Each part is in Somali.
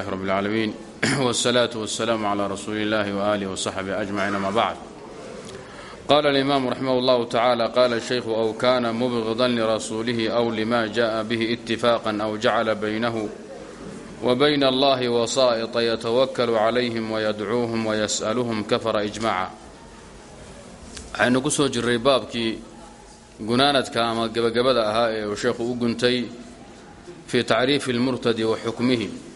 rb اlcaalamiin wالsalaaةu waالsalaamu عlى rasuuli اllahi وآlih وصaxbi أجmaciin ama bacd qala اlimaamu raximah اllahu tacala qala shaykhu aw kana mubغida lirasuulihi aw lima jaءa bihi اtifaaqا aw jacala baynahu وbayna اllahi wasaaئطa yatawakl عlayhim وyadcuuhum وyasأluhum kafara إجmaca waxaynu ku soo jiray baabkii gunaanadka ama gebagabada ahaa ee uu sheekhu u guntay fii tacriifi اlmurtadi wa xukmihi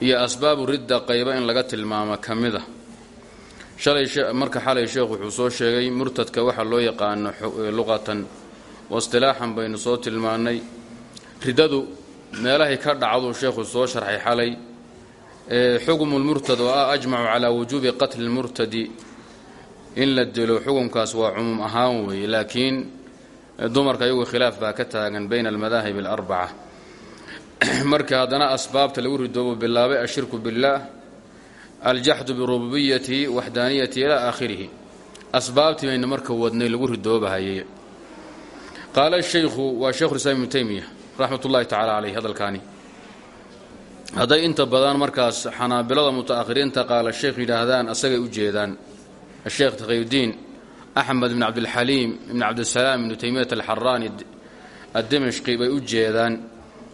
iyo asbaabu ridda qayba in laga tilmaamo ka mida marka xalay sheekhu wuxuu soo sheegay murtadka waxa loo yaqaano luqatan waistilaaxan baynu soo tilmaannay. Riddadu meelahay ka dhacduu sheekhu soo sharxay xalay xukmu lmurtad oo ah ajmacu calaa wujuubi qatli lmurtadi. In la dilo xukunkaas waa cumuum ahaan weeye laakiin dumarka iyagu khilaaf baa ka taagan bayna almadaahib alarbaca marka haddana asbaabta lagu ridoobo bilaabay ashirku biاllaah aljaxdu birububiyatihi waxdaaniyatihi ilaa aakhirihi. Asbaabtii bayna marka wadnay lagu ridoobahayay qaala shaykhu waa sheikhu islaam ibnu taymiya raxmat ullahi tacala caleyh hadalkaani. Hadday inta badan markaas xanaabilada muta'akhiriinta qaala sheekh yidhaahdaan asagay u jeedaan. Asheekh taqiyudiin axmed ibn cabdilxaliim ibn cabdisalaam ibnu taymiyat alxaraani addimashqi bay u jeedaan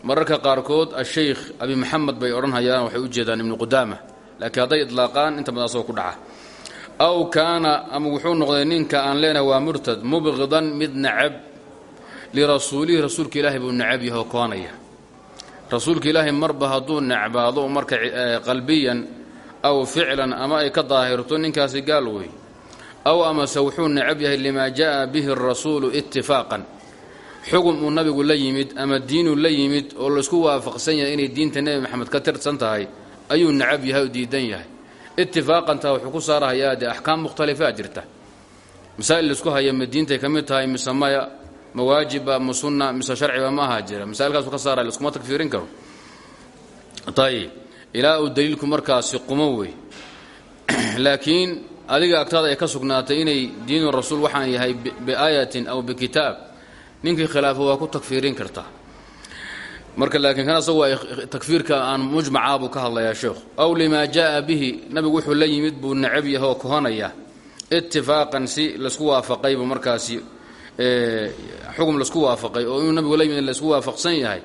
mararka qaarkood asheykh abi maxamed bay odhanhayaan waxay u jeedaan ibnu qudaama laakiin hadday idlaaqaan inta badan asagoo ku dhaca. Aw kaana ama wuxuu noqday ninka aan leenahay waa murtad mubqidan mid nacab lirasuulihi rasuulka ilaahay buu nacab yaho koonaya. Rasuulka ilaahay marba hadduu necbaado marka qalbiyan aw ficlan ama ay ka daahirto ninkaasi gaal wey aw amase wuxuu necab yahay limaa ja'a bihi arasuulu itifaaqan xugum uu nabigu la yimid ama diinuu la yimid oo laysku waafaqsan yahay inay diinta nebi maxamed ka tirsan tahay ayuu nacab yahay oo diidan yahay. Itifaaqantaa wuxuu ku saarahayaa dee axkaam mukhtalifaa jirta. Masaa'il la isku haya ma diintay ka mid tahay mise maya ma waajiba ma sunna mise sharciba ma jira. Masaa'ilkaasu ka saaraya laiskuma tagfiirin karo. Ayib ilaa uu daliilku markaasi qumo wey laakiin adiga agtaada ay ka sugnaatay inay diinu rasuul waxaan yahay biaayatin aw bikitaab ninkii khilaafo waa ku takfiirin kartaa marka laakiin kan asagu waa takfiirka aan mujmacaa buu ka hadlayaa sheekhu aw limaa ja'a bihi nabigu wuxuu la yimid buu necab oo kohonaya itifaaqan si la isku waafaqay buu markaasi xugum la isku waafaqay. Oo inuu nabigu la yimid la isku waafaqsan yahay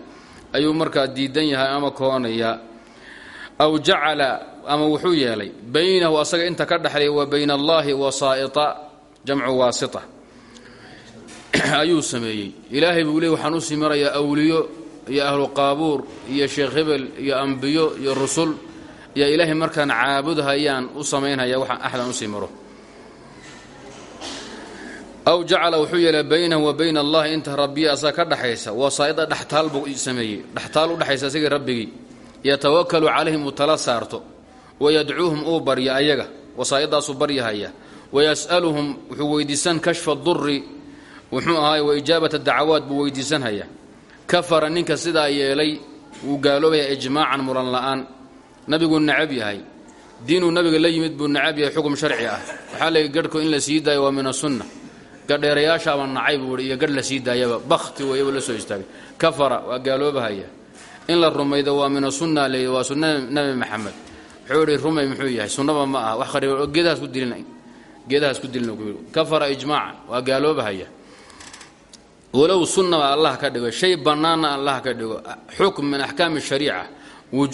ayuu markaa diidan yahay ama kohonaya aw jacala ama wuxuu yeelay baynahu asaga inta ka dhexlay wa bayna allaahi wasaa'ita jamcu waasita ayuu sameeyey. Ilaahay buu leey waxaan u sii marayaa awliyo iyo ahlu qaabuur iyo sheekh hebel iyo ambiyo iyo rusul. Yaa ilaahay markaan caabudhayaan u samaynhaya waxaan axdan u sii maro. Aw jacala wuxuu yeelay baynahu wa bayna allahi inta rabbiya asaga ka dhexaysa wasaa'ida dhextaal buu sameeyey. Dhextaal u dhexaysa isagii rabbigii. Yatawakalu calayhim uu tala saarto. Wayadcuuhum uu barya ayaga. Wasaa'idaasuu baryahaya wayas'aluhum wuxuu weydiisan kashfa duri wuxuu ahaay wa ijaabata dacawaad buu weydiisanhaya kafara ninka sidaa yeelay wuu gaaloobaya ijmaacan muran la'aan. Nabiguu nacab yahay. Diinuu nabiga la yimid buu nacab yahay xukun sharci ah. Waxaa leey gadhku in la sii daayo waa min asunna gadheerayaashaaba nacay buu i iyo gadh la sii daayaba. Bakhti weeyaba la soo istaagay. Kafara waa gaaloobahaya. In la rumaydo waa min asunna leey waa sunna nabi maxamed. Wuxuu ihi rumay muxuu yahay sunnaba ma aha. Wax qariib geedahaas ku dilina geedahaas ku dilina kafara ijmaacan waa gaaloobahaya walow sunnaba allah ka dhigo shay bannaanna allah ka dhigo xukm min axkaami shariica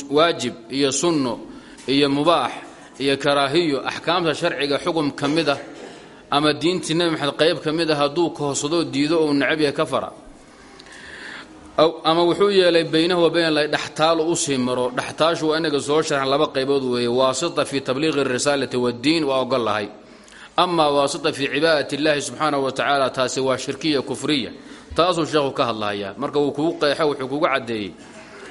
waajib iyo sunno iyo mubaax iyo karaahiyo axkaamta sharciga xukum ka mid ah ama diintii nebi maxamed qayb ka mid ah hadduu koosado diido ou necab yahay kafara ama wuxuu yeelay baynahu wa bayna allahi dhextaalu u sii maro. Dhextaashu waa inaga soo sharxan laba qaybood weeye waasita fii tabliiqi اrisaalati waaddiin waa ogol lahay amaa waasita fii cibaadati اllahi subxaanahu wa tacaala taasi waa shirkiya kufriya taasuu sheekhu ka hadlahayaa. Marka wuu kugu qeexo wuxuu kugu caddeeyey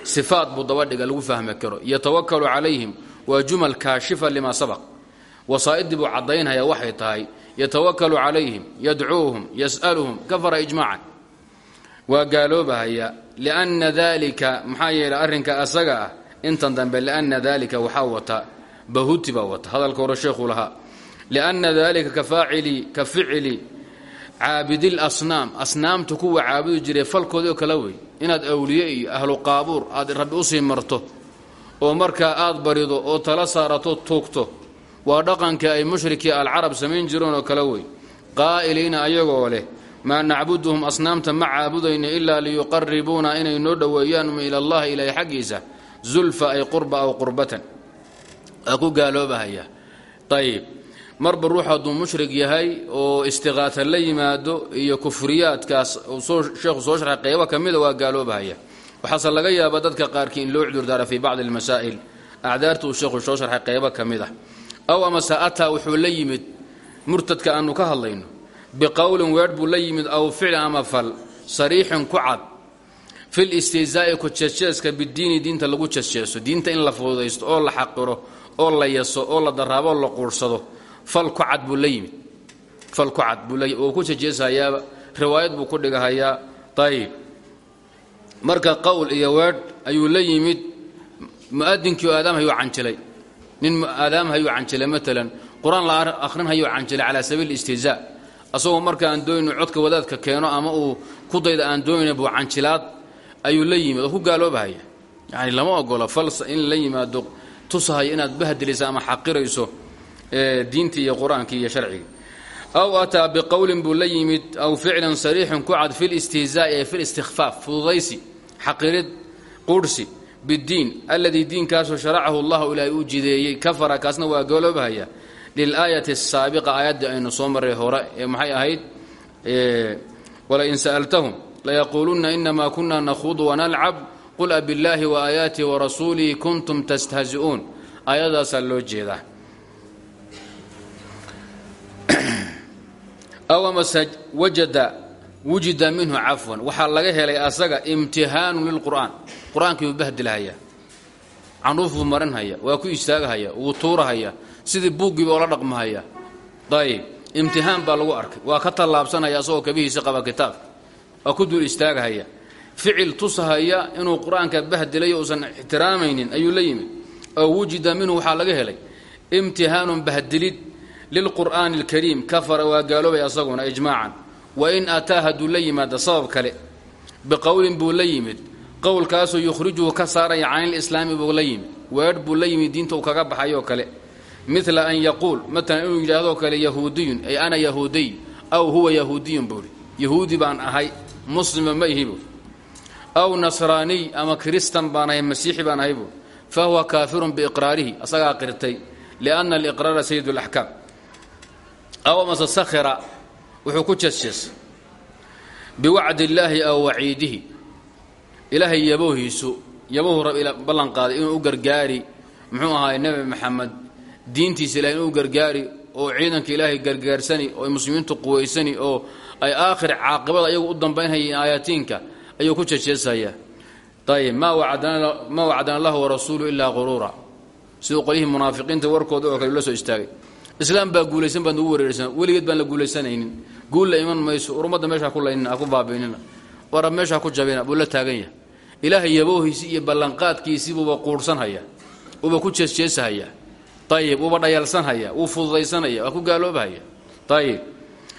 sifaat buu dabadhiga lagu fahmi karo. Yatawakalu calayhim waa jumal kaashifa limaa sabaq. Wasaa'idii buu caddaynhayaa waxay tahay yatawakalu calayhim yadcuuhum yas'aluhum kafara ijmaacan. Waa gaaloobahaya lianna daalika maxaa yeelay arrinka asaga ah intan dambe lianna daalika waxaa wata bahuti baa wata. Hadalka hore sheekhu lahaa lianna daalika ka faacili caabidil asnaam asnaamta kuwa caabudi jiray falkoodii oo kala wey. Inaad awliye iyo ahlu qaabuur aad rabbi u sii marto oo markaa aad barido oo tala saarato tuugto. Waa dhaqanka ay mushrikii alcarab samayn jireen oo kale wey. Qaa'iliina ayagoo leh maa nacbuduhum asnaamta ma caabudayna ilaa liyuqaribuuna inay noo dhoweeyaan ila allahi ilaahay xaggiisa. Zulfa ay qurba aw qurbatan. Waa ku gaaloobahaya ayib marba ruux hadduu mushrik yahay oo istiqaata la yimaado iyo kufriyaadkaas sheekhu soo sharxay qeybo ka mida waa gaaloobahaya waxaase laga yaabaa dadka qaarkii in loo cudurdaara fii bacdi almasaa'il acdaarta uu sheekhu soo sharxay qeybo ka mid ah aw amase ataa wuxuu la yimid murtadka aanu ka hadlayno biqowlin weedh buu la yimid aw ficlin ama fal sariixin ku cad fil istihzaa'i ku jeesjeeska bidiini diinta lagu jeesjeeso diinta in la fududaysto oo la xaqiro oo la yaso oo la daraabo oo la quursado fal ku cad buu la yimid. Fal ku cad buu la oo ku jeesjeesahayaaba riwaayad buu ku dhigahayaa. Ayib marka qowl iyo weedh ayuu la yimid. Mu'adinkii aadaamhayuu canjilay nin aadaamhayuu canjilay maalan qur'aan la akhrinhayuu canjilay calaa sabiil istihzaa asagoo marka aan doonayno codka wadaadka keeno ama uu ku dayda aan doonayna buu canjilaad ayuu la yimid. Oo ku gaaloobahaya. Yani lama ogola fal in la yimaado. Tusahaya inaad bahdilayso ama xaqirayso diintii iyo qur'aankii iyo sharcigii. Aw ataa biqowlin buu la yimid aw ficlan sariixin ku cad fi listihzaa'i ee fi listikfaaf fududaysi xaqirid quurhsi bidiin alladii diinkaasoo sharacahu allahu ilaahay uu kafara kaasna waa gaaloobahaya lilaayati asaabiqa aayaddii aynu soo marray hore ee maxay ahayd? Walain sa'altahum layaquulunna inamaa kuna nakhuudu wanalcab qul abillaahi waaayaatihi warasuulihi kuntum tastahzi'uun. Aayadaasaa loo jeedaa aw amase wajada wujida minhu cafwan waxaa laga helay asaga imtihaanu lilqur'aan qur'aankii buu bahdilhaya canuufbuu marinhaya waa ku istaagahaya wuu tuurahaya sidii buuggiiba oola dhaqmahaya. Ayib imtihaan baa lagu arkay. Waa ka tallaabsanaya asagoo kabihiisa qaba kitaabka waa ku dul istaagahaya. Ficil tusahaya inuu qur'aanka bahdilayo uusan ixtiraamaynin ayuu la yimid. Oo wujida minhu waxaa laga helay. Imtihaanun bahdilid lilqur'aani alkariim kafara waa gaaloobay asaguna ijmaacan wain ataa hadduu la yimaada sabab kale biqowlin buu la yimid qowlkaasoo yukhrijuhu ka saaraya canilislaami buu la yimid weedh buu la yimid diinta uu kaga baxayoo kale mila an yaquul matalan inuu yidhahdoo kale yahuudiyun ay ana yahuudiy aw huwa yahuudiyun buuhi yahuudi baan ahay muslima ma ihi buui aw nasraaniy ama kiristan baan ahay masiixi baan ahay buui fa huwa kaafirun biiqraarihi asagaa qirtay lianna aliqraara sayid alaxkaam aw amase sakhira wuxuu ku jeesjeesay biwacdi illaahi aw waciidihi ilaahay yaboohiisu yabohu rab ballan qaaday inuu u gargaari muxuu ahaay nebi maxamed diintiisa ilahay inuu gargaari oo ciidanka ilaahay gargaarsani oo muslimiintu quwaysani oo ay aakhir caaqibada ayagu u dambaynhayeen aayaatiinka ayuu ku jejeesayaa ayib maa wacdana allahu warasuulu ilaa quruura siduu qolyihii munaafiqiinta warkooda oo kale la soo istaagay islaam baa guulaysan baad nugu wareersan. Weligeed baan la guulaysanaynin. Guul la iman mayso urummadda meesha ku laynina ha ku baabiinina. Wara meesha ku jabina buu taagan yahay. Ilaahay yaboohiisii iyo ballanqaadkiisii buuba quurhsanhaya uuba ku jeesjeesahaya. Ayib uuba dhayalsanhaya. Wuu fududaysanaya waa ku gaaloobahaya. Ayib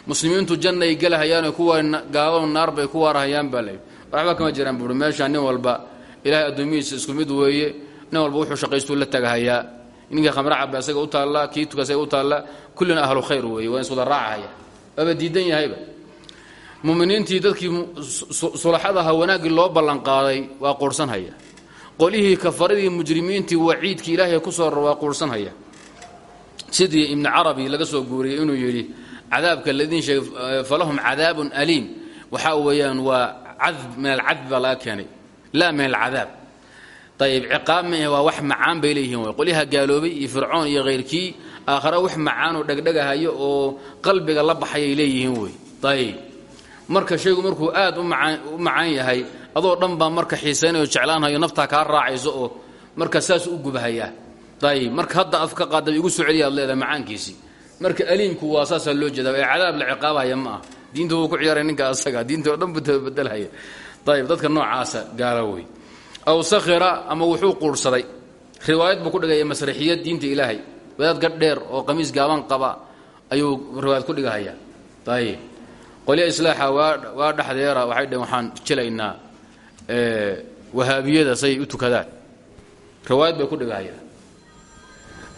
muslimiintu jannay gelahayaano kuwa gaalo naar bay ku waarahayaan baa waxba kama jiraan buui meesha nin walba ilaahay addoomihiisa isku mid weeye. Nin walba wuxuu shaqaystuu la tagahayaa ninka khamre caba isaga u taalla kii tukasaga u taalla kullina ahlu khayr weeye waa iswada raacahaya waaba diidan yahayba muminiintii dadkii sulaxadaha wanaaggii loo ballanqaaday waa quursanhaya qolihii kafaradii mujrimiintii waciidkii ilaahay ku soo waa quursanhaya sidii ibni carabi laga soo guuriyey inuu yidhi cadaabka ladiin sheegay falahum cadaabun aliim. Waxaa weeyaan waa cadb min alcadbi baa laga keenay. Laa min alcadaab ayib ciqaab maahe waa wax macaan bay leeyihiin way qolyaha gaaloobay iyo fircoon iyo khayrkii aakhare wax macaanoo dhegdhegahayo oo qalbiga la baxayay leeyihiin wey ayib marka shaygu markuu aad u macaan yahay adoo dhan baa marka xiisaynayo jeclaanhayo naftaa kaa raacayso oo marka saas u gubhayaa ayib marka hadda af ka qaadaba igu soo celiya ad leedahay macaankiisii marka aliimku waa saasaa loo jeeda ee cadaab la ciqaabhaya ma ah diinta wuu ku ciyaaray ninka aw sakhira ama wuxuu quurhsaday riwaayad buu ku dhigaya masraxiyad diinta ilaahay. Wadaad gadh dheer oo qamiis gaaban qaba ayuu riwaayad ku dhigahaya ayib qolya islaaxa waa dhexdeera. Waxay dhaheen waxaan jilaynaa wahaabiyada say u tukadaan. Riwaayad bay ku dhigahayaan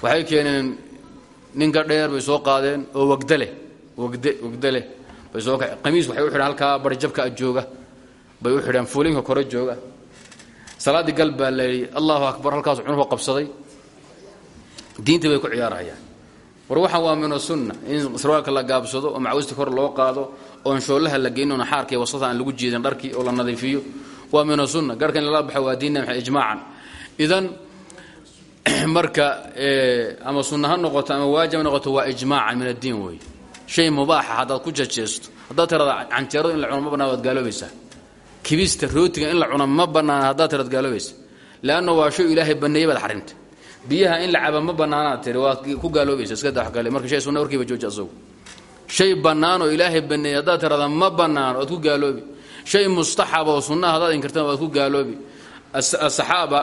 waxay keeneen ninka dheer bay soo qaadeen oo wagda leh wagde wagda bay soo qamiis waxay u xidheen halkaa barjabka jooga. Bay u xidheen fuulinka kore jooga salaaddii gal baa la yidhi allahu akbar halkaas cunuhu qabsaday. Diintii bay ku ciyaarhayaan war waxaan waa min asunna in sarwaalka la gaabsado oo macawista kor loo qaado oon shoollaha la geynin oon xaarka iyo wasata aan lagu jiidin dharkii oo la nadiifiyo waa min asunna garhka in lala baxo waa diinna maxay ijmaacan. Idan marka ama sunna ha noqoto ama waajib ha noqoto waa ijmaacan min addiin weeye shay mubaaxa haddaad ku jajeesto haddaad tirada canjeeradu in la cuno ma bannaan waad gaaloobaysaa kibista rootiga in la cuno ma bannaana haddaad tirad gaaloobaysa. Leanna waa shay ilaahay banneeyey baad xarimta biyaha in la caba ma bannaanaad tiri waad ku gaaloobaysa iska daxgale marka shay sunna warkiiba jooji asagu. Shay bannaan oo ilaahay banneeyey haddaad tirada ma bannaano waad ku gaaloobi. Shay mustaxaba oo sunnaha haddaad inkirtana waad ku gaaloobi. Asaxaaba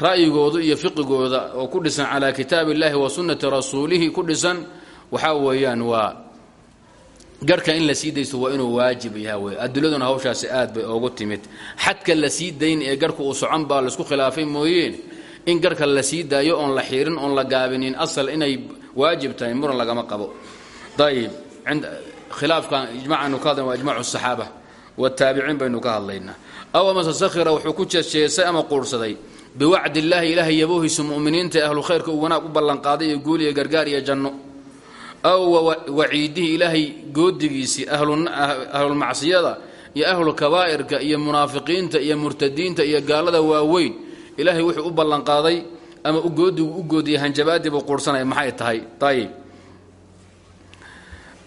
ra'yigoodu iyo fiqigooda oo ku dhisan calaa kitaabi illaahi wa sunnati rasuulihi ku dhisan waxaa weeyaan waa garhka in la sii daysto waa inuu waajib yaha wey adiladuna hawshaasi aad bay oogu timid. Xadka la sii dayn ee garhka uu socon baa la isku khilaafay mooyeen. In garhka la sii daayo oon la xiirin oon la gaabinin asal inay waajib tahay muran lagama qabo. Ayib khilaafkan ijmacanu ka hadlan waa ijmacu saxaaba. Wataabiciin baynu ka hadlaynaa. Aw amase sakhira wuxuu ku jeesjeesay ama quurhsaday biwacdi illaahi ilaahay yaboohiisa mu'miniinta ahlu khayrka uu wanaag u ballanqaaday iyo guul iyo gargaar iyo janno aw waciidihii ilaahay goodigiisii ahlulmacsiyada iyo ahlulkabaa'irka iyo munaafiqiinta iyo murtadiinta iyo gaalada waaweyn ilaahay wuxuu u ballanqaaday ama goodigu u goodiyay hanjabaadii buu quurhsanaya maxay tahay? Ayib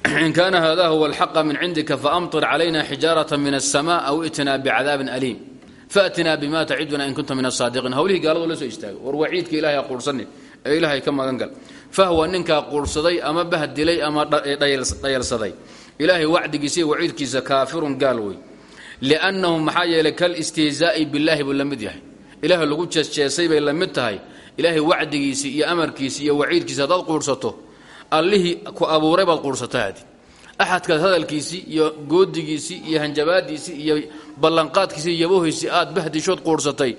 in kaana hada huwa alxaqa min cindika faamtir calayna xijaarata min aلsama aw itinaa bicadaabin aliim. Faatinaa bima taciduna in kunta min asaadiqiin hawlihii gaaladu la soo istaago. War waciidka ilahay ha quurhsanin ee ilaahay fahwa ninkaa quurhsaday ama bahdilay ama dhayalsaday. Ilaahay wacdigiisa waciidkiisa kaafirun gaal wey liannahu maxaa yeelay kalistihzaa'i billaahi buu la mid yahay. Ilaahay lagu jeesjeesay bay la mid tahay. Ilaahay wacdigiisii iyo amarkiisi iyo waciidkiisa haddaad quurhsato allihii ku abuuray baad quursataadi axadkaad hadalkiisii iyo goodigiisii iyo hanjabaadiisii iyo ballanqaadkiisii yabohiisii aad bahdishood quursatay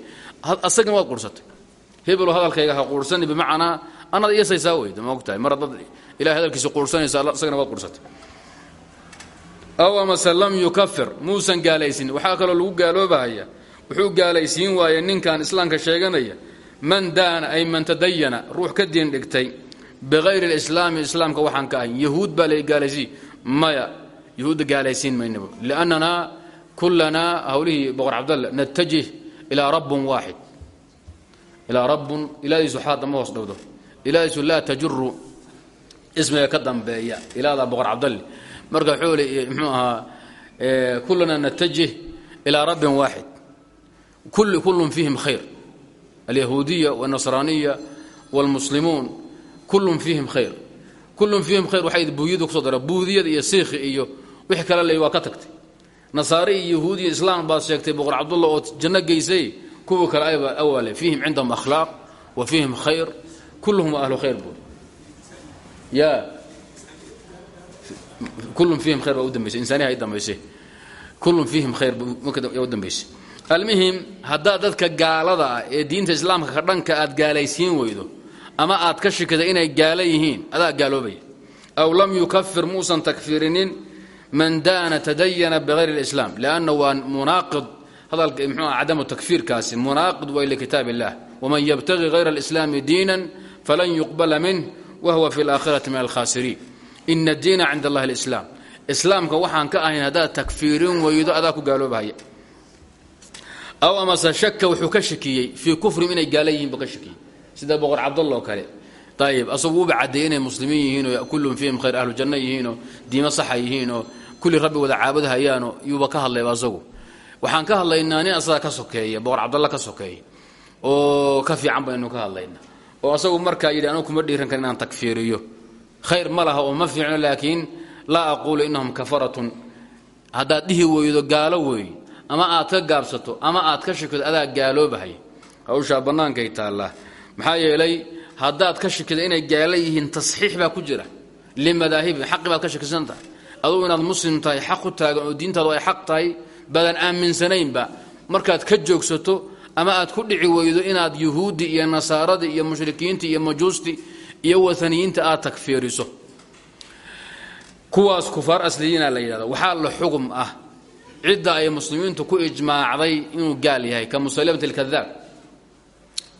asagana waad quursatay. Hebelo anaad iyasaysaa weyda ma ogtahay? Mar haddaad ilahay hadalkiisa quursanaysa isagana waad quursatay aw amase lam yukafir muusan gaalaysin. Waxaa kaloo lagu gaaloobahaya wuxuu gaalaysiin waayey ninkan islaamka sheeganaya man daana ay man tadayana. Ruux ka diin dhigtay bikayri lislaami islaamka waxaan ka ahayn yahuud baa la gaalaysiin. Maya yahuudda gaalaysiin maynaba liannanaa kullanaa hawlihii boqor cabdalle natajih ilaa rabbun waaxid ilaa rabbun ilaadiisu xaadda ma hoos ilaadiisu laa tajuru ismiga ka dambeeya. Ilaadaa boqor cabdalle marka wuxuu li mxuu ahaa kullanaa natajih ilaa rabbin waaxid kullun fiihim khayr. Alyahuudiya walnasraaniya wاlmuslimuun kullun fiihim khayr. Kullun fiihim khayr waxay buuyadu ku soo buudiyada iyo siikhi iyo wixii kale ley waa ka tagtay. Nasaare iyo yahuudiya islaam sheegtay boqor cabdullah oo janno geysay kuwa kale ayba awaale fiihim cindahum akhlaaq wa fiihim khayr kulluhum ahlu khayr buud ya kullun fiihim khayr baa u dambaysay insaaniha ay dambaysay kullun fiihim khayr u dambaysay almuhim haddaad dadka gaalada ah ee diinta islaamka ka dhanka aad gaalaysiin weydo ama aad ka shikida inay gaalo yihiin adaa gaaloobaya aw lam yukafir muusan takfirinin man daana tadayana bihayri اlislaam lanna waa munaaqid hadalka mxuu ah cadamu takfiirkaasi munaaqid way likitaab diinan falan yuqbala minh wahuwa fi اlaakhirati min alkhasiriin ina addiina cinda allahi اlislaam islaamka waxaan ka ahayn haddaad takfiirin weydo adaa ku gaaloobahaya aw amase shaka wuxuu ka shakiyey fii kufrim inay gaala yihiin buu ka shakiyey. Sida boqor cabdalla oo kale. Ayib asagu uba caddeeyey inay muslimiin yihiinoo kullum fiihim khayr ahlu janno yihiinoo diimo saxa yihiinoo kulli rabbi wada caabudahayaano yuuba ka hadlayba asagu. Waxaan ka hadlaynaa nin asaga ka sokeeya boqor cabdalla ka sokeeya oo ka fiican baynu ka hadlaynaa oo asagu markaa yidhi anugu kuma dhiiran karin inaan takfiiriyo. Khayr ma laha oo ma fiicno laakiin laa aquulu innahum kafaratun. Haddaad dhihi weydo gaalo weey ama aad ka gaabsato ama aad ka shikado adaa gaaloobahay hawshaa bannaankay taallaa. Maxaa yeelay haddaad ka shikido inay gaalo yihiin tasxiix baa ku jira. Limadaahibi xaqi baad ka shakisan tahay. Adugu inaad muslim tahay xaq u taagan oo diintaadu ay xaq tahay baadan aaminsanaynba. Markaad ka joogsato ama aad ku dhici weydo inaad yuhuuddi iyo nasaaradii iyo mushrikiintii iyo majuustii iyo waaniyiinta aad takfiiriso. Kuwaas kufaar asliyiina la yidhahda waxaa la xugum ah. Cidda ay muslimiintu ku ijmaacday inuu gaal yahay ka musalimat alkadaab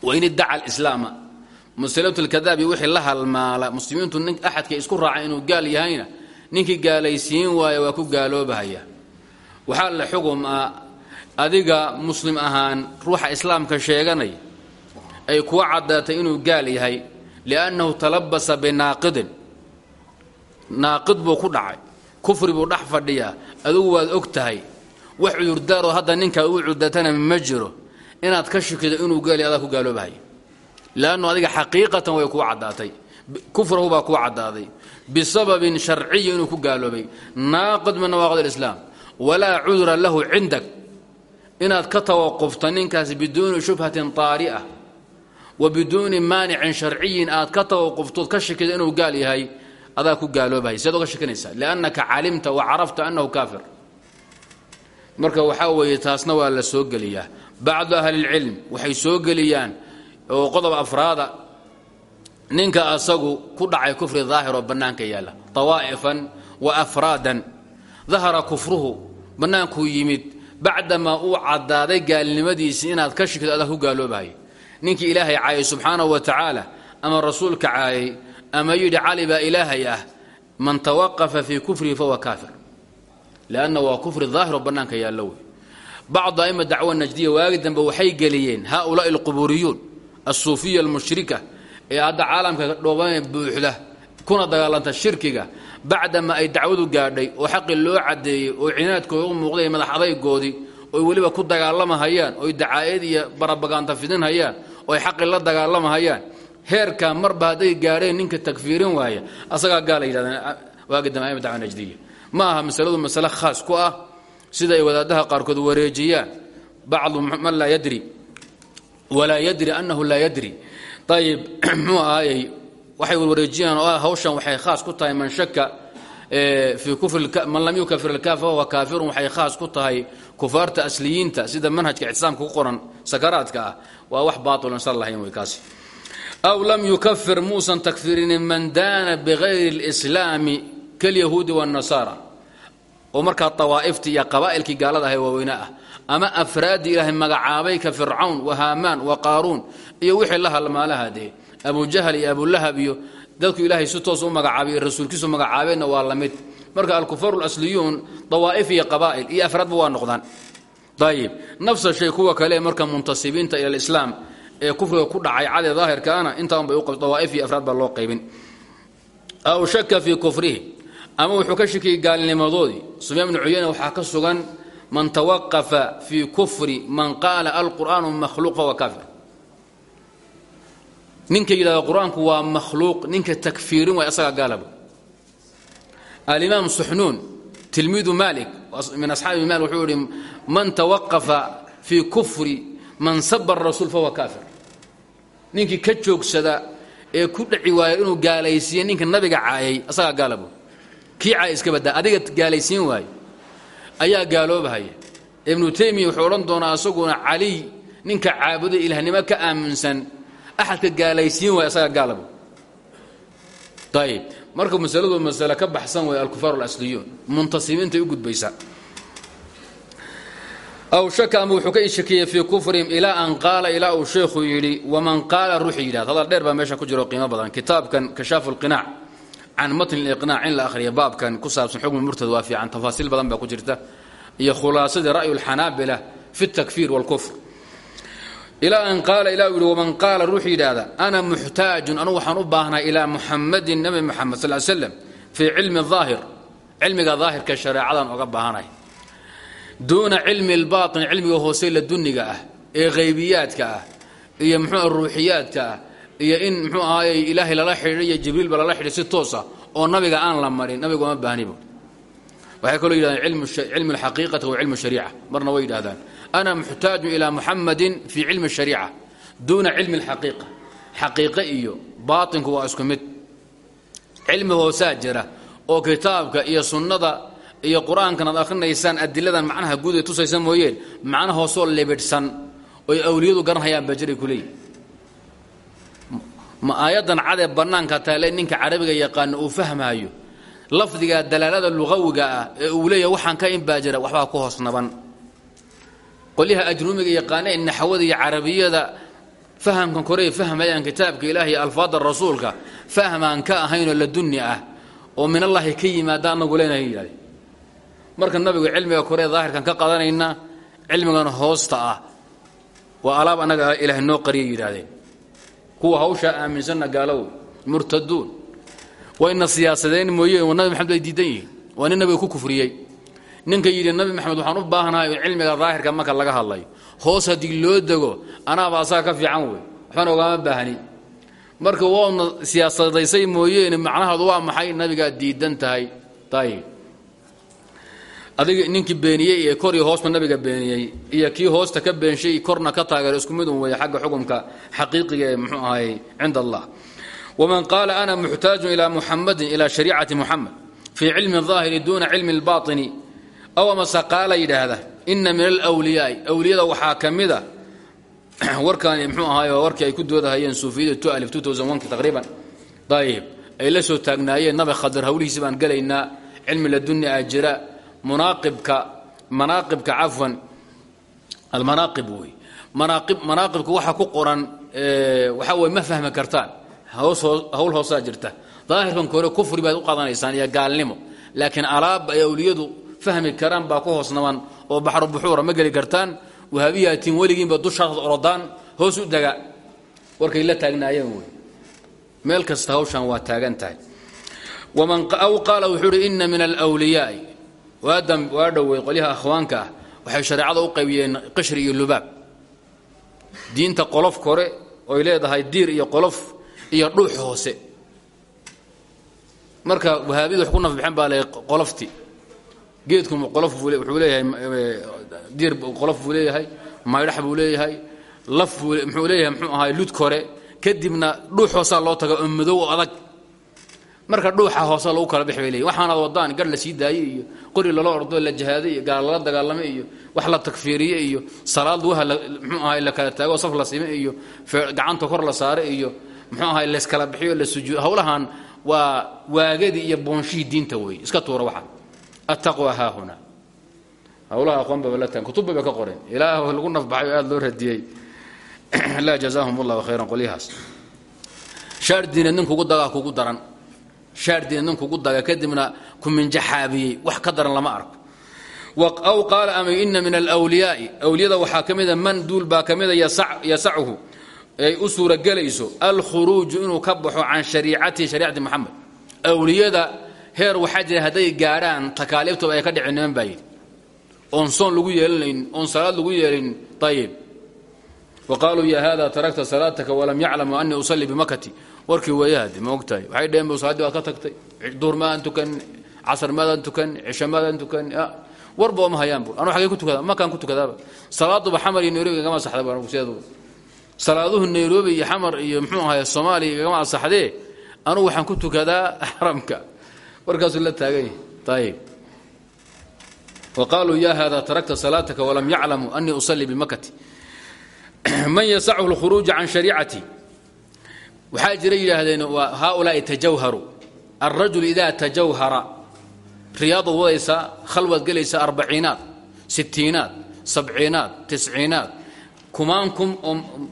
wain iddaca alislaama. Musalimat alkadaab iyo wixii la halmaala muslimiintu nin axadka isku raacay inuu gaal yahayna ninkii gaalaysiin waaya waa ku gaaloobahaya waxaa la xugum ah adiga muslim ahaan ruuxa islaamka sheeganaya ay kuwa caddaatay inuu gaal yahay liannahu talabasa binaaqidin naaqid buu ku dhacay kufri buu dhex fadhiyaa adugu waad og tahay wax cudurdaaroo hadda ninkaa uu cuddatana ma jiro inaad ka shikido inuu gaali adaa ku gaaloobahay. Leannu adiga xaqiiqatan way kuu caddaatay kufrahu baa kuu caddaaday bisababin sharciyi inuu ku gaaloobay. Naaqid min nawaaqid alislaam walaa cudura lahu cindak inaad ka tawaqufta ninkaas biduuni shubhatin taari'a wa biduuni maanicin sharciyin aad ka tawaquftood ka shikido inuu gaal yahay adaa ku gaaloobahay. Seed oga shakinaysaa liannaka calimta wa carafta annahu kaafir. Marka waxaa weeye taasna waa la soo geliyaa. Bacdu ahlilcilm waxay soo geliyaan oo qodob afraada ninka asagu ku dhacay kufri daahir oo bannaanka yaalla. Tawaa'ifan wa afraadan. Dahara kufruhu bannaankuu yimid bacdamaa uu caddaaday gaalnimadiisii inaad ka shikto adaa ku gaaloobahay. Ninkii ilaahay caayay subxaanahu wa tacaala ama rasuulka caayay ama yidhi cali baa ilaahay ah man tawaqafa fii kufrihi fahuwa kaafir. Lanna waa kufri daahir oo bannaanka yaallo wey bacdu aima dacwa najdiya waagi dambe waxay geliyeen haulaai alqubuuriyuun alsuufiya almushrika ee hadda caalamka kuna dagaalanta shirkiga bacdama ay dacwadu gaadhay oo xaqi loo caddeeyey oo cinaadkooda u muuqday madax adaygoodii oy weliba ku dagaalamahayaan oy dacaayad iyo barabagaanta fidinhayaan oo ay xaqi la dagaalamahayaan heerkaa marba hadday gaadheen ninka takfiirin waaya asagaa gaala yidhahdeen waagi dambe aima dacwa najdiya ma aha masaladu masale khaas ku ah sida ay wadaadaha qaarkood wareejiyaan. Bacdu man laa yadri walaa yadri annahu laa yadri. Ayib waxay wareejiyaan oo hawshan waxay khaas ku tahay man shaka man lam yukafir alkaaf fahuwa kaafirun waxay khaas ku tahay kufaarta asliyiinta sida manhajka ictisaamka ku qoran sakaraadka ah waa wax wey kaasi. Aw lam yukafir muusan takfirinin man daana bigayri اlislaami kalyahuudi wاnnasaara oo markaa tawaa'iftii iyo qabaa'ilkii gaalada ahay waaweyne ah. Ama afraaddii ilaahay magacaabay ka fircawn wa haamaan wa qaaruun iyo wixii la halmaalaha dee abujahal iyo abulahab iyo dadku ilaahay si toos u magacaabay rasuulkiisu magacaabeenna waa la mid. Marka alkufaaru asliyuun dawaa'if iyo qabaa'il iyo afraadba waa noqdaan. Ayib nafsa shay kuwa kale marka muntasibiinta ila alislaam ee kufriga ku dhacay cadee daahirkaana intaan bay dawaa'if iyo afraad baa loo qaybin. Aw shaka fii kufrihi ama wuxuu ka shakiyey gaalnimadoodii sufyaan bnu cuyayna waxaa ka sugan man tawaqafa fii kufri man qaala alqur'aanu makhluuq fahuwa kaafir ninka yidhahda qur'aanku waa makhluuq ninka takfiirin waay asagaa gaalaba alimaam suxnuun tilmiidu malik min asxaabi malik wuxuu man tawaqafa fii kufri man saba rasuul fahuwa kaafir. Ninkii ka joogsada ee ku dhaci waaya inuu gaalaysiiye ninka nabiga caayay asagaa gaalabo. Kii caay iska badaa adiga gaalaysiin waayo ayaa gaaloobahaya ibnu taymiya wuxuu odhan doonaa asaguna caliy ninka caabuday ilahnimo ka aaminsan axadka gaalaysiin waaya asagaa gaalabo ayib marka masaladu masale ka baxsan way alkufaar alasliyuun muntasibiintay u gudbaysaa aw shaka ama wuxuu ka ishakiyey fii kufrihim ilaa an qaala ilaa uu sheekhu yidhi waman qaala ruuxii yidhahd hadal dheer baa meesha ku jiro qiimo badan kitaabkan kashaafu lqinaac can matn liqnaac in la akhriya baabkan ku saabsan xukmi murtad waa fiican tafaasiil badan baa ku jirta iyo khulaasadii ra'yu lxanaabila fi takfiir wاlkufr ilaa an qaala ilaa uu yidhi waman qaala ruux yidhaahda ana muxtaajun anugu waxaan u baahnahay ilaa muxamadin nabi moxamed sal slam fii cilmi daahir cilmiga daahirka shareecadan oga baahanahay. Duuna cilmi lbaatin cilmiga hoose la duniga ah ee haybiyaadka ah iyo mxuu ruuxiyaadka ah iyo in mxuu ahaay ilaahay lala xidhiidhay iyo jibriilba lala xidhay si toos ah oo nabiga aan la marin nabiga uma baahnibo waxay kaloo yidhahdaan cilmu alxaqiiqati wa cilmu shariica. Marna way yidhahdaan ana muxtaaju ilaa muxamadin fii cilmi shariica duuna cilmi alxaqiiqa xaqiiqe iyo baatinku waa isku mid cilmi hoosaa jira oo kitaabka iyo sunnada iyo qur'aankan aad akhrinaysaan adiladan macnaha guud ee tusaysa mooyeen macna hoosoo libidhsan oy awliyadu garanhayaan baa jiray kuleeyihi ma aayaddan cadee bannaanka taale ninka carabiga yaqaano uu fahmaayo lafdiga dalaalada luqawiga ah ee uu leeyahay waxaan ka in baa jira waxbaa ku hoos naban qolyaha ajruumiga yaqaana ee naxwada iyo carabiyada fahamkan korey fahmayaan kitaabka ilaah iyo alfaada rasuulka fahmaan ka ahaynoo ladunni ah oo min allahi ka yimaada anagu leenahay yidhahde marka nabigu cilmiga koree daahirkan ka qadanayna cilmigan hoosta ah waa alaab annaga ilaah noo qariyay yidhaahdeen kuwa hawshaa aaminsanna gaalow murtaduun. Wayna siyaasadeen mooye nabi maxamed ay diidan yihiin waa nin nabiga ku kufriyey ninka yidhi nabi maxamed waxaan u baahanahay oo cilmiga daahirka marka laga hadlayo hoos haddii loo dego anaaba asaga ka fiican wey waxbana ogaama baahni. Marka wauna siyaasadaysay mooyeene macnahaadu waa maxay? Nabigaa diidan tahay. Ayib adiga ninkii beeniyey ee kor iyo hoosba nabiga beeniyey iyo kii hoosta ka beenshay korna ka taageera isku midun weeye xagga xukumka xaqiiqiga ee muxuu ahay cinda allah. Waman qaala ana muxtaajun ilaa muxamadin ilaa shariicati muxamed fii cilmi daahiri duuna cilmi اlbaطini aw amase qaala yidhaahda ina min alwliyaai awliyada waxaa ka mida warkaani mxuu ahaay warkii ay ku doodahayeen suufiyada taqriiban. Ayib ay la soo taagnaayeen nabi khadar hawlihiisi baan gelaynaa cilmi laduni a jira munaaqibka manaaqibka cafwan almanaaqib wey. Manaaqib manaaqibka waxa ku qoran waxa wey ma fahmi kartaan hawl hoosaa jirta. Daahirkan kore kufri baad u qadanaysaan iyo gaalnimo laakiin alaab ay awliyadu fahmi karaan baa ku hoosnaban oo baxru buxuura ma geli kartaan wahaabiyaatiin weligiinba dushaad orodaan hoos u dega warkay la taagnaayeen wey. Meel kasta hawshan waa taagan tahay. Aw qaala wuxuu uhi ina min alwliyaai waa dhowey qolyaha akhwaanka ah waxay shareecada u qaybiyeen qishri iyo lubaab. Diinta qolof kore oy leedahay diir iyo qolof iyo dhuux hoose. Marka wahaabiyadu wax ku nafbixeen baa le qolofti geedku wuxuu leeyahay diir qolof buu leeyahay maydhax buu leeyahay laf muxuu leeyahay muxuu ahaay lud kore. Kadibna dhuux hoosaa loo taga oo madow oo adag. Marka dhuuxa hoose lagu kala bix bay leeyihiin waxaanaad wadaan gar la sii daayey iyo qori lala ordo la jahaaday iyo gaal lala dagaalamay iyo wax la takfiiriye iyo salaad lugaha muxuu ahay la kala taago saf la sime iyo gacanta kor la saare iyo muxuu ahay layskala bixiyo la sujuud howlahan waa waagadii iyo boonshihii diinta weeye iska tuura waxa attaqwa haahuna howlaha aqoon baba la tagan kutubba bay ka qoreen ilaah lagu nafbaxay oo aada loo radiyey laa jazaahum allahu khayran qolyahaas shaar diineed nin kugu dagaa kugu daran shaar diineed kugu daga kadibna ku minjaxaabiyey wax ka daran lama arko aw qaala ama ina min alwliyaai awliyada waxaa ka mida man duul baa ka mida yasachu ay u suuragelayso alkhuruuju inuu ka baxo can shariicatihi shariicati moxamed awliyada heer waxaa jira hadday gaadhaan takaaliiftooda ay ka dhicin niman baa soon lagu yeelanayn oon salaad lagu yeelin ayib wa qaaluu ya hada tarakta salaataka walam yaclamu anii usalli bimakati. Warkii weeyahade ma ogtahay. Waxay dheheen bu salaaddii waad ka tagtay. Duhur maadaan tukan casar maadaan tukan cisho maadaan tukan warba oma hayaan bu anu agee ku tukada makaan ku tukadaaba salaaduba xamar iyo nairobi igama asaxda bu sideedu salaaduhu nairobi iyo xamar iyo muxuu ahay soomaaliya igama asaxdee anugu waxaan ku tukadaa xaramka warkaasuu la taagan yahay. Qaaluu ya hada tarakta salaataka walam yaclamuu anii usalli bimakati. Man yasachu lkhuruuja can shariicati waxaa jira yidhaahdeen haaulaai tajawharu. Alrajul idaa tajawhara. Riyaadaad wadaysaa khalwaad gelaysaa arbaciinaad sitiinaad sabciinaad tisciinaad. Kumaan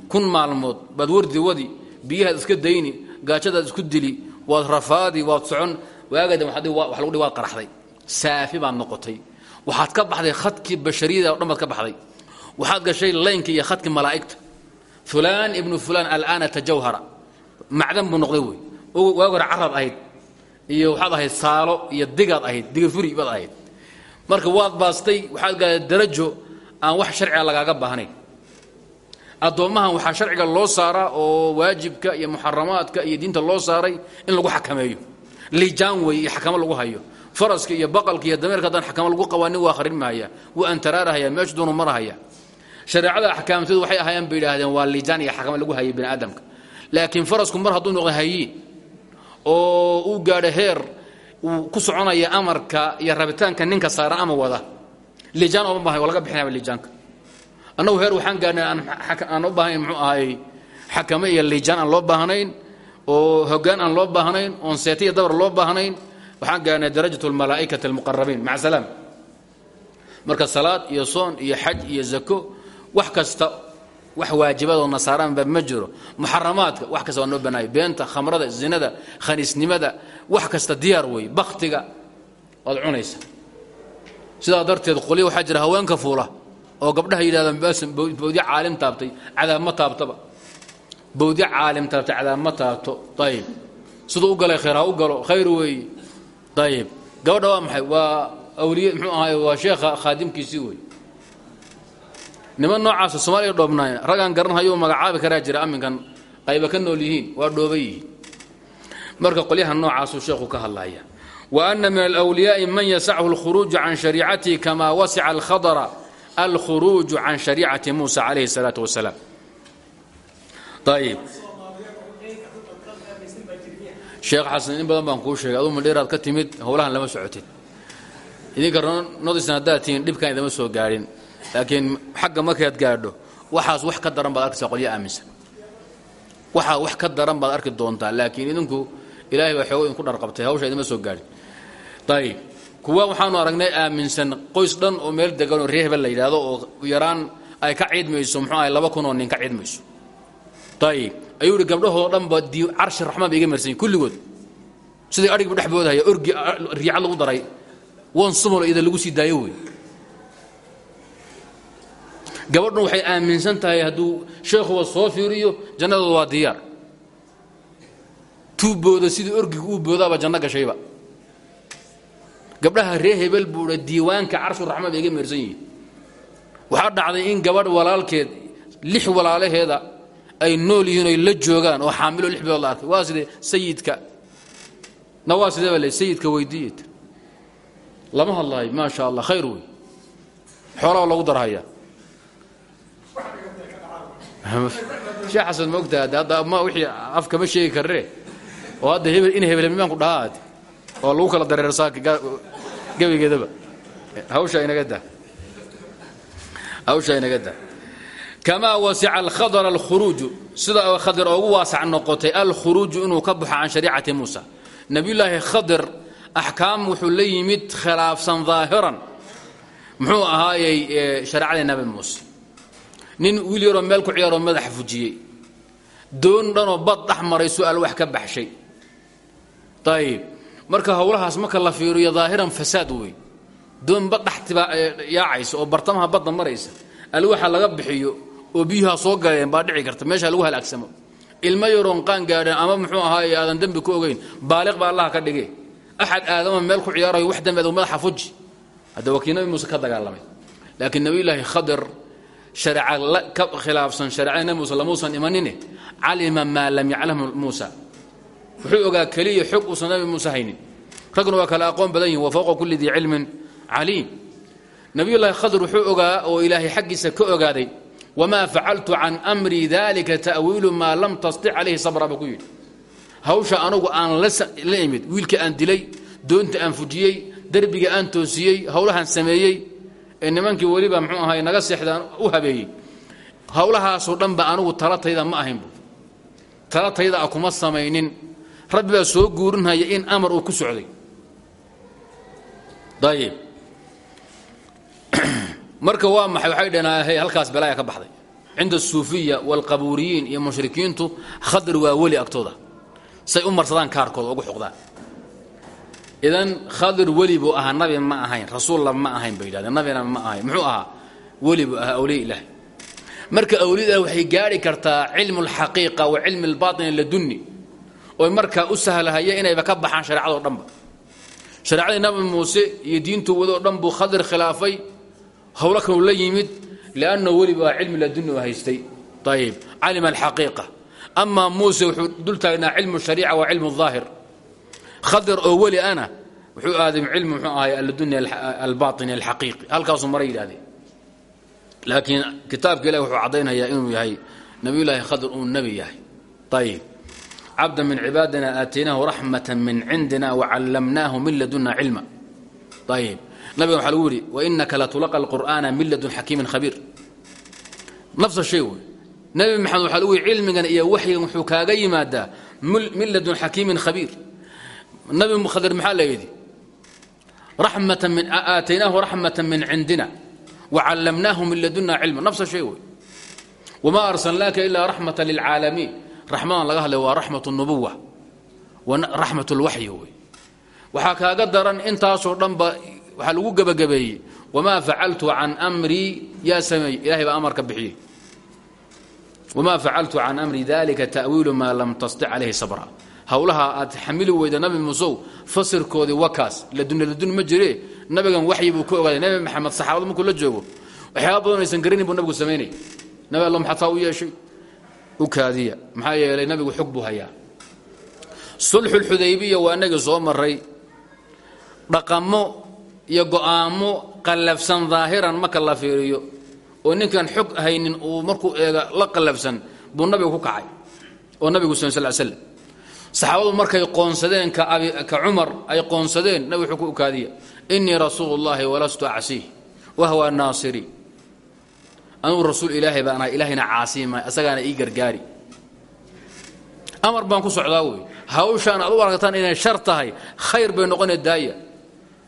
kun maalmood baad wardi wadi biyahaad iska dayni gaajadaad isku dili waad rafaadi waad socon waagadan wa lagu dhi qaraxday. Saafi baad noqotay. Waxaad ka baxday khadkii bashariyada o dhan ka baxday. Waxaad gashay laynka iyo khadkii malaa'igta. Fulaan ibnu fulaan alaana tajawhara. Macdan buu noqday wey. Waag hore ahayd. Iyo waxaad ahayd saalo iyo digaad ahayd digafuri baad ahayd. Marka waad baastay waxaad gaada darajo aan wax sharciga lagaaga baahnayn. Addoommahan waxaa sharciga loo saaraa oo waajibka iyo muxaramaadka iyo diinta loo saaray in lagu xakameeyo lijaan wey iyo xakamo lagu hayo. Faraska iyo baqalka iyo dameerka haddaan xakamo lagu qabaanin waa akhrin mahaya wuu antaraarahaya meeshu doonu marahaya. Shareecada axkaamteedu waxay ahaayeen bay yidhaahdeen waa lijaan iyo xakamo lagu hayay bini aadamka laakiin farasku mar hadduu noqdo hayiin oo uu gaadho heer uu ku soconaya amarka iyo rabitaanka ninka saaran ama wada lijaan ooma bahay waa laga bixinaya lijaanka annagu heer waxaan gaarnay aan u baahnayn muxuu ahay xakame iyo liijaan aan loo baahnayn oo hoggaan aan loo baahnayn oon seeta iyo dabar loo baahnayn waxaan gaarnay darajat almalaa'ikati almuqarabiin maca salaam. Marka salaad iyo soon iyo xaj iyo zako wax kasta wax waajibadoo nasaaraanba ma jiro. Muxaramaadka wax kasta waa noo banaaya beenta khamrada zinada khaniisnimada wax kasta diyaar wey baktiga waad cunaysa. Sidaa darteed qolyo waxaa jira haweenka fuula oo gabdhaha yidhahdaan bawdya caalim taabtay cadaab ma taabtaba bawdya caalim taabtay cadaab ma taabto. Ayib siduu u galay khayr ha u galo. Khayr weeye ayib gabadha waa maxay? Waa awliye muxuu ahaay waa sheekha khaadimkiisii wey niman noocaasa soomaaliya dhoobnaay raggaan garanhayo magacaabi karaa jira aminkan qayba ka nool waa dhooban yihiin marka qolyaha noocaasuu sheekhu ka hadlaya wa ana min alwliyaa'i man yasachu alkhuruuju can shariicatihi kama wasica alkhadra alkhuruuju can shariicati muusa calayhi salaatu wasalaam ayib sheekh xasan in badan baan kuu sheegay aduu madheeraad ka timid howlahan lama socotid idinka nodisna haddaad tihiin dhibkan idama soo gaadhin laakiin xagga markaad gaadho waxaas wax ka daran baad arkaysaa qolyo aaminsan waxaa wax ka daran baad arki doontaa laakiin idinku ilaahay baa xoogo idinku dharqabtay hawsha idama soo gaadhin ayib kuwa waxaanu aragnay aaminsan qoys dhan oo meel degan oo reer hebel la yidhaahdo oo yaraan ay ka ciidmayso muxuu ahay laba kun oo nin ayib ayuu ihi gabdhahoo dhan ba di carshi raxmaan ba iga marsanyin kulligood. Sidai adhigbu dhex boodahaya orgi riicad lagu daray. Wan sumalo ida lagu sii daayo wey. Gabadhan waxay aaminsan tahay hadduu sheekhuba soo fiiriyo jannadooda waa diyaar. Tuu booda sidii orgiga uu boodaaba janno gashayba. Gabdhaha ree hebel buuha diiwaanka carshuraxmaan ba iga meersan yihiin. Waxaa dhacday in gabadh walaalkeed lix walaalaheeda ay nool yihiin oy la joogaan oo xaamilo lix bilood la arkay waa sidee sayidka? Na waa sidee baa le sayidka weydiiyey lama hadlaayo maa sha allah khayr wey xoolaa lagu darhayaa. Sheekh xasan ma ogtaha de hadda ma wixii afka ma sheegi karre? Oo hadda hebel in hebel mimaanku dhahaad oo lagu kala dareersaa gebigeedaba. Hawshaa inaga dah hawshaa inaga dah kamaa wasica alkhadr alkhuruuju sida khadir oogu waasac noqotay alkhuruuju inuu ka baxo can shariicati muusa nabiyullaahi khadir axkaam wuxuu la yimid khilaafsan daahiran muxuu ahaayey shareecadii nabi muuse nin wiil yaroo meel ku ciyaaroo madaxa fujiyey doon dhanoo bad dhex maray wax ka baxshay ayib marka howlahaas marka la fiiriyo daahiran fasaad wey doon bad dhextiba yaacaysa oo bartamaha badda maraysa alwaxa laga bixiyo oo biyuha soo galeen baa dhici karta meesha lagu halaagsamo. Ilmo yaroon qaan gaadheen ama muxuu ahaaye aadan dembi ku ogeyn baaliq baa allaha ka dhige axad aadama meel ku ciyaarayo wax dambeed madaxa fuji. Hadda wakii nabi muuse ka dagaalamay. Laakiin nabiyulaahi khadir shareeca ka khilaafsan shareecada nabi muuse lamuusan imanine calima maa lam yaclamhu muusa wuxuu ogaa keliya xog uusan nabi muuse haynin. Ragna waa kala aqoon badan yihiin wa fowqa kulli dii cilmin caliim. Nabiyullaahi khadir wuxuu ogaa oo ilaahay xaggiisa ka ogaaday wamaa facaltu can amrii dalika ta'wiilu maa lam tastic calayhi sabra buu ku yidhi. Hawsha anugu aan la imid wiilka aan dilay doonta aan fujiyey derbiga aan toosiyey howlahaan sameeyey ee nimankii weliba mxuu ahay naga seexdaan u habeeyey. Howlahaasoo dhanba anugu talatayda ma ahaynbu talatayda a kuma samaynin. Rabbi baa soo guurinhaya in amar uu ku socday. Ayib marka waa maxay waxay dhaheen halkaas balaaya ka baxday. Cinda asuufiya waalqabuuriyiin iyo mushrikiintu khadir waa weli agtooda. Say u marsadaan kaarkooda ugu xuqdaan. Idan khadir weli buu ahaa nabi ma ahayn rasuulla ma ahayn bay yidhahdeen ma ahayn. Muxuu ahaa? Weli buu ahaa awliya ilaahi marka awliyada waxay gaadhi kartaa cilmu alxaqiiqa wa cilmi albaatin ladunni oy markaa u sahlahaya inayba ka baxaan shareecadoo dhanba shareecadii nabi muuse iyo diintuu wadoo dhan buu khilaafay howlo kanuu la yimid liannahu weli buu ahaa cilmi ladunni oo haystay. Ayib calima alxaqiiqa. Amaa muuse wuxuu dul taagnaa cilmu shariica wa cilmu aahir khadir oo weli ana wuxuu aaday cilmi muxuu ahay aldunya albaini alxaqiiqi halkaasuu mara yidhahdeen laakiin kitaabka ilahi wuxuu caddaynayaa inuu yahay nabiyullaahi khadir uu nebi yahay. Ayib cabda min cibaadina aataynaahu raxmata min cindina wacallamnaahu min ladunna cilma. Ayib nabiga waxaa lagu yidhi wainaka latulaqa alqur'aana min ladun xakiimin khabiir. Nafsa shay wey nebi maxamed waxaa lagu cilmigan iyo waxyigan wuxuu kaaga yimaadaa min ladun xakiimin nabi khadir maxaa la yidhi? Min aataynaahu raxmatan min cindina wacallamnaahu min ladunna cilma. Nafsa shay wey wamaa arsalnaaka ilaa raxmata lilcaalamiin. Raxmadan laga hadlay waa raxmat nubuwa raxmat lwaxyi wey waxaa kaaga daran intaasoo dhanba waxaa lagu gebagabeeyey wamaa facaltu can mrii yaa sameey ilahay baa amarka bixiyey. Wamaa facaltu can amri dalika ta'wiilu maa lam tastic calayhi sabra. Howlaha aad xamili weyda nabi musow fasirkoodii wakaas ladun ladun ma jire. Nabigan waxyi buu ka ogaaday nabi maxamed saxaabada markuu la joogo waxyaaba badan aysan buu nabigu samaynay nabi alla maxataa u yeeshay? U kaadiya. Maxaa yeelay nabigu xog buu hayaa. Sulxulxudaybiya waa inagii soo maray dhaqamo iyo go'aamo qallafsan daahiran marka la fiiriyo oo ninkaan xog haynin uu markuu eega la qallafsan buu nabigu ku kacay oo nabigu sal sl slam saxaabadu markay qoonsadeen ka cumar ay qoonsadeen nabig wuxuu ku ukaadiya inii rasuulu llahi walastu acsiih wahwa naasiri. Anugu rasuul ilaahay baan ahay ilaahayna caasiima asagaana ii gargaari. Amar baan ku socdaa wey hawshaan aad u aragtaan inay shar tahay khayr bay noqone daaya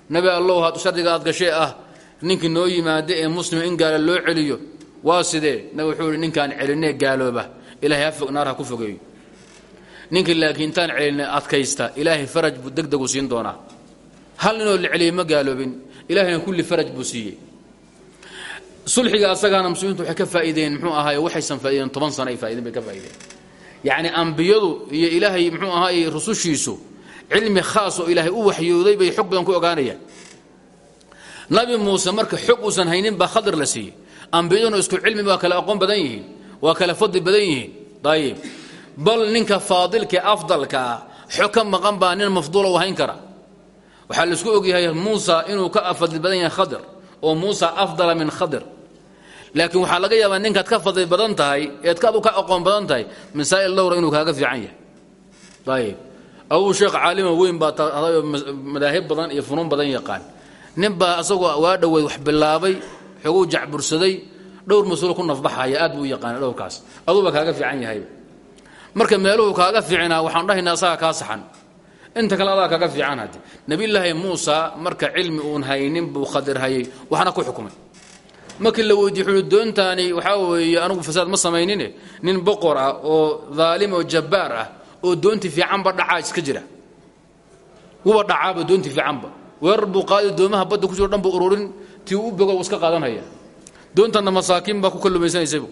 nabi allow had shardiga aad gashee ah ninkii noo yimaada ee muslima in gaala loo celiyo waa sidee? Nabi wuxuu ihi ninkaan celinee gaalooba ilahay ha naar ha ku fogeeyo. Ninkii laakiin intaan celinay adkaysta ilaahay faraj buu degdegu siin doonaa. Hal ninoo la ma gaaloobin ilahayna kulli faraj buu siiyey. Sulxiga asagaana muslimiintu waxay ka faa'iideen muxuu ahaay waxaysan faa'iideen toban sano ay faa'iideen bay ka faa'iideen. Yacni ambiyadu iyo ilaahay muxuu ahaay rusushiisu cilmi khaas oo ilaahay u waxyooday bay xog badan ku ogaanayaan. Nabi muuse marka xog uusan haynin baa khadir la siiyey. Ambiyaduna isku cilmi waa kala aqoon badan yihiin waa kala fadli badan yihiin. Ayib bal ninka faadilka afdalka ah xog ka maqan baa nin mafduula u hayn kara. Waxaa la isku ogyahay muusa inuu ka fadli badan yahay khadir oo muusa afdala min khadir. Laakiin waxaa laga yaabaa ninkaad ka fadli badan tahay eed ka aqoon badan tahay masaa'il dhowra inuu kaaga fiican yahay. Ayib abuu sheekh caalima weyn taadayoo madaahib badan iyo funuun badan yaqaan. Nin baa asagoo waa dhoweyd wax bilaabay xoguu jacbursaday dhowr mas'uul ku nafbaxaya aad buu yaqaana dhowrkaas. Aduuba kaaga fiican yahayba marka meeluhu kaaga fiicnaa waxaan dhahaynaa asagaa kaa saxan. Inta kale adaa kaaga fiican hadde nebiyulaahi muusa marka cilmi uun haynin buu khadir hayay waxna ku xukumay. Markii la weydiiy wuxuu doontaani waxaa weeye anigu fasaad ma samaynine nin boqor ah oo daalim oo jabbaar ah oo doonti fiicanba dhacaa iska jira. Wuba dhacaaba doonti fiicanba. Weerar buu qaadi doomaha badda ku jiro dhan ururin tii u bogo iska qaadanhaya doontanna masaakiin baa ku kallumaysanaysaybu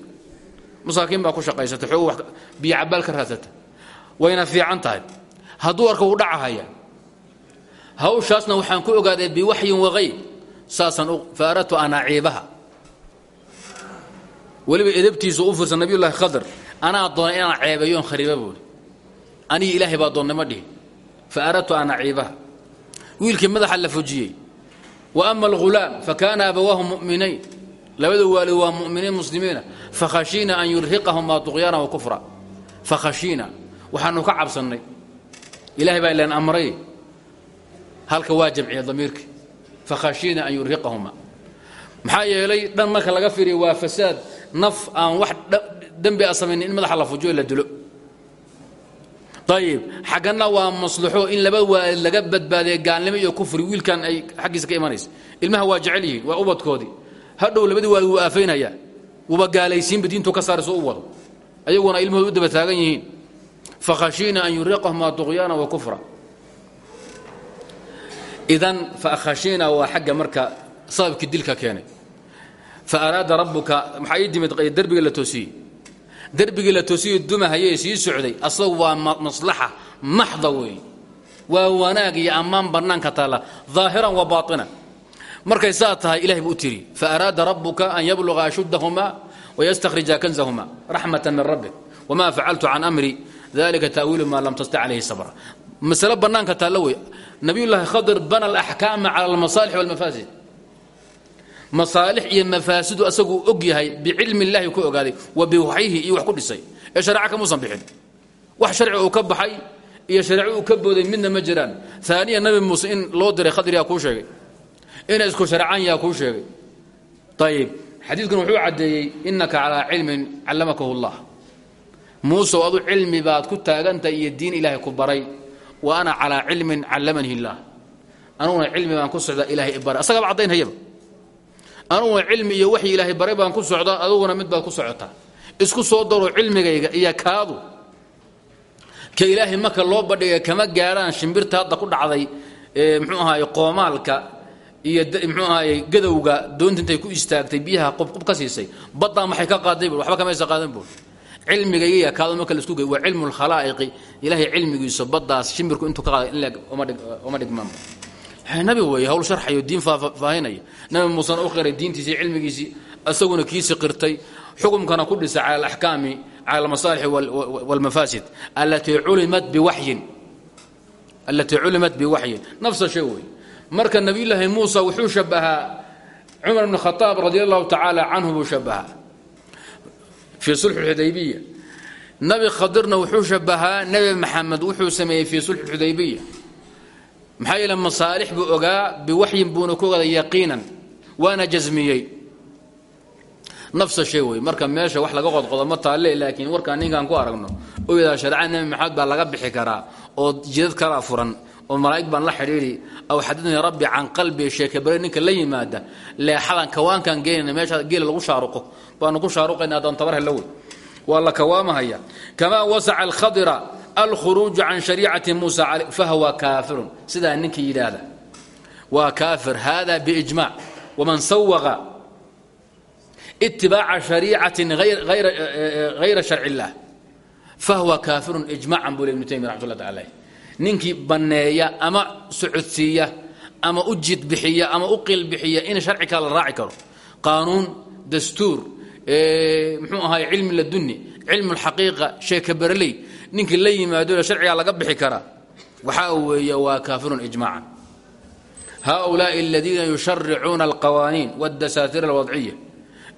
masaakiin baa ku shaqaysata xoog biyo cabaal ka raadsata. Wayna fiican tahay. Hadduu arka uu dhacahaya hawshaasna waxaan ku ogaaday biwaxyin waqayb saasaan fa aradtu an aciibaha weliba edabtiisu u fiirsan nabiyullaahi khadar anaa doonay inaan ceebeeyoon khariiba buuri anigi ilaahay baa doonnay ma dhihin fa aradtu an aciibaha wiilkii madaxa la fujiyey. Wa ama alghulaam fakaana abawaahu mu'minayn. Labada waalid waa mu'miniin muslimiina fakhashiina an yurhiqahumaa tuqyaana wa kufra. Fakhashiina waxaanu ka cabsannay. Ilahay baa ilan amray. Halka waa jamciya damiirki. Fakhashiina an yurhiqahuma. Maxaa yeelay dhan marka laga fiiriya waa fasaad naf aan wax dembi a in madaxa la fujiyo la dilo ayib xaggana waa maslaxo in laba waalid laga badbaadiya gaalnimo iyo kufri wiilkan ay xaggiisa ka imanaysa. Ilmaha waa jecel yihiin waa ubadkoodii. Hadhow labadii waalid wuu aafaynayaa wuba gaalaysiinba diintu ka saarayso u wado. Ayaguna ilmahooda u daba taagan yihiin. Fakhashiina an yuriqahumaa tuqyaana wa kufra. Idan fakhashiina waa xagga marka sababkii dilka keenay derbigii la toosiyey dumahayee sii socday asagu waa maslaxa maxda weey waa wanaag iyo ammaan bannaanka taalla. Aahiran wa baainan markay saa tahay ilahay buu u tiri faaraada rabbuka an yabluga ashuddahumaa wayastakhrija kanzahuma raxmata min rabbik wma facaltu can amri dalika taawiilu maa lam tastic calayhi sabra. Masale bannaanka taalla wey nabiyullaahi khadir bana alaxkaama cala almasaalix walmafaasid masaalix iyo mafaasidu asaguu og yahay bicilmi illaahi ku ogaaday wa biwaxyihi iyo wax ku dhisay. Ee shareeca kamuusan bixin. Wax sharci uu ka baxay iyo shareeco uu ka booday midna ma jiraan. Aaniya nabi muuse in loo diray khadir yaa sheegay. Inay isku shareecaan yaa kuu sheegay. Ayib xadiidkuna wuxuu caddeeyey innaka calaa cilmin callamakahu llah muusow adu cilmi baad ku taagantahay iyo diin ilaahay ku baray. Wa ana calaa cilmin callamanihi illaah anuguna cilmi baan ku socdaa ilahay ibaray asagaba caddayn anuguna cilmi iyo waxyi ilaahay baray baan ku socdaa aduguna mid baad ku socotaa isku soo daro cilmigayga iyo kaadu. Ka ilaahay marka loo badhiga kama gaadhaan shimbirta hadda ku dhacday mxuu ahaay qoomaalka iyo mxuu ahaay gadowga doonta intay ku istaagtay biyaha qubqub ka siisay. Baddaa maxay ka qaaday bu waxba kamaysa qaadan buur cilmigayga iyo kaadu marka la isku gey waa cilmu lkhalaa'iqi ilaahay cilmigiisu baddaas shimbirku intuu ka qaaday in uma dhigmaanba nabi weeye hawl sharxayo diin faahinaya nabi muusena u qiray diintiisii cilmigiisii isaguna kiisi qirtay. Xukumkana ku dhisa cala alaxkaami cala almasaalix walmafaasid allatii culimat biwaxyin. Allatii culimat biwaxyin. Nafsa shay weeye marka nabiyullaahi muusa wuxuu shabahaa cumar bn khadaab radi allahu tacaala canhu buu shabahaa fii xudaybiya nabi khadirna wuxuu shabahaa nebi maxamed wuxuu sameeyey fii sulxi xudaybiya maxaa yeele masaalix buu ogaa biwaxyin buuna ku ogaaday yaqiinan waana jasmiyey nafsa shay wey marka meesha wax laga qodqodo ma laakiin warkaan ninkaan ku aragno oyadaa shareecada nebi maxamed baa laga bixi karaa oo jidad kalaa furan oo malaa'ig baan la xidhiidhi aw xadidnii rabbi can qalbi sheekabare ninka la yimaada leexadan kawaankaan geenayna meesha geela lagu shaaruqo baanu ku shaaruqayna haddaan tabar hella wey waa la kawaamahaya. Kamaa wasaca alkhadira alkhuruuju can shariicati muusa fahwa kaafirun. Sidaa ninkii yidhaahda waa kaafir hada biijmac waman sawaqa itibaaca shariicatin hayra sharci illaah fahwa kaafirun ijmacan buu le ibnu taymiya raxmat ullah taala aleyh ninkii banneeya ama socodsiiya ama u jidbixiya ama u qilbixiya in sharci kale la raaci karo. Qaanuun dastuur muxuu ahaay cilmi laduni cilmu lxaqiiqa sheeka bereley ninkii la yimaado sharcigaa laga bixi karaa waxaa weeye waa kaafirun ijmacan haulaai aladiina yusharicuuna alqawaaniin wاdasaatiir alwadciya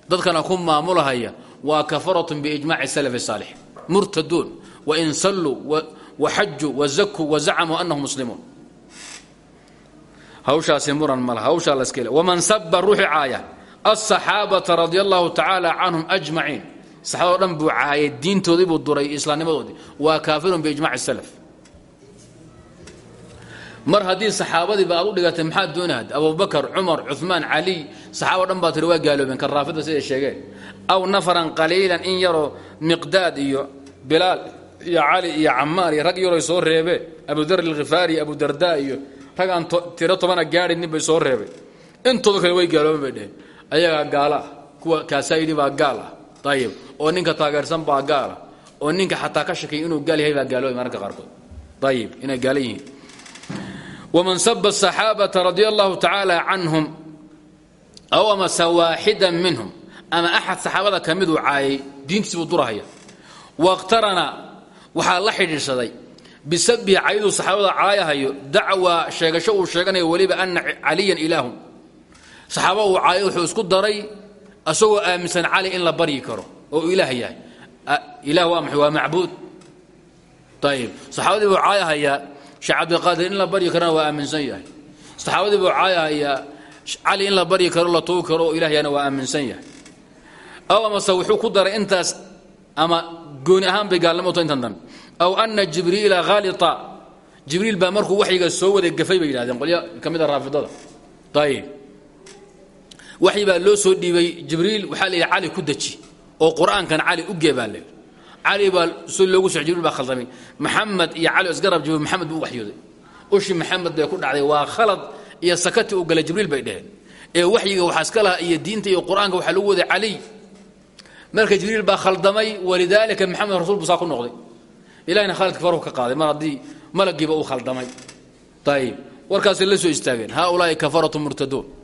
dadkana ku maamulahaya waa kafaratun biijmaci salaf saalix murtaduun wain salluu waxajuu wazakuu wazacamuu anahum muslimuun hawshaasi muran mala hawshaa laska waman saba ruuxi caaya aلصaxaabata radi allahu tacaala canhum ajmaciin saxaabado dhan buu caayay diintoodii buu duray islaamnimadoodii waa kaafirun biijmac salaf. Mar haddii saxaabadiiba aad u dhigatay maxaad doonahad abubakar cumar cumaan caliy saxaabo dhan baa tiri waa gaaloobeen kan raafida siday sheegeen. Aw nafaran qaliilan in yaroo miqdaad iyo bilaal iyo cali iyo camaar iyo rag yaroo soo reebeen abudar alkhifaari abu darda iyo rag aan tiro tobana gaadhi nin bay soo reebeen intooda kale way gaaloobeen bay dheheen ayagaa gaalo ah kuwa kaasayidi baa gaal ayib oo ninka taageersan baa gaala oo ninka xataa ka shakay inuu gaal yahay baa gaaloobay mararka qaarkood. Ayib inay gaala yihiin. Waman saba asaxaabata radia allahu tacaala aw amase waaxidan minhum ama axad saxaabada ka miduu caayay diintiis buu durahaya. Waqtarana waxaa la xidhiidhsaday bisabihi cayduu saxaabada caayahayo dacwa sheegasho uu sheeganayo weliba ana caliyan ilaahun. Saxaaba uu isku daray asagoo aaminsan cali in la baryi karo oo ilaah yahay. Ilah waa maxay? Waa macbuud? Ayib saxaabadii buu caayahayaa sheekh cabdiqaadir in la baryi karona waa aaminsan yahay. Saxaabadii buu caayahayaa cali in la baryi karo la tuugi karo oo ilah yahayna waa aaminsan yahay. Aw amase wuxuu ku daray intaas ama gooni ahaan bay gaalnimoto intan dan. Aw ana jibriila khalita jibriil baa markuu waxyiga soo wada gafay bay yidhahdeen qolyo ka mid a raafidada. Ayib waxyi baa loo soo dhiibay jibriil waxaa la yidhi cali ku deji oo qur'aankan cali u gee cali baa si loogu so jibriil baa khaldamay. Maxamed iyo cali isgarab jibriil maxamed buu u waxyooday. Ushi maxamed bay ku dhacday waa khalad iyo sakati u galay jibriil bay ee waxyiga waxaa iska iyo diinta iyo qur'aanka lagu waday caliy marka jibriil baa khaldamay walidaalika maxamed rasul buu saa noqday. Ilahina khaalidka faruhu ka qaaday mar haddii malagiiba uu khaldamay. Ayib warkaasay la soo istaageen. Haaulaai kafaratu murtaduun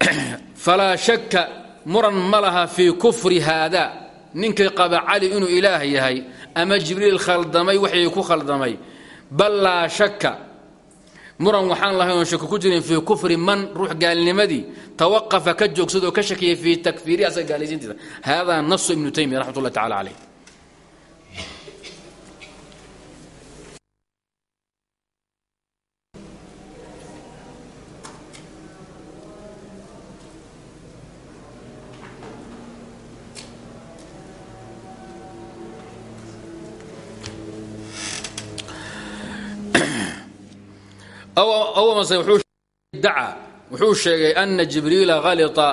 falaa shakka muran ma laha fii kufri haada. Ninka qaba cali inuu ilaah yahay ama jibriil khaldamay waxay ku khaldamay. Bal laa shakka muran waxaan lahayn oon shaki ku jirin fii kufri man ruux gaalnimadii. Tawaqafa ka joogsada oo ka shakiyay fii takfiiri asaga gaalaysiintiisa haadaa nasu ibnu taymiya raxmat tacala caleyh wuxuu sheegay ana jibriila halita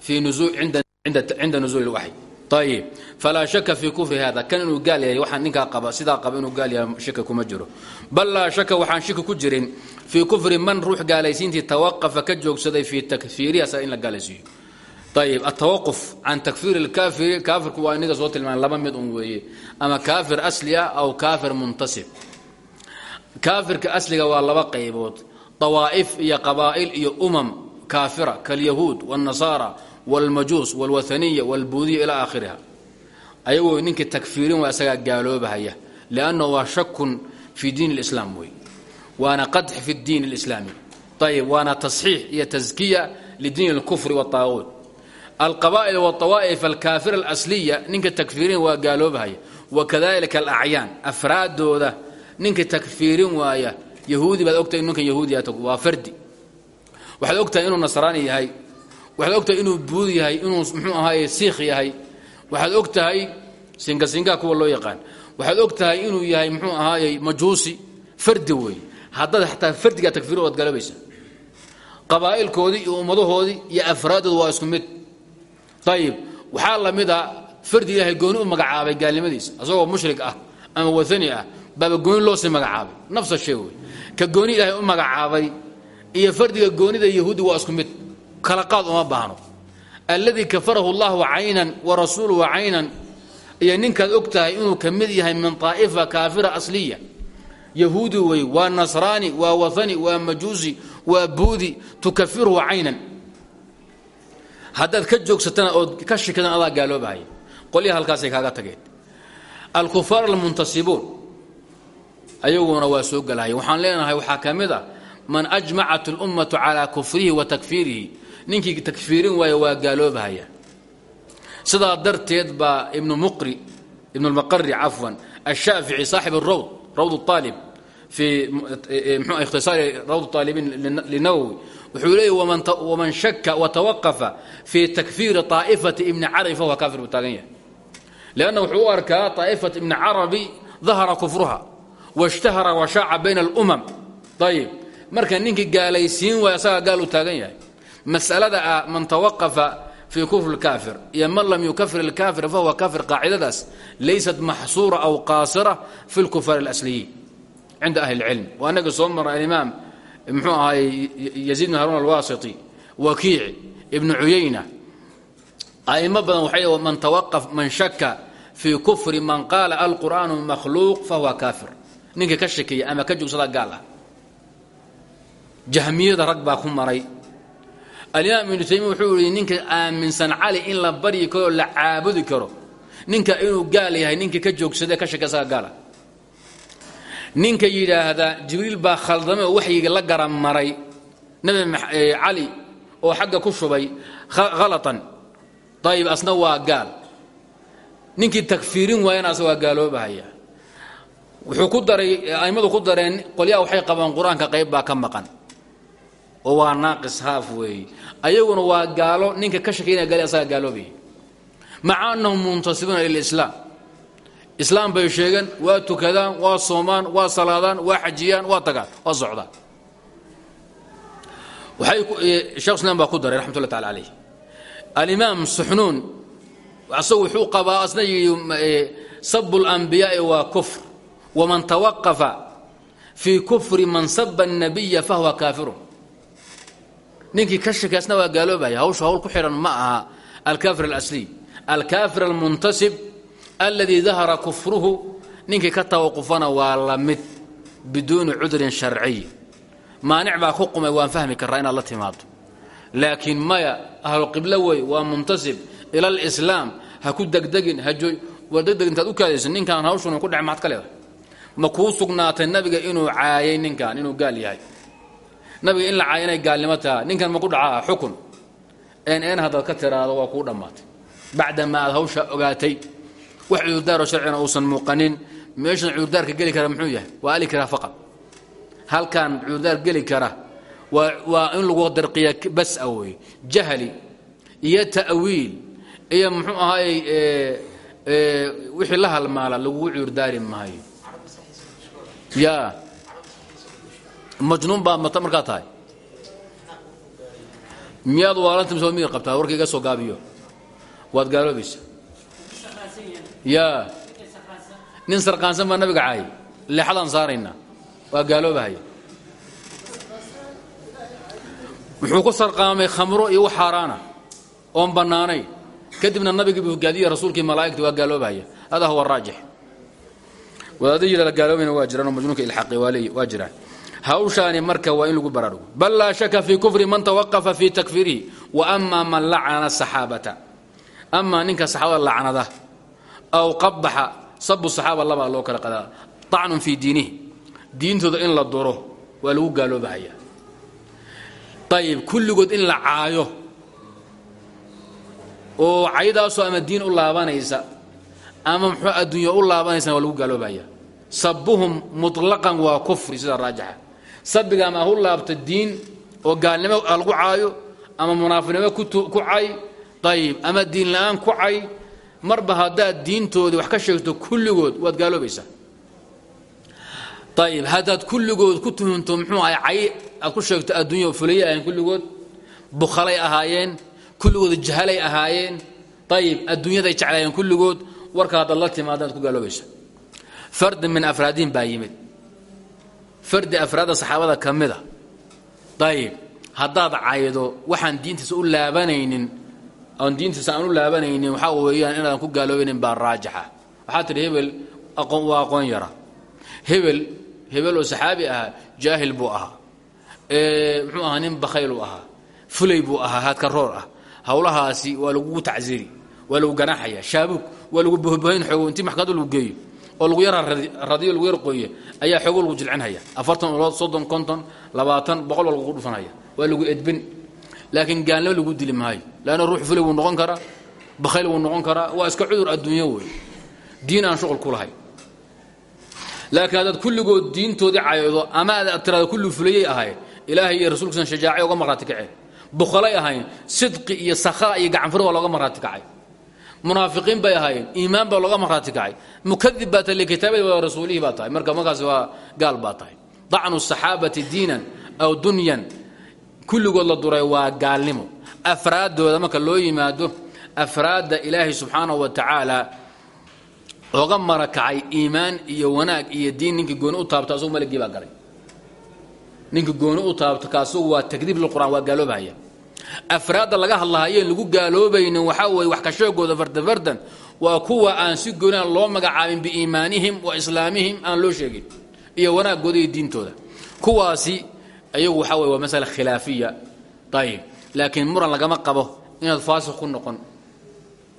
fi cinda nuzuuli اlwaxy ayib falaa shaka fii kufri hada kan inuu gaal yahay waxaan ninkaa qaba sidaa qaba inuu gaal yahay shaka kuma jiro bal laa shaka waxaan shaki ku jirin fii kufri man ruux gaalaysiintii tawaqafa ka joogsaday fii takfiirihi asaga in la gaalaysiiyo ayib atawaquf can takfiir اlkaafiri kaafirku waa inaga soo tilmaamay laba mid un weeye ama kaafir asli aw kaafir muntasib kaafirka asliga waa laba qaybood dawaa'if iyo qabaa'il iyo umam kaafira kalyahuud wاlnasaara wاlmajuus wاlwathaniya wاlbuudiya ilaa aakhiriha ayagoo ninkii takfiirin waa isagaa gaaloobahaya liannahu waa shakun fi diin اlislaam wey waana qadx fi اdiin اlislaami ayib waana tasxiix iyo taskiya lidiin اlkufri wاطaaguut alqabaa'il wاطawaa'if alkaafira alasliya ninka takfiirin waa gaaloobahaya wakadalika alacyaan afraadooda ninka takfiirin waaya yahuudi baad ogtahay ninkan yahuudi waa fardi. Waxaad ogtahay inuu nasraani yahay waxaad ogtahay inuu buud yahay inuu muxuu ahaaye siikh yahay. Waxaad og tahay sinkasinkaa kuwa loo yaqaan. Waxaad og inuu yahay muxuu ahaaye majuusi fardi weeye haddaad xataa fardigaa takfiir waad galabaysa qabaa'ilkoodii iyo ummadahoodii iyo afraadoodu waa isku mid. Ayib waxaa la a fardi ilaahay gooni u magacaabay gaalnimadiisa asagoo mushrik ah ama waani ah baaba gooni loo sii magacaabay. Nafsa shay wey ka gooni ilaahay u magacaabay. Iyo fardiga goonida yahuudi waa isku mid. Kala qaad uma baahno. Alladii kafarahu allahu caynan wa rasuuluhu caynan. Iyo ninkaad og tahay inuu ka yahay min طaa'ifa kaafira asliya. Yahuudi wey waa nasraani waa waani waa majuusi waa buudi tukafirhu caynan. Haddaad ka joogsatana ood ka shikidan adaa gaaloobahaya qolyaha halkaasay kaaga tageen alkufaar almuntasibuun ayaguna waa soo gelahaya waxaan leenahay waxaa ka mid a man ajmacat اlummatu calaa kufrihi wa takfiirihi ninkii takfiirin waaya waa gaaloobahaya sidaa darteed baa ibnu muqri ibn اlmaqari cafwan ashaafici saaxib اrawd rawd اaalib fii mxu ikhtisaari rawd اaalibiin linawowi wuxuu leeyay waman shaka watawaqafa fii takfiiri طaa'ifati ibni carabi fahuwa kaafir buu taagan yahay lanna wuxuu u arkaa طaa'ifat ibni carabi dahara kufruha washtahara washaaca bayna اlumam ayib marka ninkii gaalaysiin waaya asagaa gaal u taagan yahay masalada ah man tawaqafa fii kufri اlkaafir iyo man lam yukafir اlkaafir fahuwa kaafir qaacidadaas laysat maxsuura aw qaasira fi اlkufaar اlasliyiin cinda ahli اlcilm waa anaga soo mara alimaam mxuu ahaay yaziid bn haruun alwaasiti wakiici ibnu cuyayna a'imo badan waxay man tawaqaf man shaka fii kufri man qaala alqur'aanu makhluuq fahuwa kaafir ninka ka shakiya ama ka jogsada gaal ah jahmiyada rag baa ku maray. Alimaam ibnu taymiya wuxuu yihi ninka aaminsan cali in la baryi karo la caabudi karo ninka inuu gaal yahay ninka ka joogsada ka shaki asaga gaala. Ninka yidhaahda jibriil baa khaldame oo waxyiga la garan maray. Nabi cali oo xagga ku shubay khalatan ayib asna waa gaal. Ninkii takfiirin waayana asa waa gaaloobahaya wuxuu ku daray a'immadu ku dareen qolyaha waxay qabaan qur'aanka qayb baa ka maqan. Oo waa naaqis haaf weeye ayaguna waa gaalo ninka ka shakiynaya gali asaga gaaloobaya maca annahum muntasibuuna lilislaam islaam. Bay sheegeen waa tukadaan waa soomaan waa salaadaan waa xajiyaan waa tagaan waa socdaan. Waxay shekh islam baa ku daray raxmat taala alayh alimaam suxnuun asagu wuxuu qabaa asna yidhi sabu اlanbiyaai waa kufr waman tawaqafa fii kufri man saba الnabiya fahuwa kaafirun ninkii ka shakay asna waa gaaloobaya hawsha hawl ku xidhan ma aha alkaafir alasliy alkaafir almuntasib alladii dahara kufruhu ninkii ka tawaqufana waa la mid biduuni cudrin sharciy maanic baa ku qumay waan fahmi karaa inaad la timaado laakiin maya ahlu qiblo wey waa muntasib ila alislaam ha ku degdegin waa degdeg u kaadayso ninkaan hawshuna ku dhec maxad ka ma kuu sugnaatay nabiga inuu caayay ninkan inuu gaal yahay. Nabiga in la caaya inay gaalnimo taha ninkan ma ku dhacaa xukun. Een een haddaad ka tiraado waa kuu dhammaatay. Bacdama aad hawsha ogaatay wax cudurdaaroo sharcina uusan muuqanin meeshan cudurdaarka geli kara muxuu yahay? Waa alikraha faqad halkan cudurdaar geli kara waa waa in lagu darqiya bas a wey jahli iyo ta'wiil iyo muxuu ahaayey wixii la halmaala lagugu cudurdaari maayo ya. Majnuun baa mata markaa tahay. Miyaad waalanta mise miyir qabtaa? Warka iga soo gaabiyo. Waad gaaloobaysa yaa nin sarqaansan baa nabiga caayay leexadaan saaraynaa waa gaaloobahaya wuxuu ku sarqaamay khamro iyo wax xaaraana oon bannaanay. Kadibna nabigii buu gaadiya rasuulkii malaa'igta waa gaaloobahaya hada huwa raajix wadaada yidhahda gaaloobayna waa jiraan oo majnuunka ilxaqi waa jiraan. Hawshaani marka waa in lagu baraarugo. Bal laa shaka fii kufri man tawaqafa fii takfirihi wa ama man lacana saxaabata. Amaa ninka saxaabada lacnada aw qabaxa sabu saxaaba labaa loo kala qadaa طacnun fii diinihi. Diintooda in la duro waa lagu gaaloobahaya ayib kulligood in la caayo oo caydaasoo ama diin u laabanaysa ama muxuu adduunya u laabanaysana waa lagu gaaloobahaya sabuhum muطlaqan waa kufri sida raajixa sabiga ama hu laabta diin oo gaalnimo lagu caayo ama munaafiqnimo ku cay ayib ama diin la'aan ku cay marba haddaad diintoodii wax ka sheegto kulligood waad gaaloobaysaa. Ayib haddaad kulligood ku tuhunto muxuu ahay cay aad ku sheegto adduunya fulaya ahayn kulligood bukhalay ahaayeen kulligood jahalay ahaayeen ayib adduunyaday jeclaayeen kulligood warka haddaad la timaadaad ku gaaloobaysa. Fardi min afraadihim baa yimid. Fardi afraadda saxaabada ka mida ayib haddaad caydo waxaan diintiisa u laabanaynin oon diintiisa aan u laabanaynin waxaa weeyaan inaadan ku gaaloobaynin baa raajixa waxaa tidhi hebel waa aqoon yara. Hebel hebel oo saxaabi ahaa jaahil buu ahaa. Muxuu ahaa nin bakhayluu ahaa. Fulay buu ahaa haadka roor ah. Howlahaasi waa lagugu tacsiiri waa lagu ganaaxaya. Shaabuug waa lagu bohbohayn xoogo intii maxkamada lagu geeyo oo lagu yar radiyo lagu yar qoye ayaa xoogo lagu jilcinhaya afartan olood soddon konton labaatan boqol baa lagugu dhufanhaya waa lagu edbin. Laakiin gaalnimo lagu dili maayo ruux fulay wuu noqon karaa bakhayl wuu noqon karaa waa iska cudur adduunyo wey diin aan shuqul ku lahayn laakiin haddaad kulligood diintoodii caydo ama aad tiraado kulli fulayay ahayd ilaahay iyo rasuulkiisan shajaace uga marhaati kaceen. Bukhalay ahayn sidqi iyo sakhaa iyo gacanfur waa looga marhaati kacay munaafiqiin bay ahaayeen. Iimaan baa looga marhaati kacay. Mukadib baa tahay likitaabadi wa rasuulihii baa tahay. Marka markaas waa gaal baa tahay. Dacnu saxaabati diinan aw dunyan. Kulligood la duray waa gaalnimo. Afraaddooda marka loo yimaado afraadda ilaahay subxaanahu wa tacaala oga marakacay iimaan iyo wanaag iyo diin. Ninkii gooni u taabto asagu malgii baa galay ninkii gooni u taabto kaasugu waa takdiib lilqur'an waa gaaloobahaya afraadda laga hadlahayeen lagu gaaloobaynin. Waxaa weeye wax ka sheegooda fardan fardan waa kuwa aan si gooniaan loo magacaabin biiimaanihim wa islaamihim aan loo sheegin iyo wanaaggooda iyo diintooda. Kuwaasi ayagu waxaa weye waa masala khilaafiya. Ayib laakiin muran lagama qabo inaad faasiq ku noqon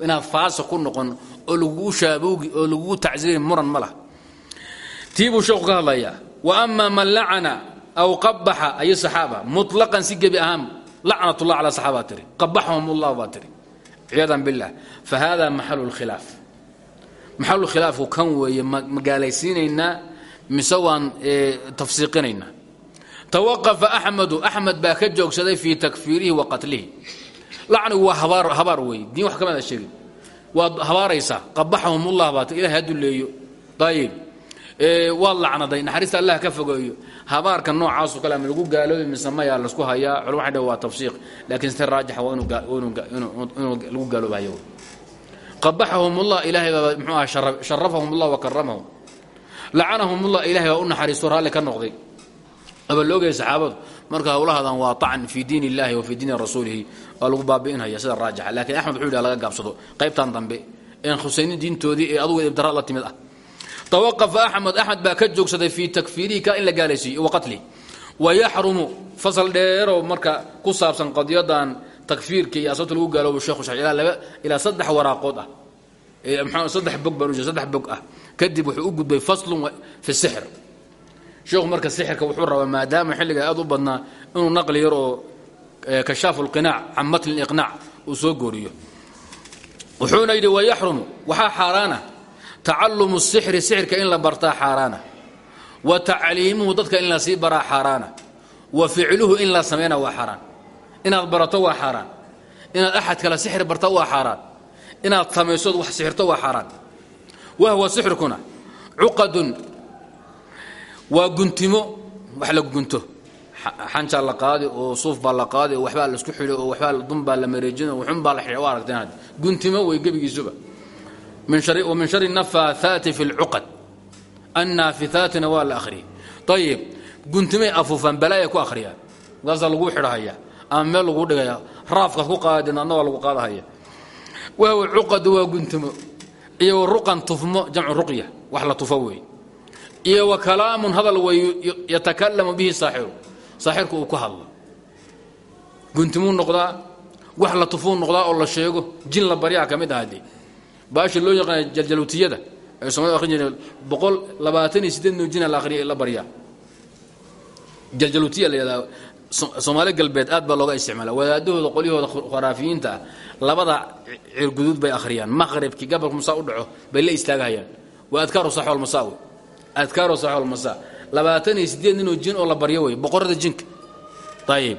inaad faasiq ku noqon oo lagugu shaabuugi oo lagugu tacsiiri muran ma lah tii buu wa ama man lacana aw qabaxa ay saxaaba muطlaqan si gebi ahaan lacnat ullah cala saxaaba tiri qabaxahum ullah baa tiri. Ciyaadan billah fa hada maxalu lkhilaaf maxalu khilaafku kan weeye ma gaalaysiinaynaa mise waan tafsiiqinaynaa. Tawaqafa axmedu axmed baa ka joogsaday fii takfiirihi wa qatlihi. Lacnigu waa habaar weeye diin wax kamada sheegin. Waad habaaraysaa qabaxahum ullah baa tiri ilahay ha duleeyo ayib waad lacnaday. Naxariista allah ka fogeeyo habaarka noocaaso kale ama lagu gaaloobi mise mayaa lasku hayaa culum waxay dhah waa tafsiiq. Laakiin sida raajixa waa inuu lagu gaaloobahayo qabaxahum ullah ilaahay baa muxuu aha sharafahum ullah wa karamahum lacanahum ullah ilahay baa u naxariisto raalli ka noqday. Aba loogaya saxaabadu marka howlahadan waa طacn fii diin illahi wa fii diini rasuulihi. Waa lagu baabi'inhaya sida raajixa. Lakiin axmed wuxuu laga gaabsado. Qaybtan dambe een khusaynin diintoodii ee adugu ibdara la timid ah tawaqafa axmed axmed baa ka joogsaday fii takfiirihi ka in la gaalaysiiyo wa marka ku saabsan qadiyadan takfiirka iyo lagu gaaloobo sheekhu sharci ilaa saddex waraaqood ah saddex bog baan saddex bog ah kadib wuxuu u gudbay faslun fi sixr sheekhu marka sixirka wuxuu rabaa maadaama xilliga aad u badnaa inuu naqli yar oo kashaafu lqinaac can matni liqnaac uu soo gooriyo wuxuuna yidhi wayaxrumu tacalumu sixri sixirka in la bartaa xaaraana. Wa tacliimuhu dadka in la sii baraa xaaraana. Wa ficluhu in la samayna waa xaaraan. Inaad barato waa xaaraan. Inaad axad kale sixir barto waa xaaraan. Inaad samaysood wax sixirto waa xaaraan. Wahwa sixirkuna cuqadun waa guntimo. Wax la gunto. Xanjaa la qaadi oo suuf la qaadi oo waxbaa la isku xidhi oo waxbaa dun la mareejin oo xun baa la min shari nafaathaati fi lcuqad annaafithaatina waa la akhriyay ayib guntimay afuufaan balaaya ku akhriyaan markaasaa laguu xidhahaya ama meel laguu dhigaya raafkaad ku qaadin adna waa lagu qaadahaya wahwa cuqadu waa guntimo iyo ruqan tufmo jamcu ruqya wax la tufo wey iyo wa kalaamun hadal wey yatakalamu bihi saaxiru saaxirku uu ku hadlo guntimuu noqdaa wax la tufuu noqdaa oo la sheego jin la baryaa ka mid ah dee baasha loo yaqaana jaljalutiyada. Ay soomaalida akhrin jireen boqol labaatan iyo sideed noo jina la akhriya la baryaa jaljalutiya la yidhahdaa soomaali galbeed aad baa looga isticmaala. Wadaadahooda qolyahooda kharaafiyiinta ah labada cirguduud bay akhriyaan. Maqribkii gabalku masaa u dhaco bay la istaagahayaan. Waa adkaaru sax walmasaa wey. Adkaaru sax walmasaa labaatan iyo sideed ninoo jin oo la baryo wey. Boqorada jinka ayib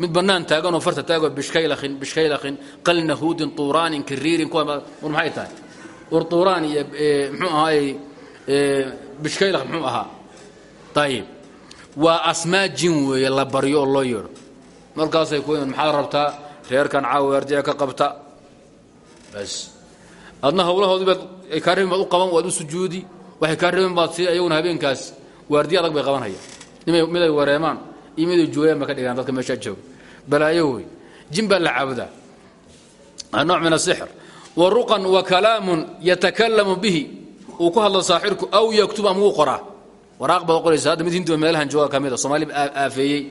mid bannaan taaganoo farta taagoo bishkaylakhin bishkaylakhin qalnahuudin tuuraanin kariirin kuwa maxay tahay? War tuuraan iyo muxuu ahaayey bishkaylakh muxuu ahaa. Ayib waa asmaa jin weeye la baryo oo loo yeedho. Markaasay ku maxaad rabtaa reerkan caawa ardiya ka qabta. Bas adna hawlahoodii baad ay kaa rabeen baad u qaban waad u sujuudi. Waxay kaa rabeen baad sii ayaguna habeenkaas waardiya adag bay qabanhaya nimay miday wareemaan iyo miday jooyaan ba ka dhigaan dadka meeshaa jooga? Balaayo wey jin baa la caabudaa. Nooc min asixr wa ruqan wa kalaamun yatakalamu bihi. Uu ku hadlo saaxirku aw yaktub ama uu qoraa. Waraaq baad qoraysa hadda mid hindiba meelahan jooga ka mid a soomaali aafeeyey.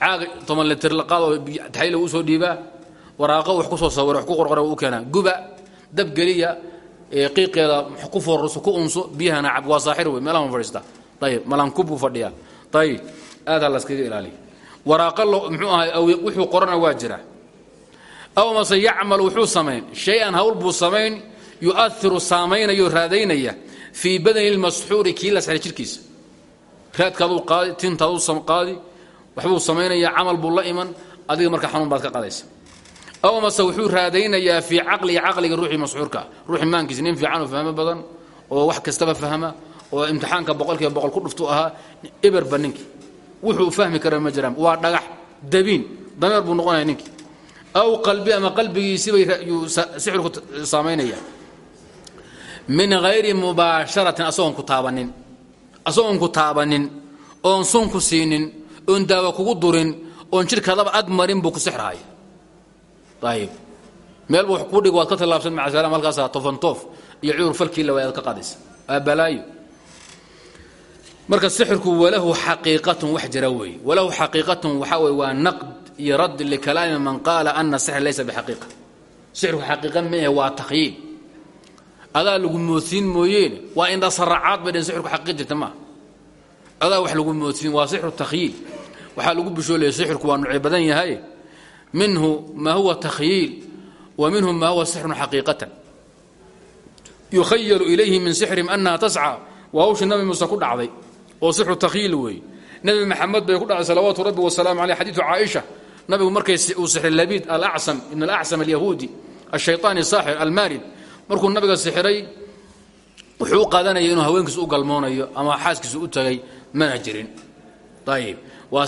Caag toban litir la qaad oo taxayla uu soo dhiibaa. Waraaqo wax ku soo sawira wax ku qorqora u keenaa. Guba dab geliya qiiqeeda ku foorruso ku unso biyahana cab waa saaxir wey meelahan fadhiista. Ayib malankub buu fadhiyaa. Ayib aad ha laskaga ilaaliya waraaqo muxuu ahay wuxuu qorana waa jira. Aw mase yacmal wuxuu samayn shay-an hawl buu samayn yu'airu saamaynaya oo raadaynaya fii badani lmasxuuri kii la sxray jirkiisa. Raadkaaduu qaadi tintaaduu qaadi waxbuu samaynaya camal buu la iman adiga marka xanuun baad ka qadaysa aw mase wuxuu raadaynayaa fii caqlihi caqliga ruuxii masxuurka ruuxii maankiisa nin fiican oo badan oo wax kastaba fahma oo imtixaanka boqolkiiba boqol ku dhuftu ahaa eberba ninkii wuxuu fahmi kara ma jiraan. Waa dhagax dabiin. Dameer buu noqonaya ninkii. Aw qalbi ama qalbigiisibay sixirku saamaynaya. Min hayri mubaasharatin asagoon ku taabanin. Asagoon ku taabanin. Oon sun ku siinin. Oon daawo kugu durin. Oon jidhkaadaba ag marin buu ku sixrahaya ayib meel bu wax kuu dhig waad ka tallaabsan maca salaam halkaasa tofantoof iyo cudur falkiila waad ka qaadaysa. Aa balaayo marka sixirku walahu xaqiiqatun wax jira weeye walahu xaqiiqatun waxaa weye waa naqd iyo radd likalaami man qaala ana sixr laysa bixaqiiqa sixirku xaqiiqa maehe waa takhyiil adaa lagu moodsiin mooyeene waa indhasaracaad bay dhn sixirku xaqiiq jirta adaa wax lagu moodsiin waa sixru takhyiil waxaa lagu bishoolaya sixirku waa nuucyo badan yahay. Minhu maa huwa takhyiil wa minhu maa huwa sixrun xaqiiqatan. Yukhayalu ilayhi min sixrihim annaha tasca waa hawshii nabi muuse ku dhacday oo sixru takhyiil weeye nebi maxamed bay ku dhacday salawaatu rabbi wasalaamu caleyh xadiidu caaisha nabigu markay uu sixray labiid alacsam ibn alacsam alyahuudi ashayطaani saaxir almaarid markuu nabiga sixiray wuxuu u inuu haweenkiisu u galmoonayo ama xaaskiisu u tagay mana jirin. Ayib waa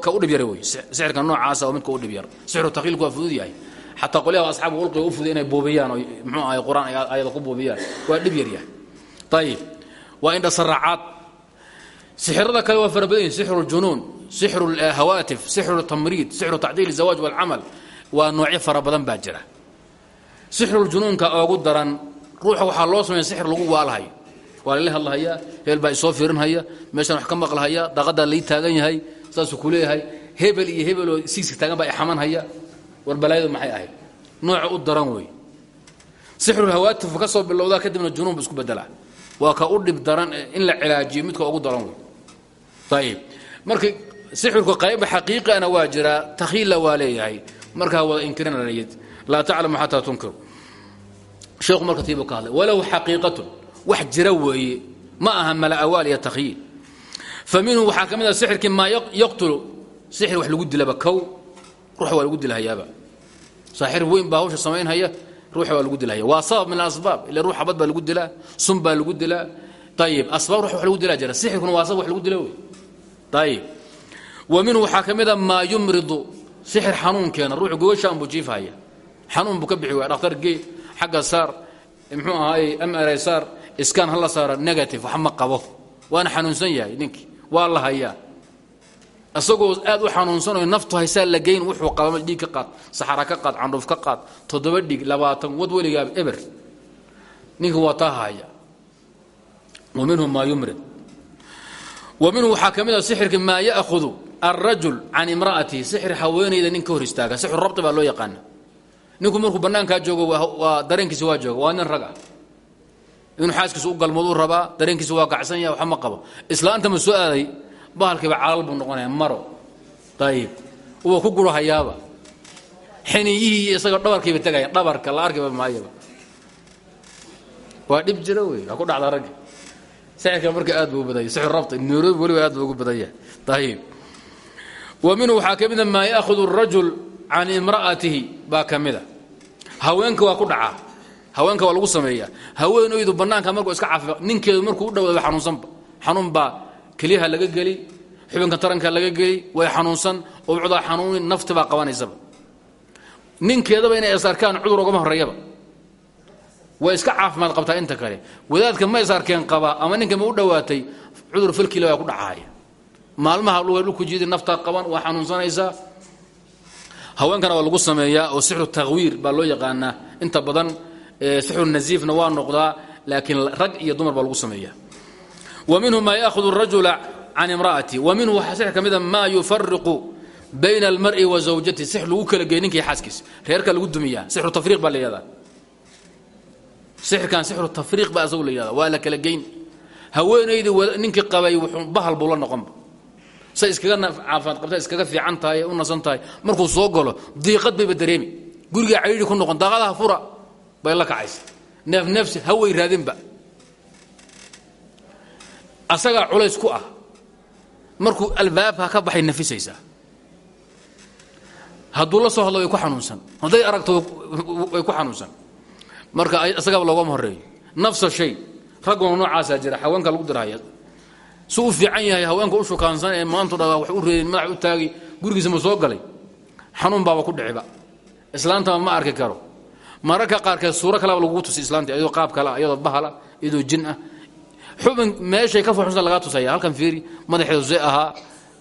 ka u dhib yara wey sixirka noocaasa oo midka u dhib yar. Sixru takhyiilku waa fudud yahay. Xataa qolyaha asxaabu ulqiga u fuday inay oo muxuu ahay qur'aan ku buubiyaan waa dhib yar yahay. Ayib waa indhasaracaad sixirada kale waa fara badan yihiin sixru ljunuun sixru hawaatif sixru tamriid sixru tacdiil zawaaj walcamal. Waa noocyo fara badan baa jira. Sixruljunuunka oogu daran ruuxa waxaa loo sameeya sixir lagu waalhayo. Waa lala hadlahayaa hebel baa isoo fiirinhaya meeshaan wax ka maqlahaya daqadaa lai taagan yahay saasuu ku leeyahay. Hebel iyo hebeloo siiska taagan baa ixamanhaya war balaayadu maxay ahayd? Nooca u daran wey sixrulhawaatif ka soo bilowdaa kadibna junuun bu isku bedelaa waa ka u dhib daran in la cilaajiyo midka ugu daran wey ayib marka sixirku qayba xaqiiqana waa jiraa takhiilla waa leeyahay. Markaa wada inkirinayad laa taclamu xataa tunkiru. Sheekhu marka tiibu ka hadlay walahu xaqiiqatun wax jira weeye ma aha mala awaal iyo takhyiil fa minhu waxaa ka mid ah sixirkii maa yaqtulu sixir wax lagu dilaba kow ruux waa lagu dilhayaaba saaxir weyn baa hawsha samaynhaya ruuxa waa lagu dilhaya waa sabab min alasbaab ila ruux xabad baa lagu dilaa sun baa lagu dilaa ayib asbaab ruux wax lagu dilaa jira sixirkuna waa sabab wax lagu dila wey ayib wa minhu waxaa ka mid a maa yumridu sixir xanuun keena ruuxu gogashaan buu jiifhaya xanuun buu ka bixi waaya dhakhtar gee xagga saar muxuu ahaaye mri saar iskaan hala saara negative wax ma qabo waana xanuunsan yahay ninkii waa la hayaa isagoo aad u xanuunsanayo naftu haysaa la geyn wuxuu qaba dhiig ka qaad saxara ka qaad candhuuf ka qaad toddoba dhig labaatan wad weligaaba eber ninka waa taa haya wa minhum maa yumrid wa minhu waxaa ka mid a sixirka maa ya'hudu alrajul can imra'atihi sixir haweenayda nin ka hor istaaga sixir rabti baa loo yaqaana ninku markuu bannaankaa joogo waa dareenkiisi waa jooga waa nin rag ah inuu xaaskiisa u galmooduu rabaa dareenkiisa waa gacsan yahay waxba ma qabo islaanta ma soo aaday bahalkiiba calal buu noqonaya maro ayib wuu ku gurahayaaba xiniyihii isagoo dhabarkiiba tegaya dhabarka la arkiba maayaba waa dhib jira wey waa ku dhacda ragga sixirka marka aad buu u badanya sixir rabti nairobi aad buu ugu badan yahay ayib wa minhu waxaa ka mida maa ya'hudu arajul can imra'atihi. Baa ka mida haweenka waa ku dhacaa. Haweenka waa lagu sameeyaa. Haweenaydu bannaanka markuu iska caafiya ninkeedu markuu u dhawaado xanuunsanba xanuun baa kelyaha laga geli xubinka taranka laga geli way xanuunsan ubcdaa xanuunin nafti baa qabanaysaba ninkeedaba inay is arkaan cudur ogama horreeyaba way iska caafimaad qabtaa inta kale. Wadaadka ma is arkeen qabaa ama ninka ma u dhowaatay cudur falkila waa ku dhacaaya maalmaha dhulku jiidi naftaa qaban waa xanuunsanaysaa haweenkana waa lagu sameeyaa oo sixru takwiir baa loo yaqaanaa. Inta badan sixru nasiifna waa noqdaa laakiin rag iyo dumar baa lagu sameeyaa. Wa minhu maa ya'hudu arajula can imra'ati. Wa minhu waxaa sixir ka mida maa yufariqu bayna wa zawjatihi six lagu kala geey reerka lagu dumiyaa. Sixru tafriiq baa la sixirkan sixru tafriiq baa asagu la yihahdaa waa la kala geyn. Haweenaydii ninkii qabay bahal buu la noqonba say iskaga caafimaad qabta iskaga fiican tahay u nasan tahay markuu soo galo diiqad bayba dareemi gurigaa caydhi ku noqon daaqadaha fura bay la kacaysa neef neefsi haway raadinba. Asagaa culays ku ah. Markuu albaabka ka baxay nafisaysaa hadduu la soo hadlo way ku xanuunsan. Hadday aragto way ku xanuunsan marka isagaba loogama horeeyo nafsa shay ragguna noocaasaa jira haweenka lagu dirhaya si u fiican yahay haweenka u shukaansan ee maantu dha wax u reedin madax u taagi gurigiisa ma soo galay. Xanuun baaba ku dhiciba. Islaantaba ma arki karo. Mararka qaarkeed suuro kaleba lagugu tusi islaanta iyadoo qaab kale iyadoo bahala iyadoo jin ah. Xubin meeshay ka fuxusan lagaa tusaya halkan fiiri madaxeedu see ahaa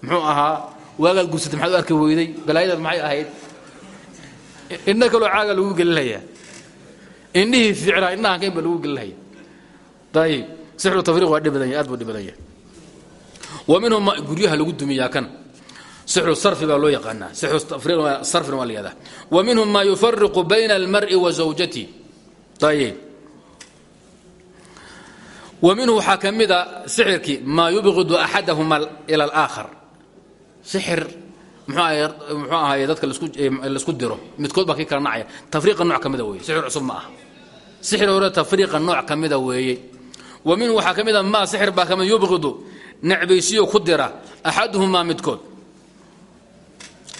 muxuu ahaa waagaad gursatay maxaad u arki weyday maxay ahayd? Indha kaloo caaga lagu gelinaya indhihii fiicnaa indhahan kayn ba lagu gelinaya ayib sixru tafriiq waa dhib badan yahay aad buu dhib badan yahay wa minhum guryaha lagu dumiyaa kan. Sixru sarfi baa loo yaqaanaa. Sixru sarfina waa la yihahdaa wa minhum maa yufariqu bayna almar'i wa zawjatihi ayib wa minhu waxaa ka yubqidu axadahuma ila alaakhar. Sixir muxuu ahaye dadka la isku diro. Midkood baa kii kala nacaya. Nooc ka mida weeye sixir ma aha sixir hore tafriiqa nooc ka weeye. Wa minhu waxaa ka sixir baa ka mid yubqidu necbaysiyo ku dira axaduhumaa midkood.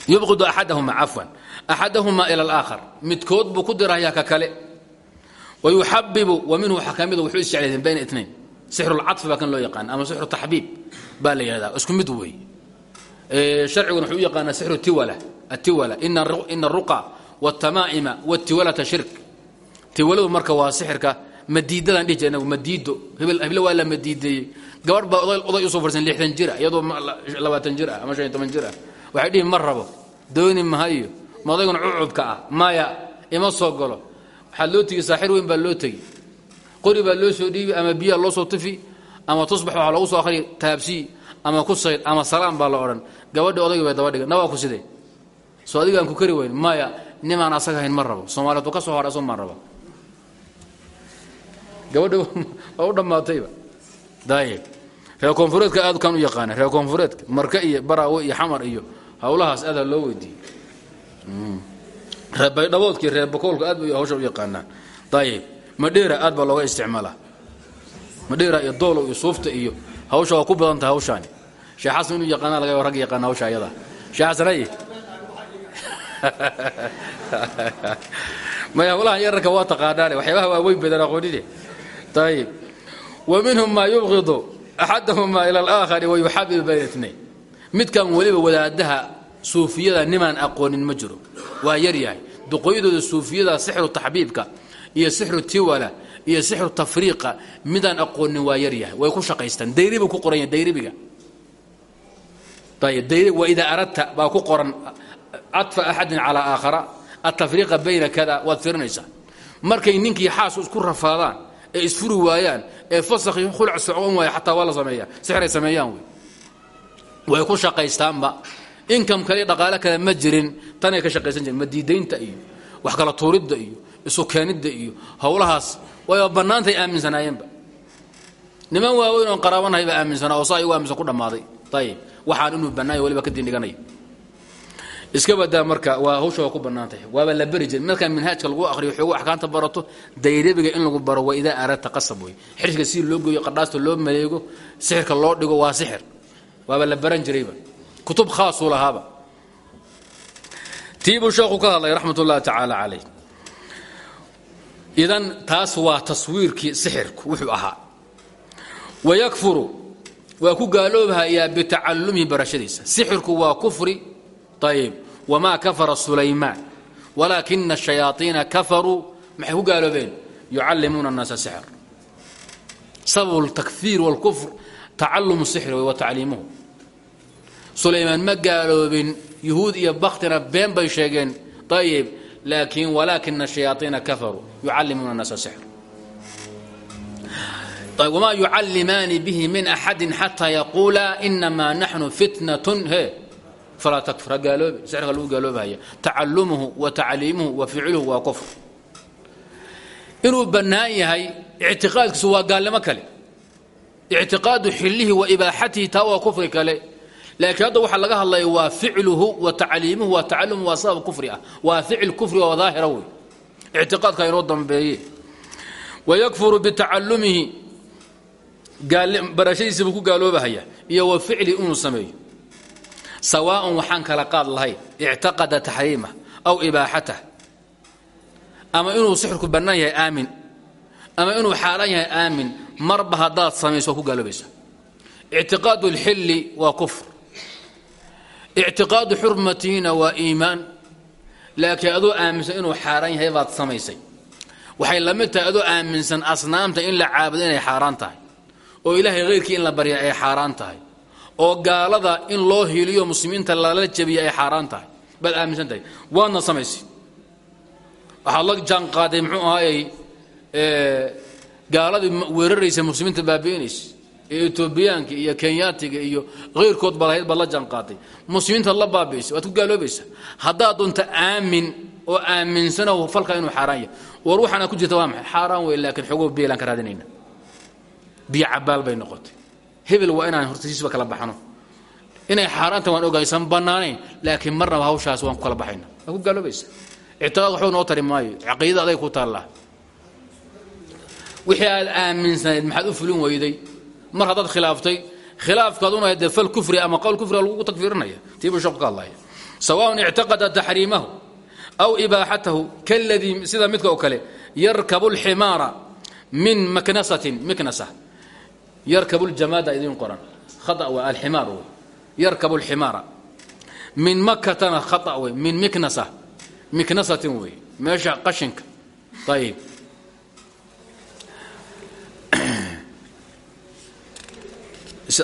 Yubqidu axadahuma cafwan. Axadahumaa ila alaakhar. Midkood buu ku dirahyaa ka kale. Wa yuxabibu wa minhu waxaa wuxuu isjeclaydeen bayna itnayn. Sixrulcadfi baa kan loo yaqaana ama sixru taxbiib baa la yidhahdaa isku mid weeye. Sharciguna wuxuu u sixru tiwala. Atiwala ina aruqa wاtamaa'ima wاtiwalata shirk tiwaladu marka waa sixirka madiidadaan dhihi jirna madiido. Heble waa la madiideeyey gabadh baa oday u soo farsan lixdan jir iyadoo labaatan jir ama shan toban jir ah waxay dhihi dooni mahayo ma odayguna ah maya ima soo galo. Waxaa loo tegi saaxir weyn baa loo tegi qori baa loo soo dhiibi ama biyaa loo soo tufi ama tusbax waxaa lagu soo akhriya taabsii ama ku saydh ama salaam baa la odhan. Gabadhi odaygi bay daba dhigan nawaa ku sidee? Soo adigaan ku kari weyn maya nimaan asaga hayn ma ka soo maan raba gabadha waa u dhammaatayba daayib. Reer koonfureedka aad kan u yaqaana reer koonfureedka marka iyo baraawe iyo xamar iyo howlahaas aadaa loo weydiiyey. Reer baydhaboodkii reer bakoolka aad bay hawsha u yaqaanaan. Dayib madheera aad baa looga isticmaalaa. Madheera iyo doolo iyo suufta iyo hawsha waa ku badan tahay hawshaani sheekh xasan inuu yaqaana laga rag yaqaana hawsha ayada. Sheekh xasan aye maya howlahan yararka waa taqaanaane waxyaabaha waa weyn badan aqoonine ayib wa minhum maa yubqidu axadahumaa ila alaakhari wayuxabibu bayna itnayn midkan weliba wadaadaha suufiyada nimaan aqoonin ma jiro waa yar yahay duqoydooda suufiyada sixru taxbiibka iyo sixru tiwala iyo sixru tafriiqa midaan aqoonin waa yar yahay way ku shaqaystaan dayribu ku qoran yahay dayribiga ayb dayri waidaa aradta baa ku qoran cadfa axadin calaa aakhara atafriiqa bayna kada waad firinaysaa markay ninkii xaas isku rafaadaan ee isfuri waayaan ee fasakhi khulc socon waaya xataa waa la sameeya sixray sameeyaan wey way ku shaqaystaanba. Inkam kale dhaqaale kale ma jirin tanay ka shaqaysan jireen madiidaynta iyo wax kala tuuridda iyo isu keenidda iyo howlahaas. Wayba bannaantay aaminsanaayeenba. Niman waaweyn oon qaraabanahay baa aaminsanaa oo saa igu aaminsan ku dhammaaday. Ayib waxaan inuu bannaayo waliba ka diindhiganaya iska badaa marka waa hawsha waa ku bannaantay. Waaba la beri jiray. Markaa minhaajka lagu akhriyo xoogu axkaamta barato. Dayrabiga in lagu baro waa idaa aradta qasab wey xirsiga si loo gooyo qadhaasta loo maleego sixirka loo dhigo waa sixir. Waaba la baran jirayba. Kutub khaasuu lahaaba. Tii buu sheekhu ka hadlay raxmat ullahi tacaala calayh. Idan taas waa taswiirkii sixirku wuxuu ahaa. Wayakfuru waa ku gaaloobahayaa bitacallumihi barashadiisa. Sixirku waa kufri ayib wamaa kafara sulaymaan walaakina ashayaaiina kafaruu maxay ku gaaloobeen yucallimuuna annaasa sixr sababu ltakfiir wاlkufr tacalumu sixri wa tacliimuhu sulaymaan ma gaaloobin yuhuud iyo baktina been bay sheegeen ayib laakiin walaakina ashayaaiina kafaruu yucallimuuna annaasa sixr wma yucallimaani bihi min axadi xataa yaquula inamaa naxnu fitnat he falaa takfur ha gaaloobi sixirka lagu gaaloobahaya tacalumuhu wa tacliimuhu wa ficluhu waa kufr inuu bannaan yahay ictiqaadkiisu waa gaalnimo kale ictiqaadu xilihi wa ibaaxatihi taa waa kufri kale laakiin hadda waxaa laga hadlaya waa ficluhu wa tacliimuhu wa tacalumuhu waa sabab kufri ah waa ficil kufri oo daahira wey ictiqaadka inoo dambeeye wayakfuru bitacalumihi barashadiisa buu ku gaaloobahaya iyo wa ficli inuu sameeyo sawaaءan waxaan kala qaad lahayn ictaqada taxriimah aw ibaaxatah ama inuu sixirku bannaan yahay aamin. Ama inuu xaaraan yahay aamin. Marba haddaad samayso waa ku gaaloobaysa ictiqaadu اlxilli waa kufr. Ictiqaadu xurmatiina waa iimaan. Laakiin adoo aaminsan inuu xaaraan yahay baad samaysay. Waxay la mid tahay adoo aaminsan asnaamta in la caabudo inay xaaraan tahay. Oo ilaahay hayrkii in la barya ay xaaraan tahay oo gaalada in loo hiiliyo muslimiinta lala jabiya ay xaaraan tahay. Baad aaminsan tahay. Waadna samaysay waxaad la jaanqaaday muxuu ahaayey gaaladii weeraraysa muslimiinta baabi'inaysa. Ee iyo kenyaatiga iyo hayrkood baad ahayd baad la jaanqaaday muslimiintaad la baabi'isay waad ku gaaloobaysa. Haddaad doonta aamin oo aaminsanahu falka inuu xaaraan yahay. War waxaana ku jirta waa maxay? Xaaraan wey laakiin ka raadinayna. Biyo cabaal bay noqotay hebel waa inaan hortasiisba kala baxno. Inay xaaraanta waan ogaysan bannaanayn laakiin marnaba hawshaas waan kala baxayna. Waa ku gaaloobaysa? Ictiqaad noo tari maayo. Caqiidada aday ku taallaa wixii aad aaminsanayd maxaad u fulin weyday? Mar haddaad khilaaftay khilaafkaaduna dee fal kufri ama qowl kufriga lagu takfiirinaya. Tii buu sheeku ka hadlaya. Sawaaءun ictaqada taxriimahu aw ibaaxatahu kaladii sida midka oo kale yarkabu اlximaara min maknasatin miknasa yarkabu ljamaada idin qoran. Khaa w alximaar wey yarkabu lximaara min makatana khaa wey. Min miknasa. Miknasatin wey. Meesha qashinka. Ayib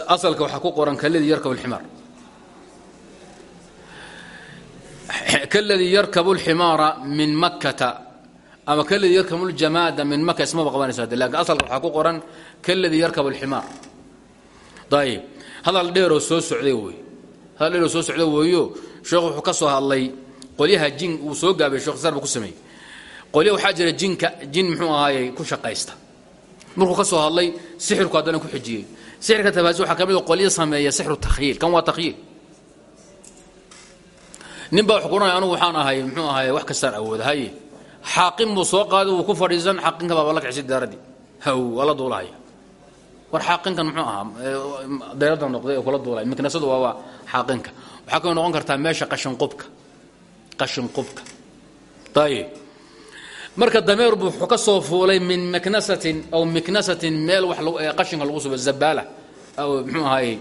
asalka waxaa ku qoran kaladii yarkabu lximaar kaladii yarkabu lximaara min makata ama kaladii yarkabu ljamaada min maka ismaba qabanaysa laakiin asalka waxaa ku qoran kaladii yarkabu alximaar ayib hadal dheeroo soo socday wey. Hadal dheeroo soo socda weeyo. Sheekhu wuxuu ka soo hadlay qolyaha jin uu soo gaabay shekh sarba ku sameeyey. Qolya waxaa jinka jin muxuu ahaayey ku shaqaysta. Markuu ka soo hadlay sixirku haddana ku xijiyey. Sixirka tabaasi waxaa ka mid a qolyo sameeya sixru takhyiil. Kan waa takhyiil? Nin baa wuxuu anugu waxaan ahay muxuu ahaye wax kastaan awooda haye xaaqin buu soo qaaday wuu ku fadhiisan xaaqinka baaba la kicsi daaradii haw waa la duulahaya war xaaqinkan muxuu ahaa dayrada noqday ee kula duulay miknasadu waa waa xaaqinka. Waxaa kaloo noqon kartaa meesha qashinqubka. Qashinqubka. Ayib marka dameer buu ka soo fuulay min miknasatin aw miknasatin meel wax qashinka lagu subo zabaala aw muxuu ahaayey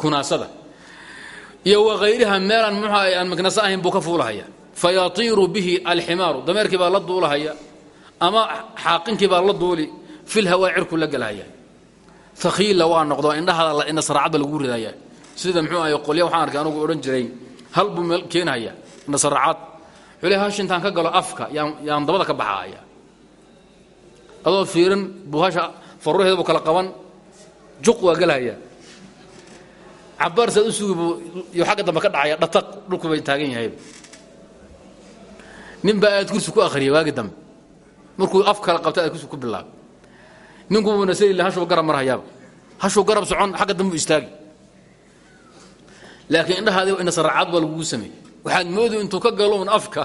kunaasada iyo wakayriha meelaan muxua aan maknasa ahayn buu ka fuulahaya fayatiiru bihi alximaaru dameerkii baa la duulahaya ama xaaqinkii baa la duuli fil hawaa cirku la gelhaya fakhiilla waa noqdo indhahaada indha saracadba lagu ridaya sida muxuu ahay qolya waxaan arkay anugu odhan jiray hal buu meel keenhaya indha saracad xule hash intaan ka galo afka yaan dabada ka baxaaya adoo fiirin buu hasha faruheeda buu kala qaban juq waa gelhaya cabaar saad u sugi buu iyo ka dhacaya dhataq dhulku bay taagan yahayba nin baa aad kursi ku akhriyay waagi dambe. Markuu af kala qabta aad kursi ku bilaabay ninkuu nasayla hashuu garab marhayaaba. Hashuu garab socon xagga dambe u istaagi. Laakiin indhahaadi indha saraacaad baa lagugu sameeyey. Waxaad moodi intuu ka galo afka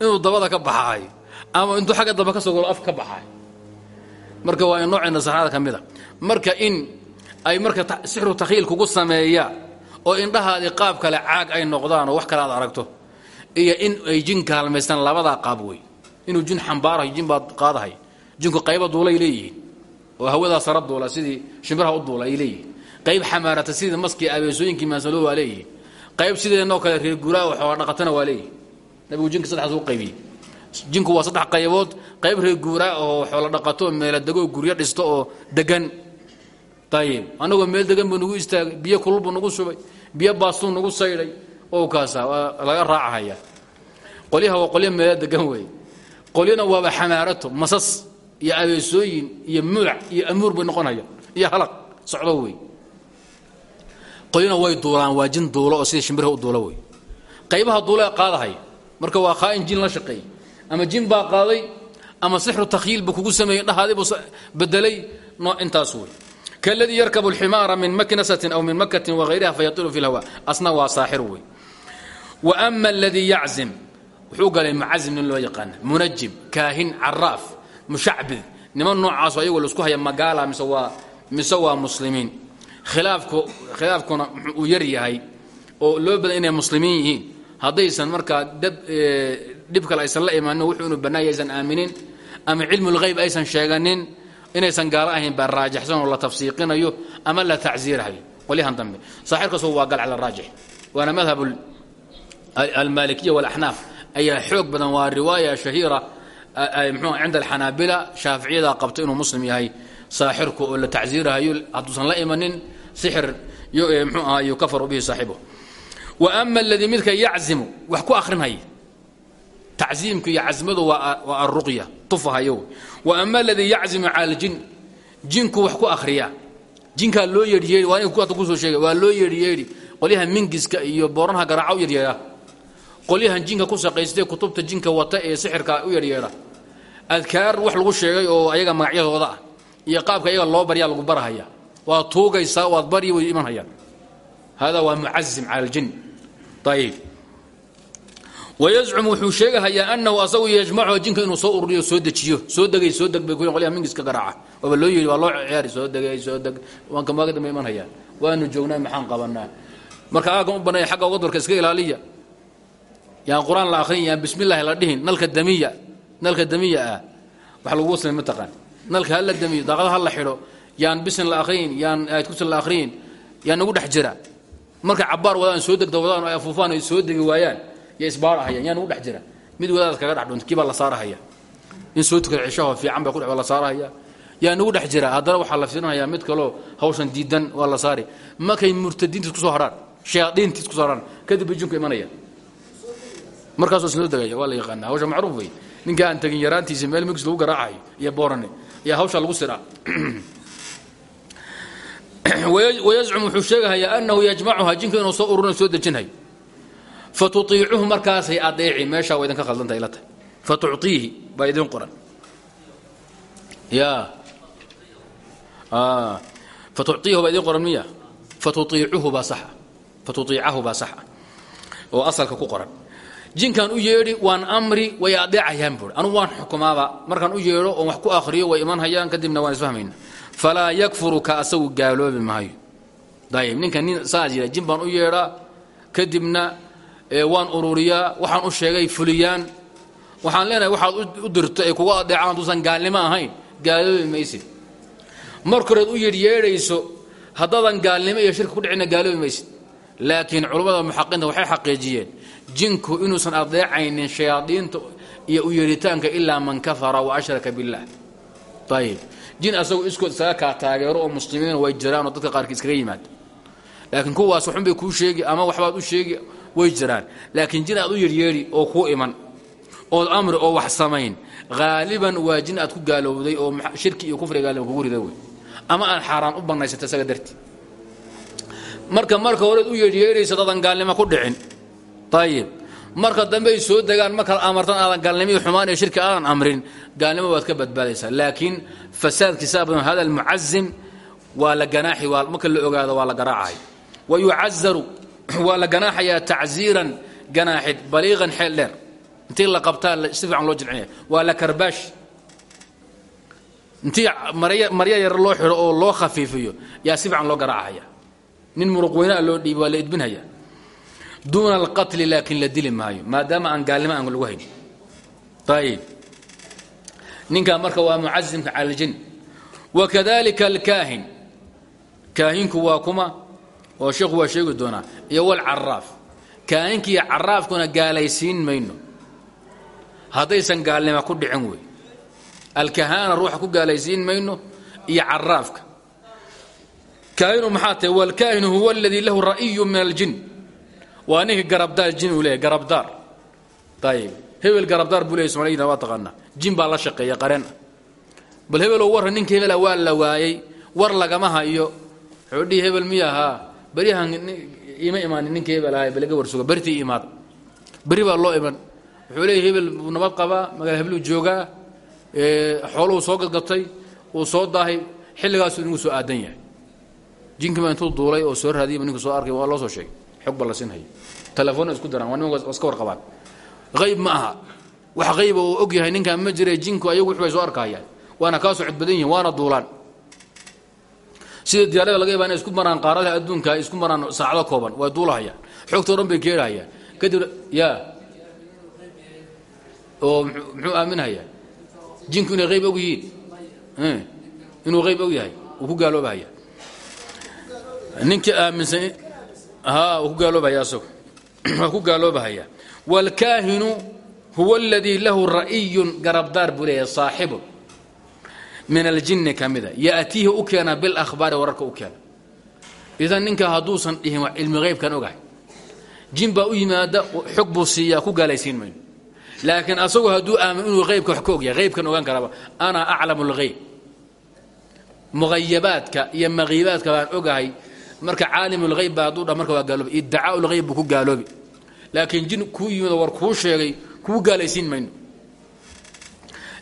inuu dabada ka baxaayo ama intuu xagga dambe ka soo galo afka ka marka waa nooc indha saracada ka mid a. Marka in ay marka sixru takhiil kugu sameeyaa oo indhahaadii qaab kale caag ay noqdaan oo wax kale aragto iyo in ay jin kaalmaystaan labadaa qaab wey inuu jin xambaarayo jin baad qaadahay. Jinku qayba duulay leeyihiin. Oo hawadaa sara duula sidii shimbiraha u duula ay qayb xamaarata sidii maskii abeesooyinkii maansalo waa qayb sideenoo kale reer guuraa oo dhaqatana waa nabigu jinka saddexaas u qaybiyey jinku waa saddex qaybood. Qayb reer oo xoola dhaqato meela degoo dhisto oo degan. Ayib annagoo meel degan buu nagu biyo kulul nagu shubay biyo baastuu nagu saydhay waa laga raacahaya. Qolyaha waa qolyo meelo degan weeye. Qolyana waaba xamaarato masas iyo abeesooyin iyo mulac iyo amuur bay noqonaya iyo halaq socdo wey qolyana way duulaan waa jin duulo oo sida shimbiraha u duulo wey qaybaha duula qaadahaya marka waa khaa'in jin la shaqeeyey ama jin baa qaaday ama sixru takhyiil buu kugu sameeyey dhahaadii buu bedelay nooc intaas wey kaladii yarkabu alximaara min maknasatin aw min makatin wagayriha fayatilu fi lhawa asna waa saaxir wey wa ama aladii yaczim wuxuu galay mucazim nin loo yaqaana munajim kaahin caraaf mushacbid niman noocaaso ayagoo la isku haya magaala mise waa mise waa muslimiin. Khilaafku khilaafkuna uu yar yahay oo loo badan inay muslimiin yihiin. Haddaysan markaa dab dhib kale aysan la imaanin wuxuu inuu bannaaya aysan aaminin ama cilmu lghayb aysan sheeganin inaysan gaalo ahayn baa raajixsan oo la tafsiiqinayo ama la tacsiirahayo qolyahan dambe saaxirkaasoo waa gal cala raajix waana madhab almaalikiya walaxnaaf ayaa xoog badan waa riwaaya shahiira mxuu cinda alxanaabila shaaficiyada qabta inuu muslim yahay. Saaxirku oo la tacsiirahayo hadduusan la imanin sixir mxuu ahaa yukafaru bihi saaxibuh wa ama aladii midka yaczimu wax ku akhrinhaya tacziimku iyo casmadu waa alruqya tufahayo wa ama aladii yaczimu cala aljin jinku wax ku akhriya jinkaa loo yeedhyeedhi waa inta ku soo sheegay waa loo yeedhyeedhi qolyaha mingiska iyo booranha garaaca u yeedhyeedha qolyahan jinka ku shaqaystee kutubta jinka wata ee sixirka u yeedhyeedha adkaar wax lagu sheegay oo ayaga magacyadooda ah iyo qaabka ayaga loo baryaa lagu barahaya. Waad tuugaysaa waad baryi way imanhayaan hada waa mucazim cala aljin. Ayib wayazcumu wuxuu sheegahayaa anahu asagu yajmachu jinka inuu soo ururiyo soo dejiyo soo degay soo deg bay qolyaha mingiska garaaca. Waaba loo yidhi waa loo ciyaari soo degay soo deg. Waan kamaaga dambe imanhayaan waanu joognaa maxaan qabanaa marka aagan u banaya xagga dorka iska ilaaliya yaan qur'aan la akhrin yaan bismi llahi la dhihin nalka damiya nalka damiya ah. Wax lagu samay mataqaan nalka hala damiyo daaqada ha la xidho yaan bisin la akhriyin yaan aayad kursin la akhriyin yaan nagu dhex jira. Marka cabaar wadaan soo degda wadaan ay afuufaan ay soo degi waayaan yo isbaarahayaan yaa nagu dhex jira. Mid wadaad kaga dhex dhunta kii baa la saarahaya. In soo tukada cishaho fiican baa kudhe la saarahaya. Yaa nagu dhex jira haddana waxaa la fiirinhayaa mid kaloo hawshan diidan waa la saari. Markay murtadiinta isku soo hadhaan shayaadiinta isku soo hadhaan kadib bay jinku imanaya markaasoo isnoo degaya waa la yaqaana hawsha macruuf wey ninka aan tegin yaraantiisa meel migis lagu garaacayo iyo boorane iyo hawsha lagu siraa wayazcum wuxuu sheegahayaa anahu yajmacuha jinka inuu soo ururinayo soo dejinhayo fatuiicuhu markaasay adeeci meeshaa waa idinka khaldanta ila tahay. Fatuciihi baa idin qoran. Ya fatuciihu baa idin qoran miya? Fatuiicuhu baa saxa. Fatuiicahu baa saxa. Oo asalka ku qoran jinkaan u yeedhi waan amri way adeecayaan buui anugu waan xukumaaba markaan u yeedho oon wax ku akhriyo way iman hayaan kadibna waan isfahmayna falaa yakfuru ka asagu gaaloobi maayo. Ayib ninka nin saas yidha jin baan u yeedhaa kadibna waan ururiyaa waxaan u sheegay fuliyaan. Waxaan leenahay waxaad u dirto ay kuga adeecaan hadduusan gaalnimo ahayn. Gaaloobi maysid marka horeed u yeedh yeedhayso haddaadan gaalnimo iyo shirka ku dhicina gaaloobi maysid laakiin culummada muxaqiinta waxay xaqiijiyeen jinku inuusan adeecaynin shayaadiinta iyo u yeeritaanka ilaa man kafara wa ashraka biاllah ayib jin asagoo iskood isaga kaa taageero oo muslimiin way jiraan oo dadka qaarkii iskaga yimaada laakiin kuwaas waxun kuu sheegi ama waxbaad u sheegi way jiraan. Laakiin jin aad u yeryeedhi oo kuu iman ood amri oo wax samayn haaliban waa jin aad ku gaalowday oo shirki iyo kufriga gaalima kugu rida wey ama aad xaaraan u bannaysata isaga darti marka marka horeed u yeedhyeedhaysa dadan gaalnimo ku dhicin ayib marka dambe ay soo degaan markaad amartan aadan gaalnimo iyo xumaan iyo shirki aadan amrin gaalnimo waad ka badbaadaysaa. Laakiin fasaadkiisa badan hada almucazim waa la ganaaxi marka la ogaado waa la garaacay. Wa yucazaru waa la ganaaxayaa tacziiran ganaaxid baliiqan xeel dheer. Intii la qabtaa si fiican loo jilcinaya waa la karbaash. Intii marya yar loo xidho oo loo khafiifiyo yaa si fiican loo garaacaya. Nin muruq weynaa loo dhiibi waa la edbinhaya duuna alqatli laakiin la dili maayo maadaama aan gaalnimo aan lagu hayn ayib ninkaa marka waa mucazimka cala aljin wakadalika alkaahin kaahinku waa kuma oo sheekhu waa sheegi doonaa iyo walcaraaf kaahinka iyo caraafkuna gaalaysiin mayno haddaysan gaalnimo ku dhicin wey alkahaana ruuxa ku gaalaysiin mayno iyo caraafka kaahinu maxaa tahay walkaahinu huwa aladii lahu ra'yu min aljin waa ninka garabdaar jin uu leeyahy garabdaar. Ayib hebel garabdaar buu leeyay somaliyina waa taqaanaa. Jin baa la shaqeeya qareen. Bal hebelow warra ninka hebela waa la waayey war lagama hayo. Wuxuu dhihi hebel miya ahaa? Beryahan ima imaanin ninka hebel ahaa balaga warsuga bertii imaad. Beri baa loo iman. Wuxuu leeyahy hebel buu nabad qabaa magaala hebluu joogaa xooluhu soo gadgatay uu soo daahay xilligaasuu inagu soo aadan yahay. Jinkiiba intuu duulay oo soo raadiyaba ninku soo arkay waa loo soo sheegay xog ba la siinhaya telefoonna isku daraan waa nimanka iska warqabaan. Qayb ma aha. Wax qayba uu og yahay ninkaan ma jira jinku ayagu wix bay soo arkayaan waana kaa soo codbadan yihiin waana duulaan. Sida diyaarada laga yaba inay isku maraan qaaradaha adduunka isku maraan saacado kooban waa duulahayaan. Xogtoo dhan bay keenahayaan kadib ya. Oo muxuu aaminhayaa jinku inay qayb og yihiin. Inuu qayb og yahay uu ku gaaloobahaya ninkii aaminsan ku gaaloobahaya asago waa ku gaaloobahaya wاlkaahinu huwa اladii lahu ra'yun garabdaar buu leeyahay saaxibu min aljinni ka mida yaأtiihi u keena biاlahbaari wararka u keena idan ninka hadduusan dhihin wax cilmi qaybkan ogahay jin baa u yimaada xog buu siiyaa ku gaalaysiin mayno laakiin asagu hadduu aamin inuu qaybka wax ka ogyahay qaybkan ogaan karaba ana aclamu اlgayb muhayabaadka iyo makiibaadka baan ogahay marka caalim اlhayb baa hadduu dha marka waa gaaloobi iddacaau lhayb buu ku gaaloobi. Laakiin jin kuu yimido war kuu sheegay kuu gaalaysiin mayno.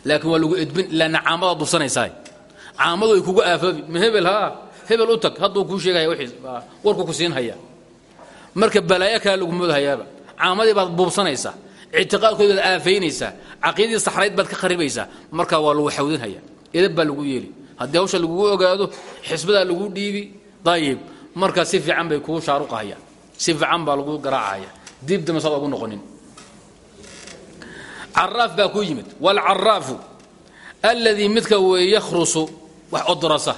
Laakiin waa lagu edbin ilaana caamadaad dubsanaysaa caamadu ay kugu aafoobi ma hebel haa hebel u tag hadduu kuu sheegaya wiis warku ku siin haya marka balaayo kale lagu moodhayaaba caamadii baad buubsanaysaa ictiqaadkoodaad aafaynaysaa caqiidadii saxrayd baad ka kharibaysaa markaa waa lagu xawdinhaya edab baa lagu yeeli. Haddii hawsha lagugu ogaado xisbadaa lagu dhiibi ayib markaa si fiican bay kuu shaaruqahayaan si fiican baa lagu garaacahaya dib dambe saad ogu noqonin. Caraaf baa ku yimid. Waalcaraafu alladii midka weeye yakhrusu wax odrasa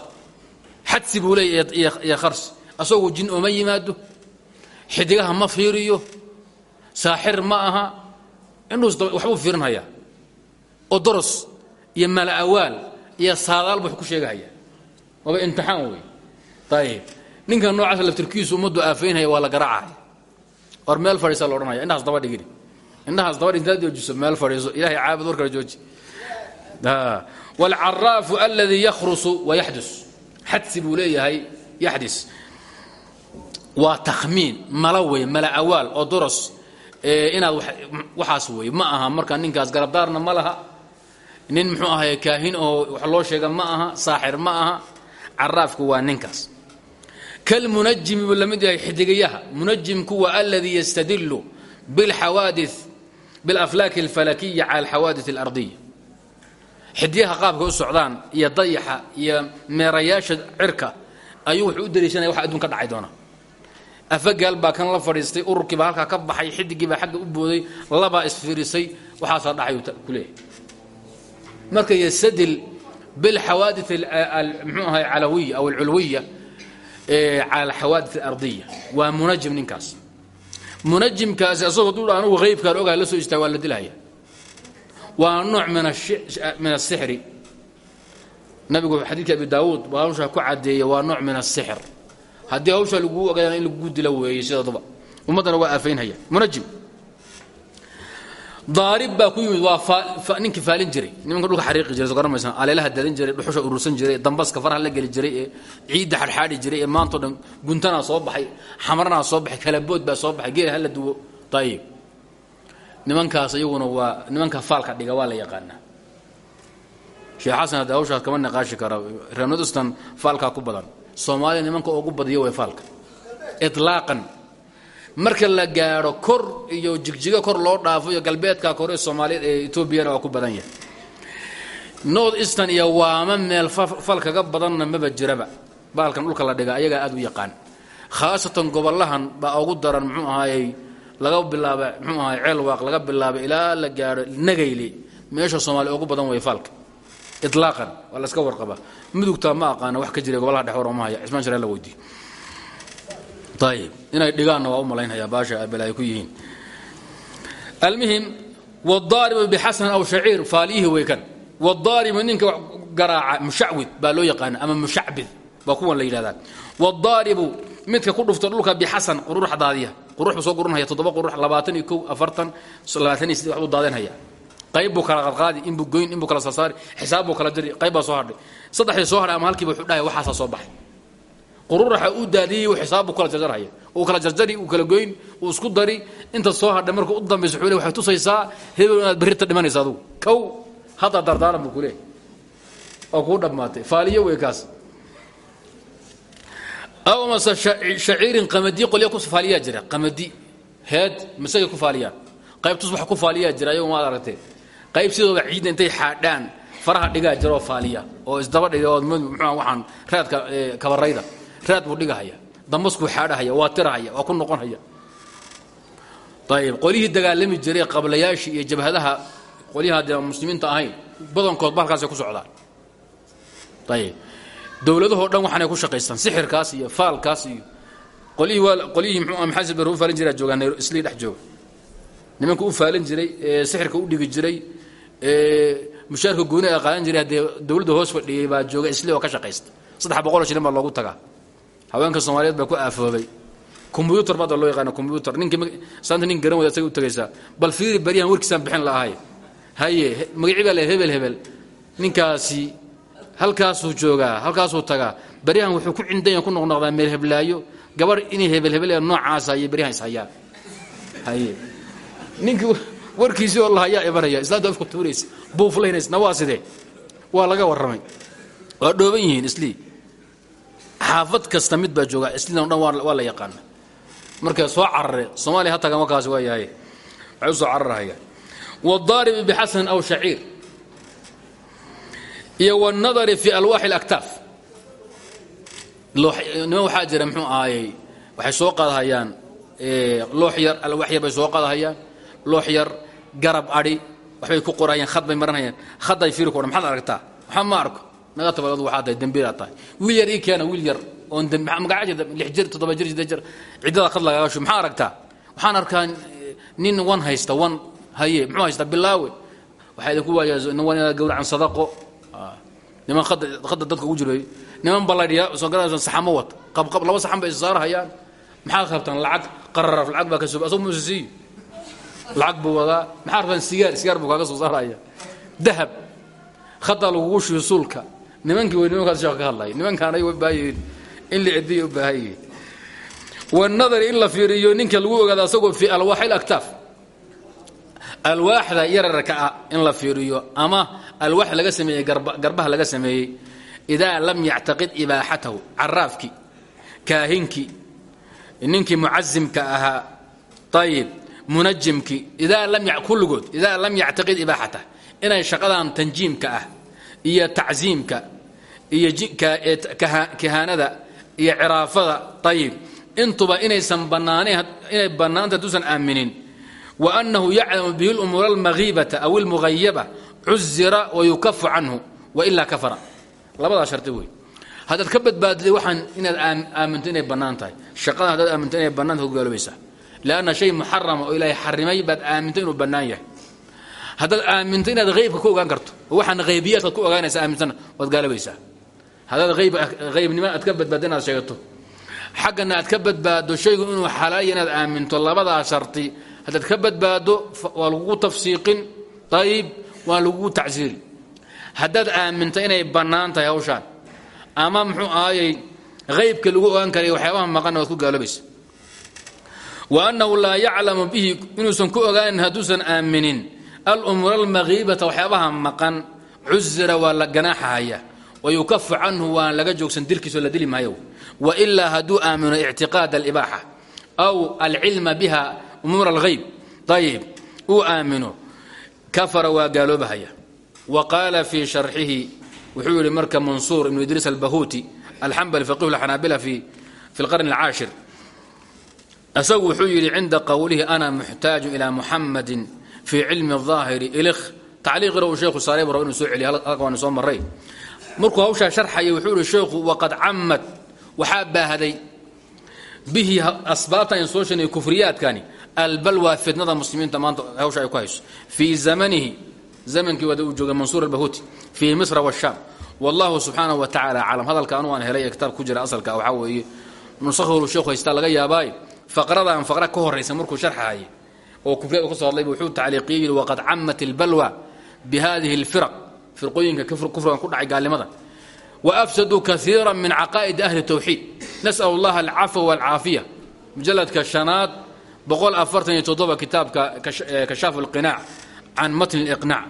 xadsi buu leeya iyo kharsi jin ooma yimaado. Xidigaha ma fiiriyo. Saaxir ma aha. Indhuus waxbuu fiirinhayaa. Odoros iyo mala'awaal iyo saadaal buu ku sheegahaya waaba imtixaan wey ayib ninka noocaas laftirkiisu ummaddu aafaynhaya waa la garaacaya war meel fadhiisa la odhanaya indhahaas daba dhigini indhahaas daba intaad joojiso meel fadhiiso ilahay caabud war kale jooji waalcaraafu aladii yakhrusu wayaxdus xadsi buu leeyahay yaxdis. Waa takhmiin mala wey mala awaal oo doros. Inaad waxaas wey ma aha marka ninkaas garabdaarna ma laha. Nin muxuu ahay kaahin oo wax loo sheega ma aha saaxir ma aha. Caraafku waa ninkaas kalmunajimi buu la mid yahay xidigayaha munajimku waa aladii yastadilu bilxawaadi bilaflaaki alfalakiya cala alxawaadis alardiya xidiyaha qaabka u socdaan iyo dayaxa iyo meerayaasha cirka ayuu wuxuu u dariishanaya wax adduun dhacay doona afagaal baa kan la fadhiistay ururkii baa halkaa ka baxay xidigii baa xagga u booday labaa isfiirisay waxaasaa dhacay ku leeyahay marka yastadil bilxawaadis mxuu ahay calawiya aw alculwiya cala alxawaadit alardiya. Waa munajim ninkaas. Munajimkaasi asagoo dul anugu haybkaan ogahay la soo istaag waa la dilhaya waa nooc min asixri nabigu xadiidka abi daawuud baa hawshaa ku cadeeya waa nooc min asixr haddii hawshaa laguu ogaadana in lagugu dila weeye sidaduba ummaddana waa aafaynhaya. Munajim daarib baa ku yimid waa ninkii faalin jiray. Nimanka dhulka xariiqi jiray soo garanmaysan aleelaha dadan jiray dhuxusha urursan jiray dambaska faraha la geli jiray ee ciidda xadxaadhi jiray ee maantao dhan guntanaa soo baxay xamarnaa soo baxay kalabood baa soo baxay geela hala duwo. Ayib nimankaas iyaguna waa nimanka faalka dhiga waa la yaqaanaa. Sheekh xasan hadda hawshaas kama niqaashi kara reernodistan faalkaa ku badan. Soomaaliya nimanka ugu badiyo way faalka. Ilaaqan marka la gaadho kor iyo jigjigo kor loo dhaafo iyo galbeedka kore soomaaliyeed ee etoobiyana waa ku badan yahay. North eastern iyo waama meel fal badanna maba jiraba. Baalkan dhulka la dhiga ayagaa aad u yaqaan. Khaasatan gobolahan baa ugu daran muxuu ahaayey laga bilaaba muxuu ahaay ceelwaaq laga bilaabo ilaa la gaadho nagayle meesha soomaaliya ugu badan way faalka ilaaqan waa la iska warqaba mudugtaa ma aqaana wax ka jira gobolaha dhex war oma haya. Cismaan sharee la weydiiy ayib inay dhigaanna waa u malaynhayaa baasha abel ay ku yihiin. Almuhim wadaaribu bixasan aw shaciir faaliyihi way kan. Wadaaribu ninka garaaca mushacwid baa loo yaqaana ama mushacbid baa kuwan la yidhahdaa wadaaribu midka ku dhufta dhulka bixasan qurux daadiya. Qurux buu soo guranhaya toddoba qurux labaatan iyo kow afartan labaatan iyo siddeed wax buu daadinhaya qayb buu kala qadqaadi inbuu goyn inbuu kala saasaari xisaab buu kala jari qayb baa soo hadhay. Saddexdii soo hadhay ama halkiiba wuxuu dhahaya waxaasaa soo baxay qururaxa uu daadiyey xisaab buu kala jarjarhaya uu kala jarjari uu kala goyn uu isku dari. Inta soo hadhay marka u dambaysa wuxuu le waxay tusaysaa hebel inaad berrita dhimanaysa adugu. Kow hadda dardaaran buu ku leehay oo kuu dhammaatay. Faaliyo wey kaas. Aw mase shaciirin qamadi qolya ku faaliyaa jira. Qamadi heed masagay ku faaliyaan qayb tusbax ku faaliyaa jira ayagu maad aragtee qayb sidooba ciidda intay xaadhaan faraha dhigaa jira oo faaliya oo isdaba dhiga oo muxua waxaan raadka kabarayda raad buu dhigahaya. Dambaskuu xaadhahaya waa tirahaya waa ku noqonhaya. Ayib qolyihii dagaalami jiray qablayaashii iyo jabhadaha qolyaha dee muslimiinta ahayn badankood balkaasay ku socdaan. Ayib dowladahoo dhan waxaanay ku shaqaystaan sixirkaas iyo faalkaas iyo qolyihii waa qolyihii mxuu maxasid bar u faalin jiraa joogaan islii dhex jooga. Nimanka u faalin jiray ee sixirka u dhigi jiray ee mushaarka gooni a qaadan jiray haddee dowladda hoos fadhiyey baa jooga isli oo ka shaqaysta. Saddex boqoloo shilin baa loogu tagaa haweenka soomaaliyeed baa ku aafoobay kombyuutar baada loo yaqaana kombyuutar ninkii saanta nin garan wada u tagaysaa bal fiiri baryahan warkiisaan bixin la'ahay haye magacii baa hebel hebel. Ninkaasi halkaasuu joogaa halkaasuu tagaa. Baryahan wuxuu ku cindanya ku noqnoqdaa meel heblaayo. Gabarh inay hebel hebel noocaasa iyo baryahan ishayaan haye. Ninkii warkiisii oo lahayaa imanaya islaanta afku tuuraysa. Buuflaynaysna waa sidee waa laga warramay. Waa dhooban yihiin islii xaafad kasta mid baa jooga isliina o dhan waa la yaqaana. Marka soo carare soomaaliya ha taga markaas waa yahay waxay u soo cararahayaan wadaaribi bixasanin aw shaciir. Iyo wاnadari fi alwaaxi اlaktaaf niman waxaa jira mxuu ahaayey waxay soo qaadahayaan loox yar alwaax yar bay soo qaadahayaan. Loox yar garab adhi waxbay ku qorahayaan khad bay maranhayaan khaday fiiri ku odhan maxaad aragtaa? Waxaa ma arko naga tabagadu waxaa tahay dembiilaa tahay. Wiil yar ii keena wiil yar. Oon magaca jir lix jir toddoba jir siddeed jir. Ciddada khad lagaaga shu maxaa aragtaa? Waxaan arkaa nin wan haysta wan haye muxuu haystaa bilaawe. Waxaa idinku waaya wan inaad gawracan sadaqo. Niman hadda dadka ugu jiray. Niman baladhiya soo garanaysa saxamo wata qabqab laba saxan bay issaarahayaan maxaad qabtaan? Lacag. Qararaf lacag baa ka soo asoo muuse siiyo lacag buu wadaa. Maxaa rabtaan sigaar sigaar buu kaaga soo saaraya. Dahab. Khada lagugu shiyo suulka nimankii way nimankaas sheekh ka hadlaya nimankaan ay baayihiin in la cediya u baahan yihiin. Wanadari in la fiiriyo ninka lagu ogaado asagoo fi alwaaxi laktaaf alwaaxda yararka ah in la fiiriyo ama alwaax laga sameeyey garbaha laga sameeyey. Idaa lam yactaqid ibaaxatahu caraafkii kaahinkii ninkii mucazimka ahaa ayib munajimkii kulligood idaa lam yactaqid ibaaxatah inay shaqadan tanjiimka ah iyo tacsiimka iyo kahaanada iyo ciraafada ayib intuba inaysan banaanayn inay bannaanta haduusan aaminin. Wa annahu yaclamu bihi lumuura almahiibata aw almughayaba cuzira wayukafu canhu wailaa kafara. Labadaa shardi wey haddaad ka badbaadiday waxaan inaad aaminto inay bannaan tahay. Shaqadan aaminto inay bannaan tahay gaaloobaysaa shay muxarama oo ilaahay xarimay baad aaminto inuu bannaan yahay. Aaminto inaad haybka ku ogaan karto oo waxaan ku ogaanaysa aamintana waad gaaloobaysaa haddaad haybnimo aad ka badbaaddo inaad sheegato. Xaggana aad ka badbaaddo shaygu inuu xalaaya inaad aaminto labadaa sharti haddaad ka badbaaddo waa lagugu tafsiiqin. Ayib waa lagugu tacsiiri haddaad aaminto inay bannaan tahay hawshaan ama muxuu ahaayey haybka lagu ogaan karay waxyaabaha maqanna waad ku gaaloobaysa. Wa annahu laa yaclamu bihi inuusan ku ogaanin hadduusan aaminin. Alumuura almakiibata waxyaabaha maqan cuzira waa la ganaaxahaya wayukafu canhu waan laga joogsan dilkiisoo la dili maayo wailaa hadduu aamino ictiqaad alibaaxa aw alcilma biha umuura alghayb ayib uu aamino kafara waa gaaloobahaya wa qaala fii sharxihi wuxuu yihi marka mansuur ibnu idriis albahuuti alxambali faqihu lxanaabila fi lqarni alcaashir isagu wuxuu yidhi cinda qowlihi ana muxtaaju ilaa muxamadin fii cilmi اظaahiri ilkh tacliiqina uu sheekhu saaray rabo inuu soo celiya halka waanu soo maray markuu hawshaa sharxaya wuxuu yihi sheekhu waqad camad waxaa baahday bihi asbaabta in soo sheegnay kufriyaadkani albalwa fitnada muslimiinta maanta hawsha ay ku hayso. Fii zamanihi zamankii wada uu joogay mansuur albahuuti fii misra washaam wallahu subxaanahu wa tacala aclam. Hadalka anu aan helay ee kitaab ku jira asalka waxaa weeye nusakhu sheekhu haystaa laga yaabaaye faqradan faqra ka horaysa markuu sharxahayay oo kufriyad ka soo hadlayba wuxuu tacliiqiyey yidhi waqad camat albalwa bi hadihi alfiraq firqooyinka kufrigan ku dhacay gaalnimada وأfsaduu kaiira min caqaa'id ahli الtwxiid nasأl اllaha alcafwa wاlcaafiya mujaladka شhanaad boqol afartan iyo toddoba kitaabka kashaaf اlqinaac can matn اliqnaac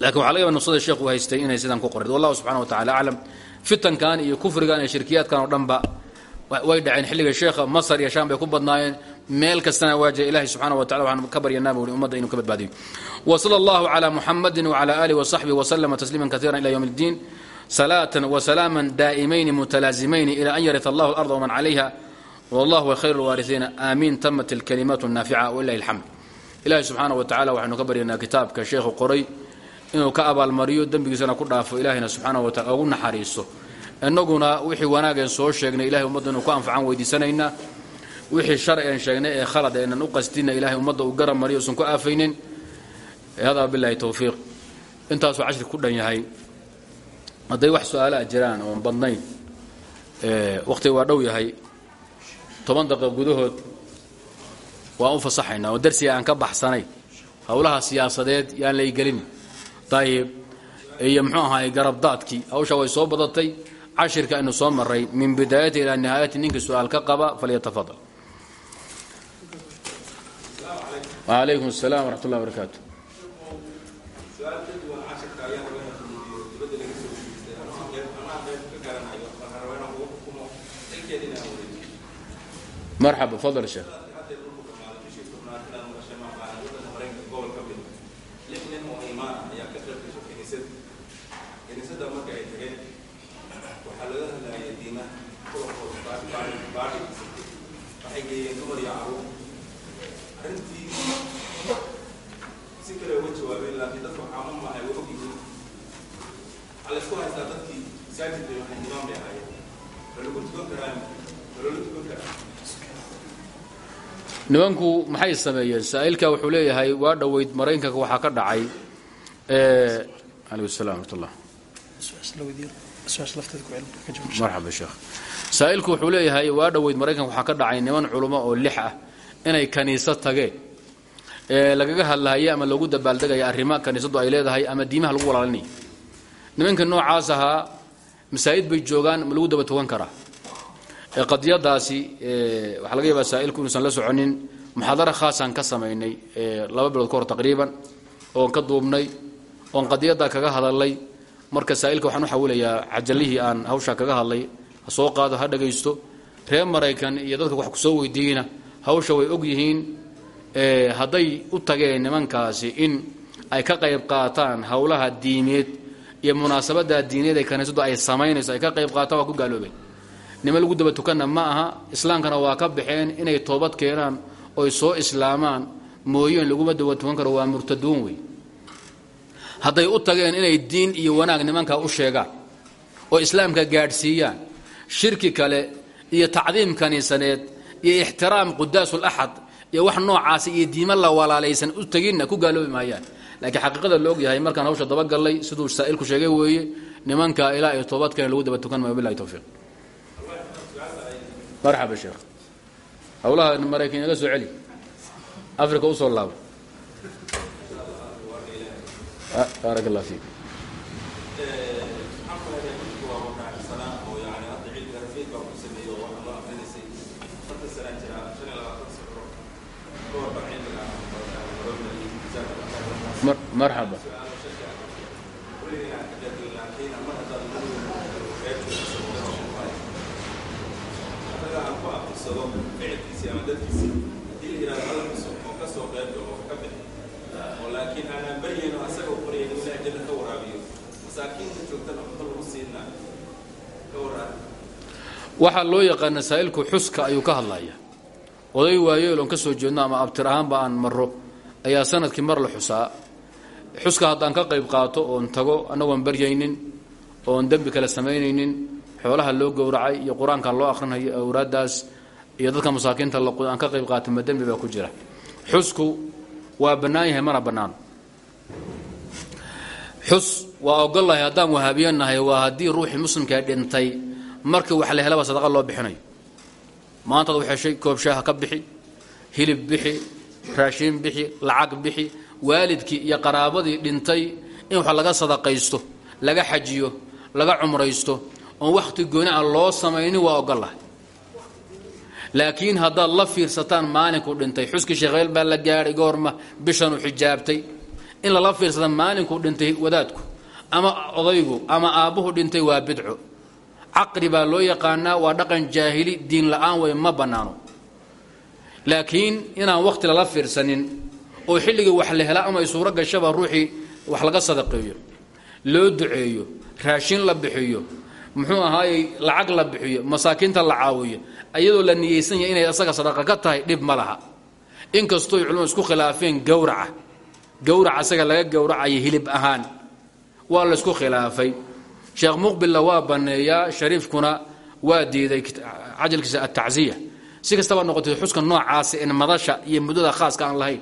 lakin waxa laga yaba nusada sheekhu haystay inay sidan ku qoreed wallahu subxana wa tacala aclam fitankan iyo kufrigan iyo shirkiyaadkan oo dhan ba way dhaceen xilliga sheekha masr iyo sham bay ku badnaayeen meel kastana waajiya ilahi subxana wa tacala waxaan ka baryanaa buu ummadda inuu ka badbaadiyo وصلى الله على محمد وعلى آله وصحبه وسلم تسليما كثيرا إلى يوم الدين صلاة وسلاما دائمين متلازمين إلى أن يرث الله الأرض ومن عليها والله خير الوارثين آمين تمت الكلمات النافعة ولله الحمد إلهي سبحانه وتعالى وحن كبرنا كتاب كشيخ قري إنه كأبا المريو دنبي سنة كل إلهنا سبحانه وتعالى أقولنا حريصه إنقنا وحي وناقا سوى شيخنا إلهي ومدنا كأنف عن ويدي سنينا وحي الشرع شيخنا خلد إن نقصدنا إلهي ومدنا وقرم مريو سنكو آفينين hada bilahi towfiiq intaasuu cashri ku dhan yahay hadday wax su'aalaha jiraan oon badnayn wakhtiga waa dhow yahay toban daqiiq gudahood waan u fasaxaynaa oo darsiga aan ka baxsanay howlaha siyaasadeed yaan lay gelin dayib iyo muxuu ahaay garabdaadkii hawshaa way soo badatay cashirka aynu soo maray min bidaayati ilaa nihaayati ninka su'aal ka qaba falyatafadal waalaykum asalaam waraxmat ullah barakaatu marxaba fadal sheekh nimanku maxay sameeyeen? Saa'ilka wuxuu leeyahay waa dhoweyd maraykanka waxaa ka dhacay. Sheekh saa'ilku wuxuu leeyahay waa dhoweyd maraykanka waxaa ka dhacay niman culummo oo lix ah inay kaniisad tageen. Ee lagaga hadlahaye ama loogu dabaaldegaya arrimo kaniisaddu ay leedahay ama diimaha lagu walaalinaya nimanka noocaas ahaa masaajid bay joogaan ma lagu daba tugan karaa qadiyadaasi waxaa laga yaabaa saa'ilku inuusan la soconin muxaadaro khaasaan ka samaynay laba bilood ka hor taqriiban oon ka duubnay oon qadiyadda kaga hadalay marka saa'ilka waxaan u xawilayaa cajalihii aan hawshaa kaga hadlay ha soo qaado ha dhagaysto reer maraykan iyo dadka wax ku soo weydiiyeyna hawsha way og yihiin hadday u tageen nimankaasi in ay ka qayb qaataan howlaha diimeed iyo munaasabadda diineed ee kaniisadu ay samaynayso ay ka qayb qaataan ku gaaloobeen nima lagu daba tukanna ma aha islaamkana waa ka baxeen inay toobad keenaan oy soo islaamaan mooyeen laguma daba tukan karo waa murtaduun wey hadday u tageen inay diin iyo wanaag nimankaa u sheegaan oo islaamka gaadhsiiyaan shirki kale iyo tacdiim kaniisaneed iyo ixtiraam qudaasul-axad iyo wax noocaasa iyo diimo la walaalaysan u teginna ku gaaloobi maayaan. Laakiin xaqiiqada la ogyahay markaan hawsha dabagallay siduu saa'ilku sheegay weeye nimanka ilaa iyo toobadkane lagu daba tukan maayo bilahi towfiiq marxaba sheekh howlaha maraykan inaga soo celi africa u soo laabo baarak allah fiik marxaba waxaa loo yaqaana saa'ilku xuska ayuu ka hadlaya oday waayeel oon ka soo jeedno ama abtir ahaanba aan maro ayaa sannadkii mar la xusaa. Xuska haddaan ka qayb qaato oon tago annagoon baryaynin oon dembi kale samaynaynin xoolaha loo gowracay iyo qur'aankan loo akhrinayo awraaddaas iyo dadka masaakiinta aan ka qayb qaato ma dembi baa ku jira. Xusku waa bannaan yahay mana bannaano xus waa ogollahay haddaan wahaabiyanahay waa haddii ruuxii muslimkaa dhintay markii wax la helaba sadaqa loo bixinayo maantaad u heshay koob shaaha ka bixi hilib bixi raashiin bixi lacag bixi waalidkii iyo qaraabadii dhintay in wax laga sadaqaysto laga xajiyo laga cumraysto oon wakhti gooni a loo samaynin waa ogollahay laakiin haddaad la fiirsataan maalinkuu dhintay xuskii sheekheel baa la gaadhay goorma bishanuu xijaabtay. In lala fiirsata maalinkuu dhintay wadaadku ama odaygu ama aabbuhu dhintay waa bidco caqri baa loo yaqaanaa waa dhaqan jaahili diin la'aan way ma bannaano. Laakiin inaan wakhti lala fiirsanin oo xilligii wax la hela ama ay suuro gashaba ruuxii wax laga sadaqeeyo loo duceeyo raashin la bixiyo muxuu ahaayey lacag la bixiyo masaakiinta la caawiyo iyadoo la niyeysan yahay inay asaga sadaqa ka tahay dhib ma laha. Inkastooy culimadu isku khilaafeen gowraca gowrac asaga laga gowracayo hilib ahaan waa la isku khilaafay sheekh muqbilla waa banneeyaa shariifkuna waa diiday cajalkiisa atacziya si kastaba noqotay xuska noocaasi in madasha iyo muddada khaaska aan lahayn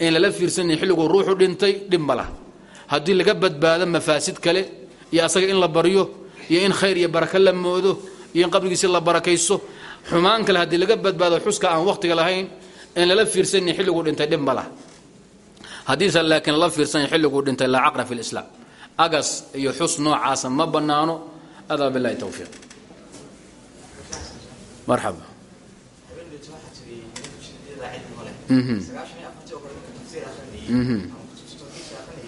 in lala fiirsanay xilliguu ruuxu dhintay dhib ma laha. Laga badbaado mafaasid kale iyo asaga in la baryo iyo in khayr iyo barako la moodo iyo in qabrigiisi la barakaysto xumaan kale haddii laga badbaado xuska aan wakhtiga lahayn in lala fiirsanay xilliguu dhintay dhib ma laha. Haddiise laakiin lala fiirsanya xilliguu dhintay laa caqra fi lislaam agas iyo xus noocaasa ma bannaano. Adaa bilahi towfiiq marxaba.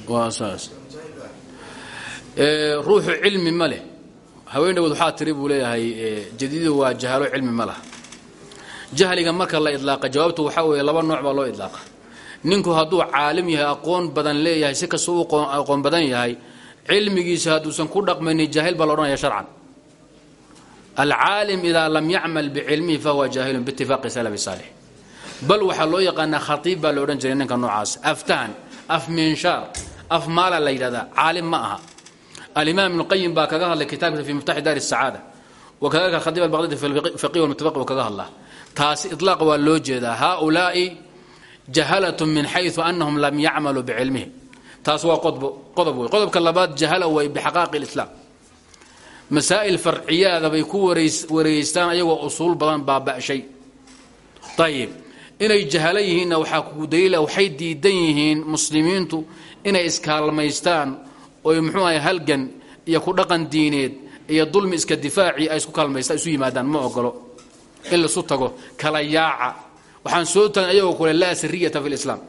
Waa saas. Ruuxu cilmi ma leh. Haween dhawood waxaa tiri buu leeyahay jadiidu waa jahalo cilmi ma jahliga marka la idlaaqa jawaabtu waxaa weeye laba nooc loo idlaaqa. Ninku hadduu caalim yahay aqoon badan leeyahay si kasta u aqoon badan yahay cilmigiisa hadduusan ku dhaqmaynin jaahil baa la odhanaya sharcan. Alcaalim idaa lam yacmal bicilmihi fahuwa jaahilun biitifaaqi salafi saalix. Bal waxaa loo yaqaanaa khatiib baa la odhan jiray ninka noocaas. Aftahan af minshaar af maala la yidhahdaa caalim ma aha. Alimaam ibnu qayim baa kaga hadlay kitaabkiisa fi miftaxi daari sacaada. Wa kadalika khatiib albaqdadi faqih walmutafaqi buu kaga hadlaa. Taasi itlaaq waa loo jeedaa. Haaulaa'i jahalatun min xayu anahum lam yacmaluu bicilmihim taas waa qodob wey qodobka labaad jahala way bixaqaaqi lislaam masaa'il farciyaada bay ku wareegeystaan ayagoo usuul badan baaba'shay. Ayib inay jahalo yihiinna waxaa kugu waxay diidan yihiin muslimiintu inay iskaalmaystaan oy muxuu ahay halgan iyo ku dhaqan diineed iyo dulmi iska difaaci ay isku kaalmaystaan isu yimaadaan ma ogolo in laisu tago kala yaaca. Waxaan soo tagan ayagoo kule laa siriyata fi lislaam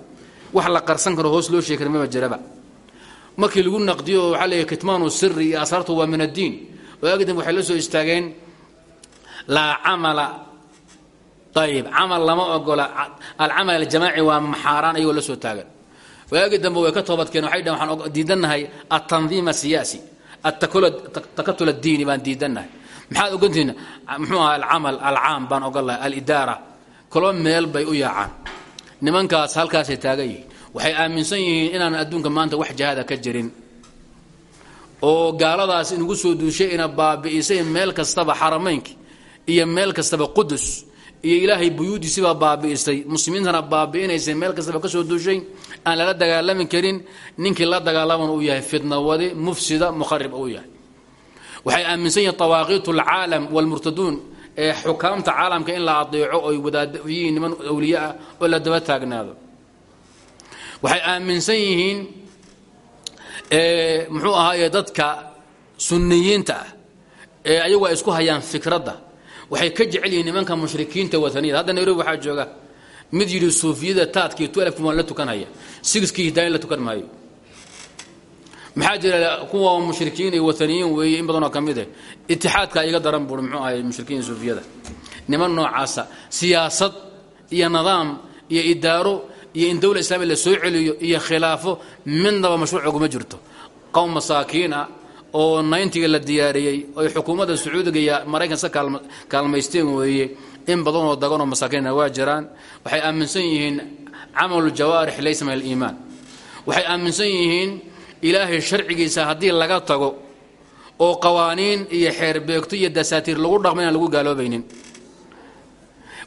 wax la qarsan karo hoos loo sheegi kara maba jiraba. Markii lagu naqdiyo waxaa leeyahy kitmaanu siri iyo asraartu waa min addiin. Waagi dambe waxay la soo istaageen laa camala. Ayib camal lama ogola. Alcamal aljamaaci waa maxaaraan ayagoo la soo taagan. Waagi dambe way ka toobadkeen waxay dhahen waxaan diidannahay altandiim asiyaasi atakatul addiini baan diidannahay. Maxaad ogantihiin? Muxuu aha alcamal alcaam baan ogolahay alidaara. Kolo meel bay u yaacaan nimankaas halkaasay taagan yihiin. Waxay aaminsan yihiin inaan adduunka maanta wax jahaada ka jirin. Oo gaaladaas inugu soo duushay ina baabi'isay meel kastaba xaramaynka iyo meel kastaba qudus iyo ilaahay buyuudiisibaa baabi'isay muslimiintana baabi'inaysay meel kastaba ka soo duushay aan lala dagaalami karin ninkii la dagaalaman uu yahay fitnawade mufsida mukharib uu yahay. Waxay aaminsan yihiin tawaaqiit alcaalam walmurtaduun ee xukaamta caalamka in la adeeco oy wadaadyihiin niman awliye ah oo la daba taagnaado. Waxay aaminsan yihiin muxuu ahaaye dadka sunniyiinta ah ee ayagu ay isku hayaan fikradda. Waxay ka jecel yihiin nimanka mushrikiinta wataniyada. Hadda nairobi waxaa jooga mid yidhi suufiyada taadkii tuelfki waan la tukanhaya sigiskii hidaayan la tukan maayo maxaa jira kuwa mushrikiin iyo wataniyiin weeye in badanoo ka mid eh. Itixaadka iga daran buuri muxuu ahay mushrikiin suufiyada. Niman noocaasa siyaasad iyo nidaam iyo idaaro iyo in dowla islaamiya la soo celiyo iyo khilaafo midnaba mashruuc oguma jirto. Qowm masaakiin ah oo nayntiga la diyaariyey oy xukuumadda sacuudiga iyo maraykansa kaalmaysteen weeye in badanoo daganoo masaakiina waa jiraan. Waxay aaminsan yihiin camalu jawaarix laysa min aliimaan waxay aaminsan yihiin ilaahay sharcigiisa haddii laga tago oo qawaaniin iyo xeerbeegto iyo dasaatiir lagu dhaqmo inaan lagu gaaloobaynin.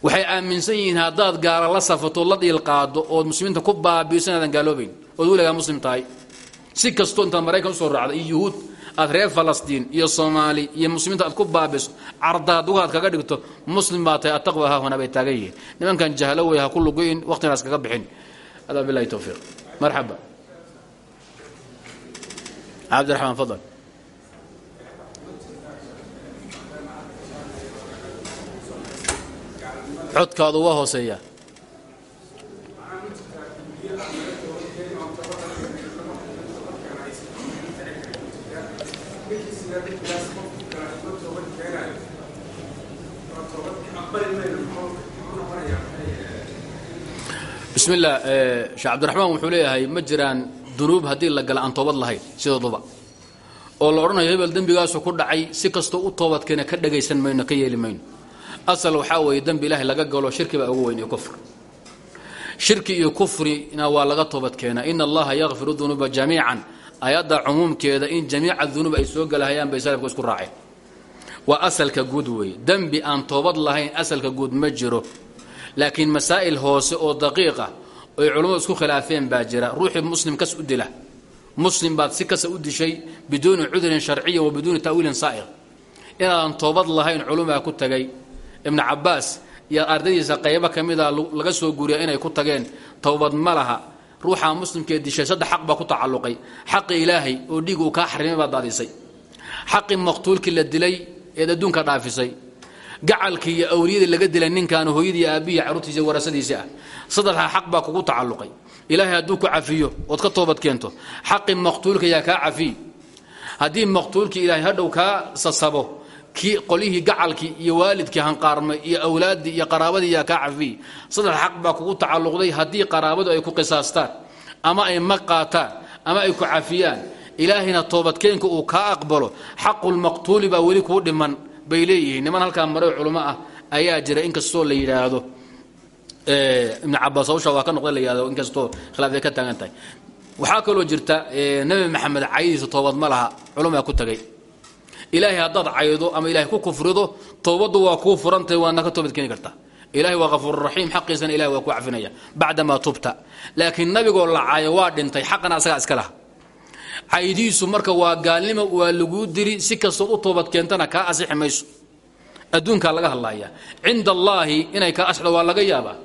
Waxay aaminsan yihiin haddaad gaala la safato la dhiilqaado ood muslimiinta ku baabiiso inaadan gaaloobayn ood weligaa muslim tahay. Si kastoo intaad maraykan u soo raacda iyo yuhuud aad reer falastiin iyo soomaali iyo muslimiinta aad ku baabiso cardaad ugaad kaga dhigto muslim baa tahay ataqwa haahuna bay taagan yihiin. Nimankan jahlo wey ha ku luguyn waqtinaas kaga bixin. Hada bilahi towfiiq marxaba cabdiraxmaan fadal codkaadu waa hooseeyaa bismi illah sheekh cabdiraxmaan wuxuu leeyahay ma jiraan dunuub haddii la gala aan toobad lahayn sidooduba. Oo la odhanayo hebel dembigaasu ku dhacay si kastoo u toobadkeena ka dhagaysan mayno ka yeeli mayno. Asal waxaa weeye dembi ilaahay laga galo shirki baa ugu weyn iyo kufr. Shirki iyo kufrina waa laga toobadkeenaa ina allaha yakfiru dunuuba jamiican. Ayadda cumuumkeeda in jamiica dunuub ay soo galahayaan bay salafku isku raaceen. Waa asalka guud weeye. Dembi aan toobad lahayn asalka guud ma jiro. Laakiin masaa'il hoose oo daqiiqa oy culummadu isku khilaafeen baa jira. Ruuxii muslim kas u dila. Muslim baad si kasa u dishay biduuni cudrin sharciyin wa biduuni ta'wiilin saa'iq inaadan toobad lahayn culumaa ku tagay. Ibnu cabaas iyo ardaydiisa qaybo ka mida laga soo guuriya inay ku tageen towbad ma laha. Ruuxaa muslimkee dishay saddex xaq baa ku tacalluqay. Xaqi ilaahay oo dhiig uu kaa xarimay baad daadisay. Xaqii maqtuulkii la dilay eed adduunka dhaafisay gacalkii iyo awliyadii laga dilay ninkaan hooyadii aabbihi carruurtiisa warasadiisi ah. Saddexdaa xaq baa kugu tacalluqay. Ilaahay hadduu ku cafiyo ood ka toobad keento. Xaqii maqtuulka yaa kaa cafiy. Haddii maqtuulkii ilaahay hadhow kaa sasabo kii qolyihii gacalkii iyo waalidkii hanqaarmay iyo awlaaddii iyo qaraabadii yaa kaa cafiy. Saddex xaq baa kugu tacalluqday haddii qaraabadu ay ku qisaastaan ama ay mag ama ay ku cafiyaan. Ilaahayna toobadkeenka uu kaa aqbalo. Xaqulmaqtuuli baa weli kuu dhiman bay leeyihiin. Niman halkaa mare culamo ah ayaa jira inkastoo la yidhaahdo ibnu cabaas hawsha waa ka noqda la yidhahdo inkastoo khilaafay ka taagan tahay. Waxaa kaloo jirta nebi maxamed caydiisa toobad ma laha culamaa ku tagay. Ilaahay haddaad caydo ama ilahay ku kufrido toobaddu waa kuu furantahay waadna ka toobad keeni kartaa ilahay waa kafuururaxiim xaqiisana ilahay waa ku cafinaya bacdamaa tubta. Laakiin nabigoo la cayo waa dhintay xaqana asagaa iska laha caydiisu marka waa gaalnimo waa laguu diri si kastood u toobad keentana kaa asixi mayso. Laga hadlaaya cinda allaahi inay kaa asixdo waa laga yaabaa.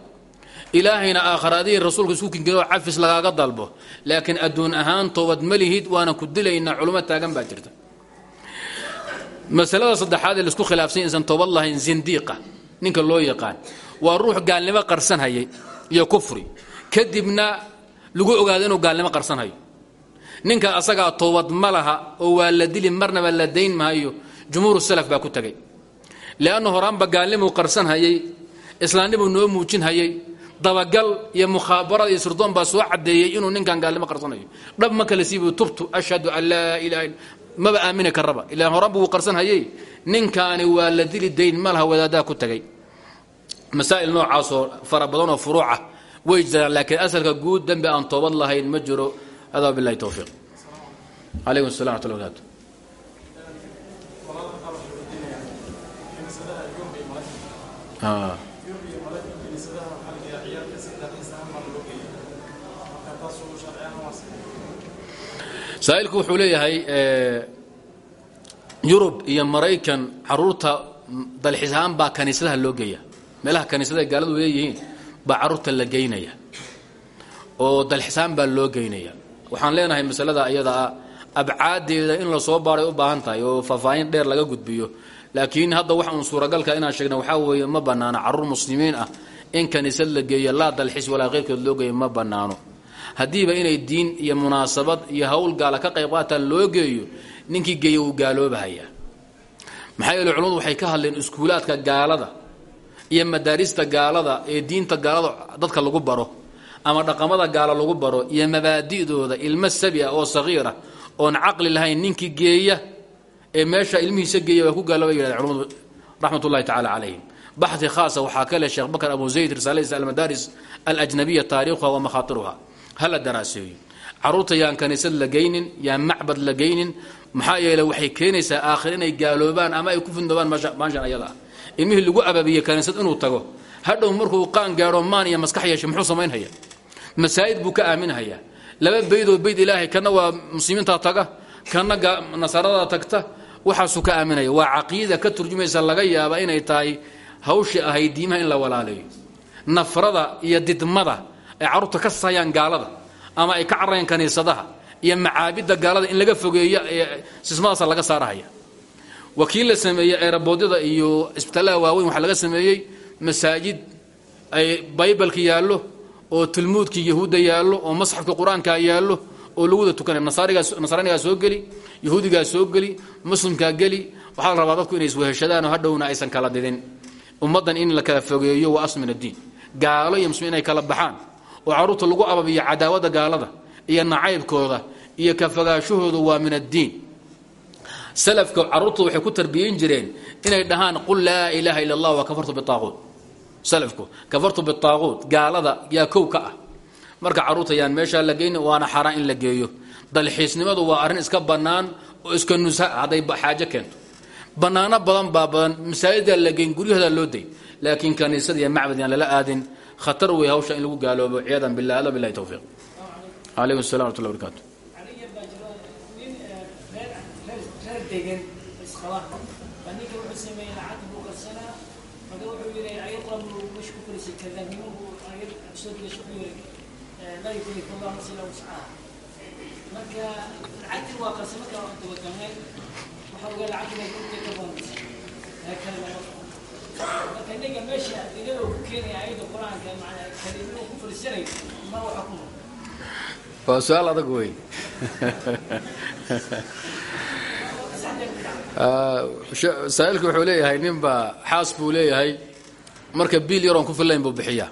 Ilaahayna aakharaadihii rasuulka isku kinkinoo cafis lagaaga dalbo. Laakiin adduun ahaan toobad ma waanan ku dilaynaa culummo taagan baa jirta. Masalada saddexaad ee la isku khilaafsany insan toobad lahayn zindiiqa ninka loo yaqaan waa ruux gaalnimo qarsan hayay iyo kufri. Kadibna lagu ogaado inuu gaalnimo qarsan hayo ninka asagaa toobad ma laha oo waa la dili marnaba la dayn maayo jumhuuru salaf baa ku tegay leanna horaanba gaalnimuu qarsan hayay islaamnimuu noo muujin hayay dabagal iyo mukhaabarad iyo sirdoon baa soo cadeeyey inuu ninkan gaalnimo qarsanayo. Dhab ma kale siibu tubtu ashhadu an laa ilaha maba aamini karaba ilaan horaanba qarsan hayay ninkaani waa la dili dayn ma laha ku tegay masaa'il noocaasoo fara badanoo furuuca way jiraan laakiin asalka guud dembi aan toobad lahayn ma jiro hada wbilahi towfiiq calaykum assalam wxatullah barkatu saailku wuxuu leeyahay yurub iyo maraykan carruurta dalxisahaan baa kaniisadaha loo geeya meelaha kaniisadaha gaaladu leeyihiin baa carruurta la geynaya oo dalxisahaan baa loo geynaya waxaan leenahay masalada iyada ah abcaadeeda in la soo baaray u baahan tahay oo faahfaahin dheer laga gudbiyo. Laakiin hadda wax uun suuragalka inaan sheegna waxaa weeye ma bannaano carruur muslimiin ah. In kaniisad la geeyo laa dalxiis walaa keyrkood loo geeyo ma bannaano. Haddiiba inay diin iyo munaasabad iyo hawl gaala ka qayb qaataan loo geeyo ninkii geeya wuu gaaloobahayaa. Maxaa yeele culamadu waxay ka hadleen iskuulaadka gaalada iyo madaarista gaalada ee diinta gaalada dadka lagu baro ama dhaqamada gaalo lagu baro iyo mabaadi'dooda ilmo sabi oo sagiira oon caqli lahayn ninkii geeya ee meesha ilmihiisa geeya ku gaalooba yidhahden culamadu raxmat ullahi tacala calayhim. Baxi khaasa waxaa ka leh sheekh abu zayd risaaladiisa almadaaris alajnabiya taariikhuha wa makhaatiruha. Hala daraaseeyo. Carruurta yaan kaniisad la geynin yaan macbad la geynin maxaa yeele waxay keenaysaa aakhir inay ama ay ku fidnoobaan maashan ayada. Ah ilmihii lagu abaabiyey kaniisad inuu tago hadhow markuu qaan gaadho maan iyo maskax muxuu samaynhaya masaajid buu ka aaminhayaa laba beydoo beyd ilaahay kana waa muslimiinta taga kana nasaarada tagta waxaasuu ka aaminaya waa caqiida ka turjumaysa laga yaaba inay tahay hawshii ahayd diimaha in la walaaleeyo. Nafrada iyo didmada ay carruurta ka sayaan gaalada ama ay ka carayaan kaniisadaha iyo macaabidda gaalada in laga fogeeyo sismadaasa laga saarahaya. Wakiil la sameeyey eerabodyada iyo isbitaallada waaweyn waxaa laga sameeyey masaajid ay baybalka yaallo oo tilmuudkii yahuudda yaallo oo masxafka qur'aanka yaallo oo laguda tukanay nasraanigaa soo geli yahuudigaa soo geli muslimkaa geli waxaa la rabaa dadku inay isweheshadaan oo hadhowna aysan kala didin. Ummaddan in la kala fogeeyo waa asmin addiin. Gaalo iyo muslimiin inay kala baxaan oo carruurta lagu ababiyo cadaawadda gaalada iyo nacaybkooda iyo ka fogaashahooda waa min addiin. Salafka carruurta waxay ku tarbiyeyn jireen inay dhahaan qul laa ilaaha illa allah wa kafartu bitaaquut salafku kafartu bitaaquut gaalada yaa kow ka ah. Marka carruurta yaan meeshaa la waana xaaraan in la geeyo. Dalxiisnimadu waa arrin iska bannaan oo iska nusa hadday xaajo keento. Bannaano badan baa badan masaajiddaa la geyn guryahooda loo day laakiin kaniisada iyo macbad yaan lala aadin. Khatar wey hawsha in lagu gaaloobo ciyadan billah alla billahi tawfiiq. Calaykum assalam warahmatullahi wabarakatu degan isqabaan baa ninka wuxuu sameeyey lacag buu qarsanaa marka wuxuu yidhi ayadlan buu meesha ku fariisay kadaabnimo buu ayad soo digasho wuxuu yidhi laa yukallifu allahu nafsan illa wuscaha marka lacagtii waa qarsan marka dabagameen waxa ogaa lacagtii baa intay ka boonaysa haakada marka ninka meesha uu ku keenaya ayada qur'aanka macnaa kaliimada ku fariisanayo ma waxa ku noqon. Waa su'aal adag wey saa'ilku wuxuu leeyahay ninbaa xaas buu leeyahay marka biil yaroon ku fillayn buu bixiyaa.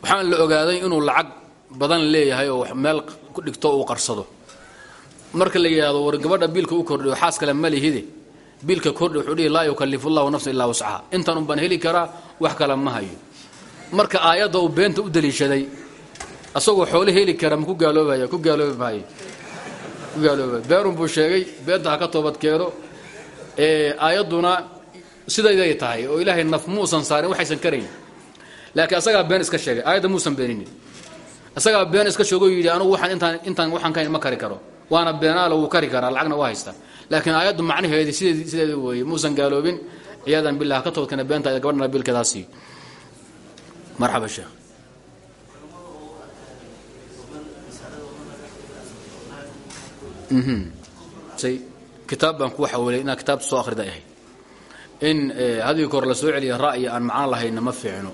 Waxaan la ogaaday inuu lacag badan leeyahay oo meel ku dhigto uu qarsado. Marka la yidhahdo war gabadha biilka u kordhiyo xaas kale ma lihide biilka kordhi wuxuu dhihi laa yukallifu allahu nafsan illaa wascaha intan un baan heli karaa wax kale ma hayo. Marka aayadda uu beenta u daliishaday asagoo xoole heli kara ma ku gaaloobaya ku gaaloobi maayo ku gaaloobay beerun buu sheegay beenta ha ka toobad keeno aayadduna sidayday tahay oo ilaahay naf muusan saarin waxaysan karayn. Laakiin asagaa been iska sheegay aayadda muusan beeninin isagaa been iska sheego yidhi anugu waxaan intaan intaan waxaan kahayn ma kari karo. Waana beenaala wuu kari karaa lacagna waa haystaa laakiin aayaddu macnaheedii sideed sideeda weeye. Muusan gaaloobin ciyaadan billah ka toobad keena beenta gabadhana biilkeeda ha siiyo marxaba sheekh. Kitaab baan ku waxawelay inaad kitaabta soo akhriday ahayd in haddii kor la soo celiya ra'yi aan macno lahayna ma fiicno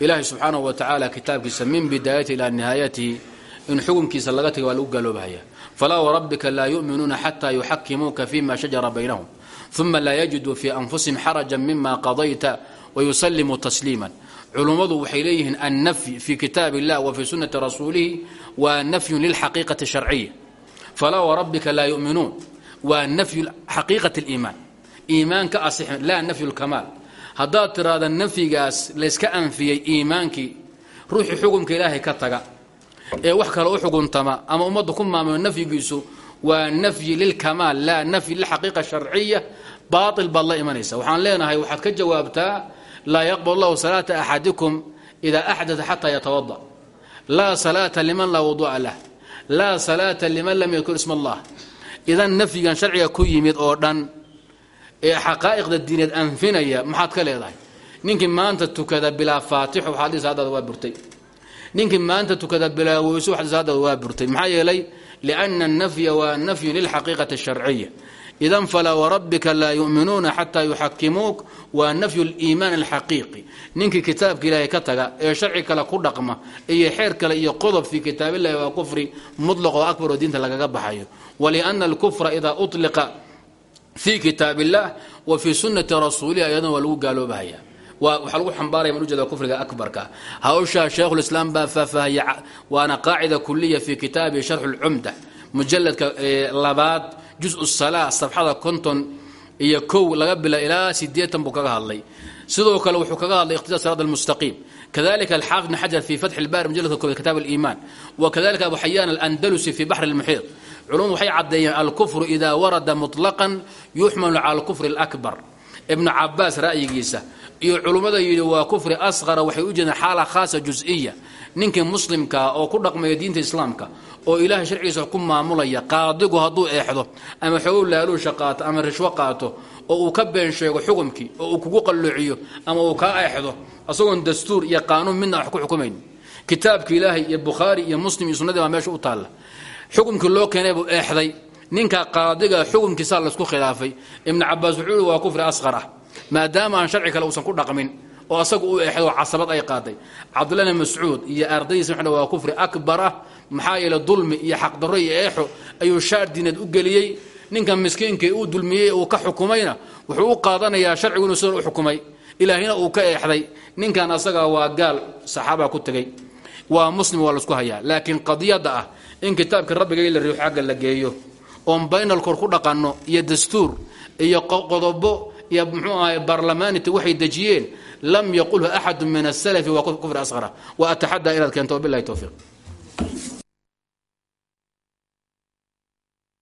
ilaahay subxaanahu wa tacaala kitaabkiisa min bidaayati ilaa nihaayatihi in xukunkiisa laga taga waa lagu gaaloobahaya falaa warabbika laa yu'minuuna xataa yuxakimuuka fima shajara baynahum uma laa yajiduu fii anfusihim xarajan mima qadayta wayusallimuu tasliiman culummadu waxay leeyihiin annafy fii kitaab illah wa fii sunnati rasuulihi waa nafyun lilxaqiiqati sharciya falaa warabbika laa yu'minuun waa nafyu xaqiiqat اliimaan iimaan ka asixin laa nafyu lkamaal haddaad tiraahda nafyigaas layska anfiyey iimaankii ruuxii xukumka ilaahay ka taga ee wax kale u xukuntama ama ummadda ku maamulo nafyigiisu waa nafyi lilkamaal laa nafyi lilxaqiiqa sharciya baail baad la imanaysa. Waxaan leenahay waxaad ka jawaabtaa laa yaqbal llahu salaata axadikum ida axdaa xataa yatawada laa salaata liman laa wuduu'a lah. Laa salaata liman lam yadkur isma allah. Idan nafyigan sharciga ku yimid oo dhan ee xaqaa'iqda diineed anfinaya maxaad ka leedahay? Ninkii maanta tukada bilaa faatixo waxaad dhihi salaadaada waa burtay. Ninkii maanta tukada bilaa weyso waxaad dhihi salaadaada waa burtay. Maxaa yeelay lianna annafya waa nafyu lilxaqiiqati asharciya idan falaa warabbika laa yu'minuuna xataa yuxakimuuk waa nafyu liimaan alxaqiiqi. Ninkii kitaabka ilaahay ka taga ee sharci kale ku dhaqma iyo xeer kale iyo qodob fii kitaabillahi waa kufri mutlaq diinta lagaga baxayo. Waliana alkufra idaa uطliqa fii kitaab illah wa fii sunnati rasuulihi ayadana waa lagu gaaloobahaya waxaa lagu xambaaraya man ujeeda kufriga akbarka. Hawshaa shaykhulislaam baa faahfaahaya waana qaacida kuliya fii kitaabi sharxu lcumda mujaladka labaad jus salaa safxada konton iyo kow laga bila ilaa sideetan buu kaga hadlay. Sidoo kale wuxuu kaga hadlay iqtidaa siraat almustaqiim. Kadalika alxaafid bn xajar fi fatxi lbaari mujaladka koobaad kitaab aliimaan. Wa kadalika abu xayaan alandalusi fi baxri lmuxiid culumadu waxay caddeeyeen alkufru ida warada muطlaqan yuxmalu cala alkufri alakbar. Ibnu cabaas ra'yigiisa iyo culummada yidhi waa kufri asqara waxay u jeedeen xaala khaasa jus-iya ninkii muslimkaa oo ku dhaqmaya diinta islaamka oo ilaahay sharcigiisa ku maamulaya qaadigu hadduu eexdo ama xoogow laaluusha qaato ama rishwo qaato oo uu ka been sheego xukumkii oo uu kugu qalloociyo ama uu kaa eexdo asagoon dastuur iyo qaanuun midna wax ku xukumayn. Kitaabka ilaahay iyo bukhaari iyo muslim iyo sunnadii baa meesha u taalla xukumkii loo keenay buu eexday. Ninka qaadiga xukumkiisaa laysku khilaafay ibnu cabaas wuxuu waa kufri asqar ah maadaama aan sharci kale uusan ku dhaqmin oo asagu u eexdo casabad ay qaaday. Cabdullahi bn mascuud iyo ardaydiisa wuxuu waa kufri akbar ah dulmi iyo xaqdarro iyo eexo ayuu shaar diineed u geliyey. Ninkan miskiinka uu dulmiyey uu ka xukumayna wuxuu u qaadanayaa sharcigu inuu sidan u ilaahina uu ka eexday. Ninkan asaga waa gaal saxaaba ku tegey. Waa muslim waa la isku hayaa. Laakiin qadiyadda ah in kitaabka rabbigay la riixo xagga la geeyo oon baynalkor ku dhaqanno iyo dastuur iyo qodobo iyo muxuu ahay barlamanity waxay dejiyeen lam yaqulhu axadu min asalafi waa kufri asqara wa ataxadaa inaad keento wabilahi towfiiq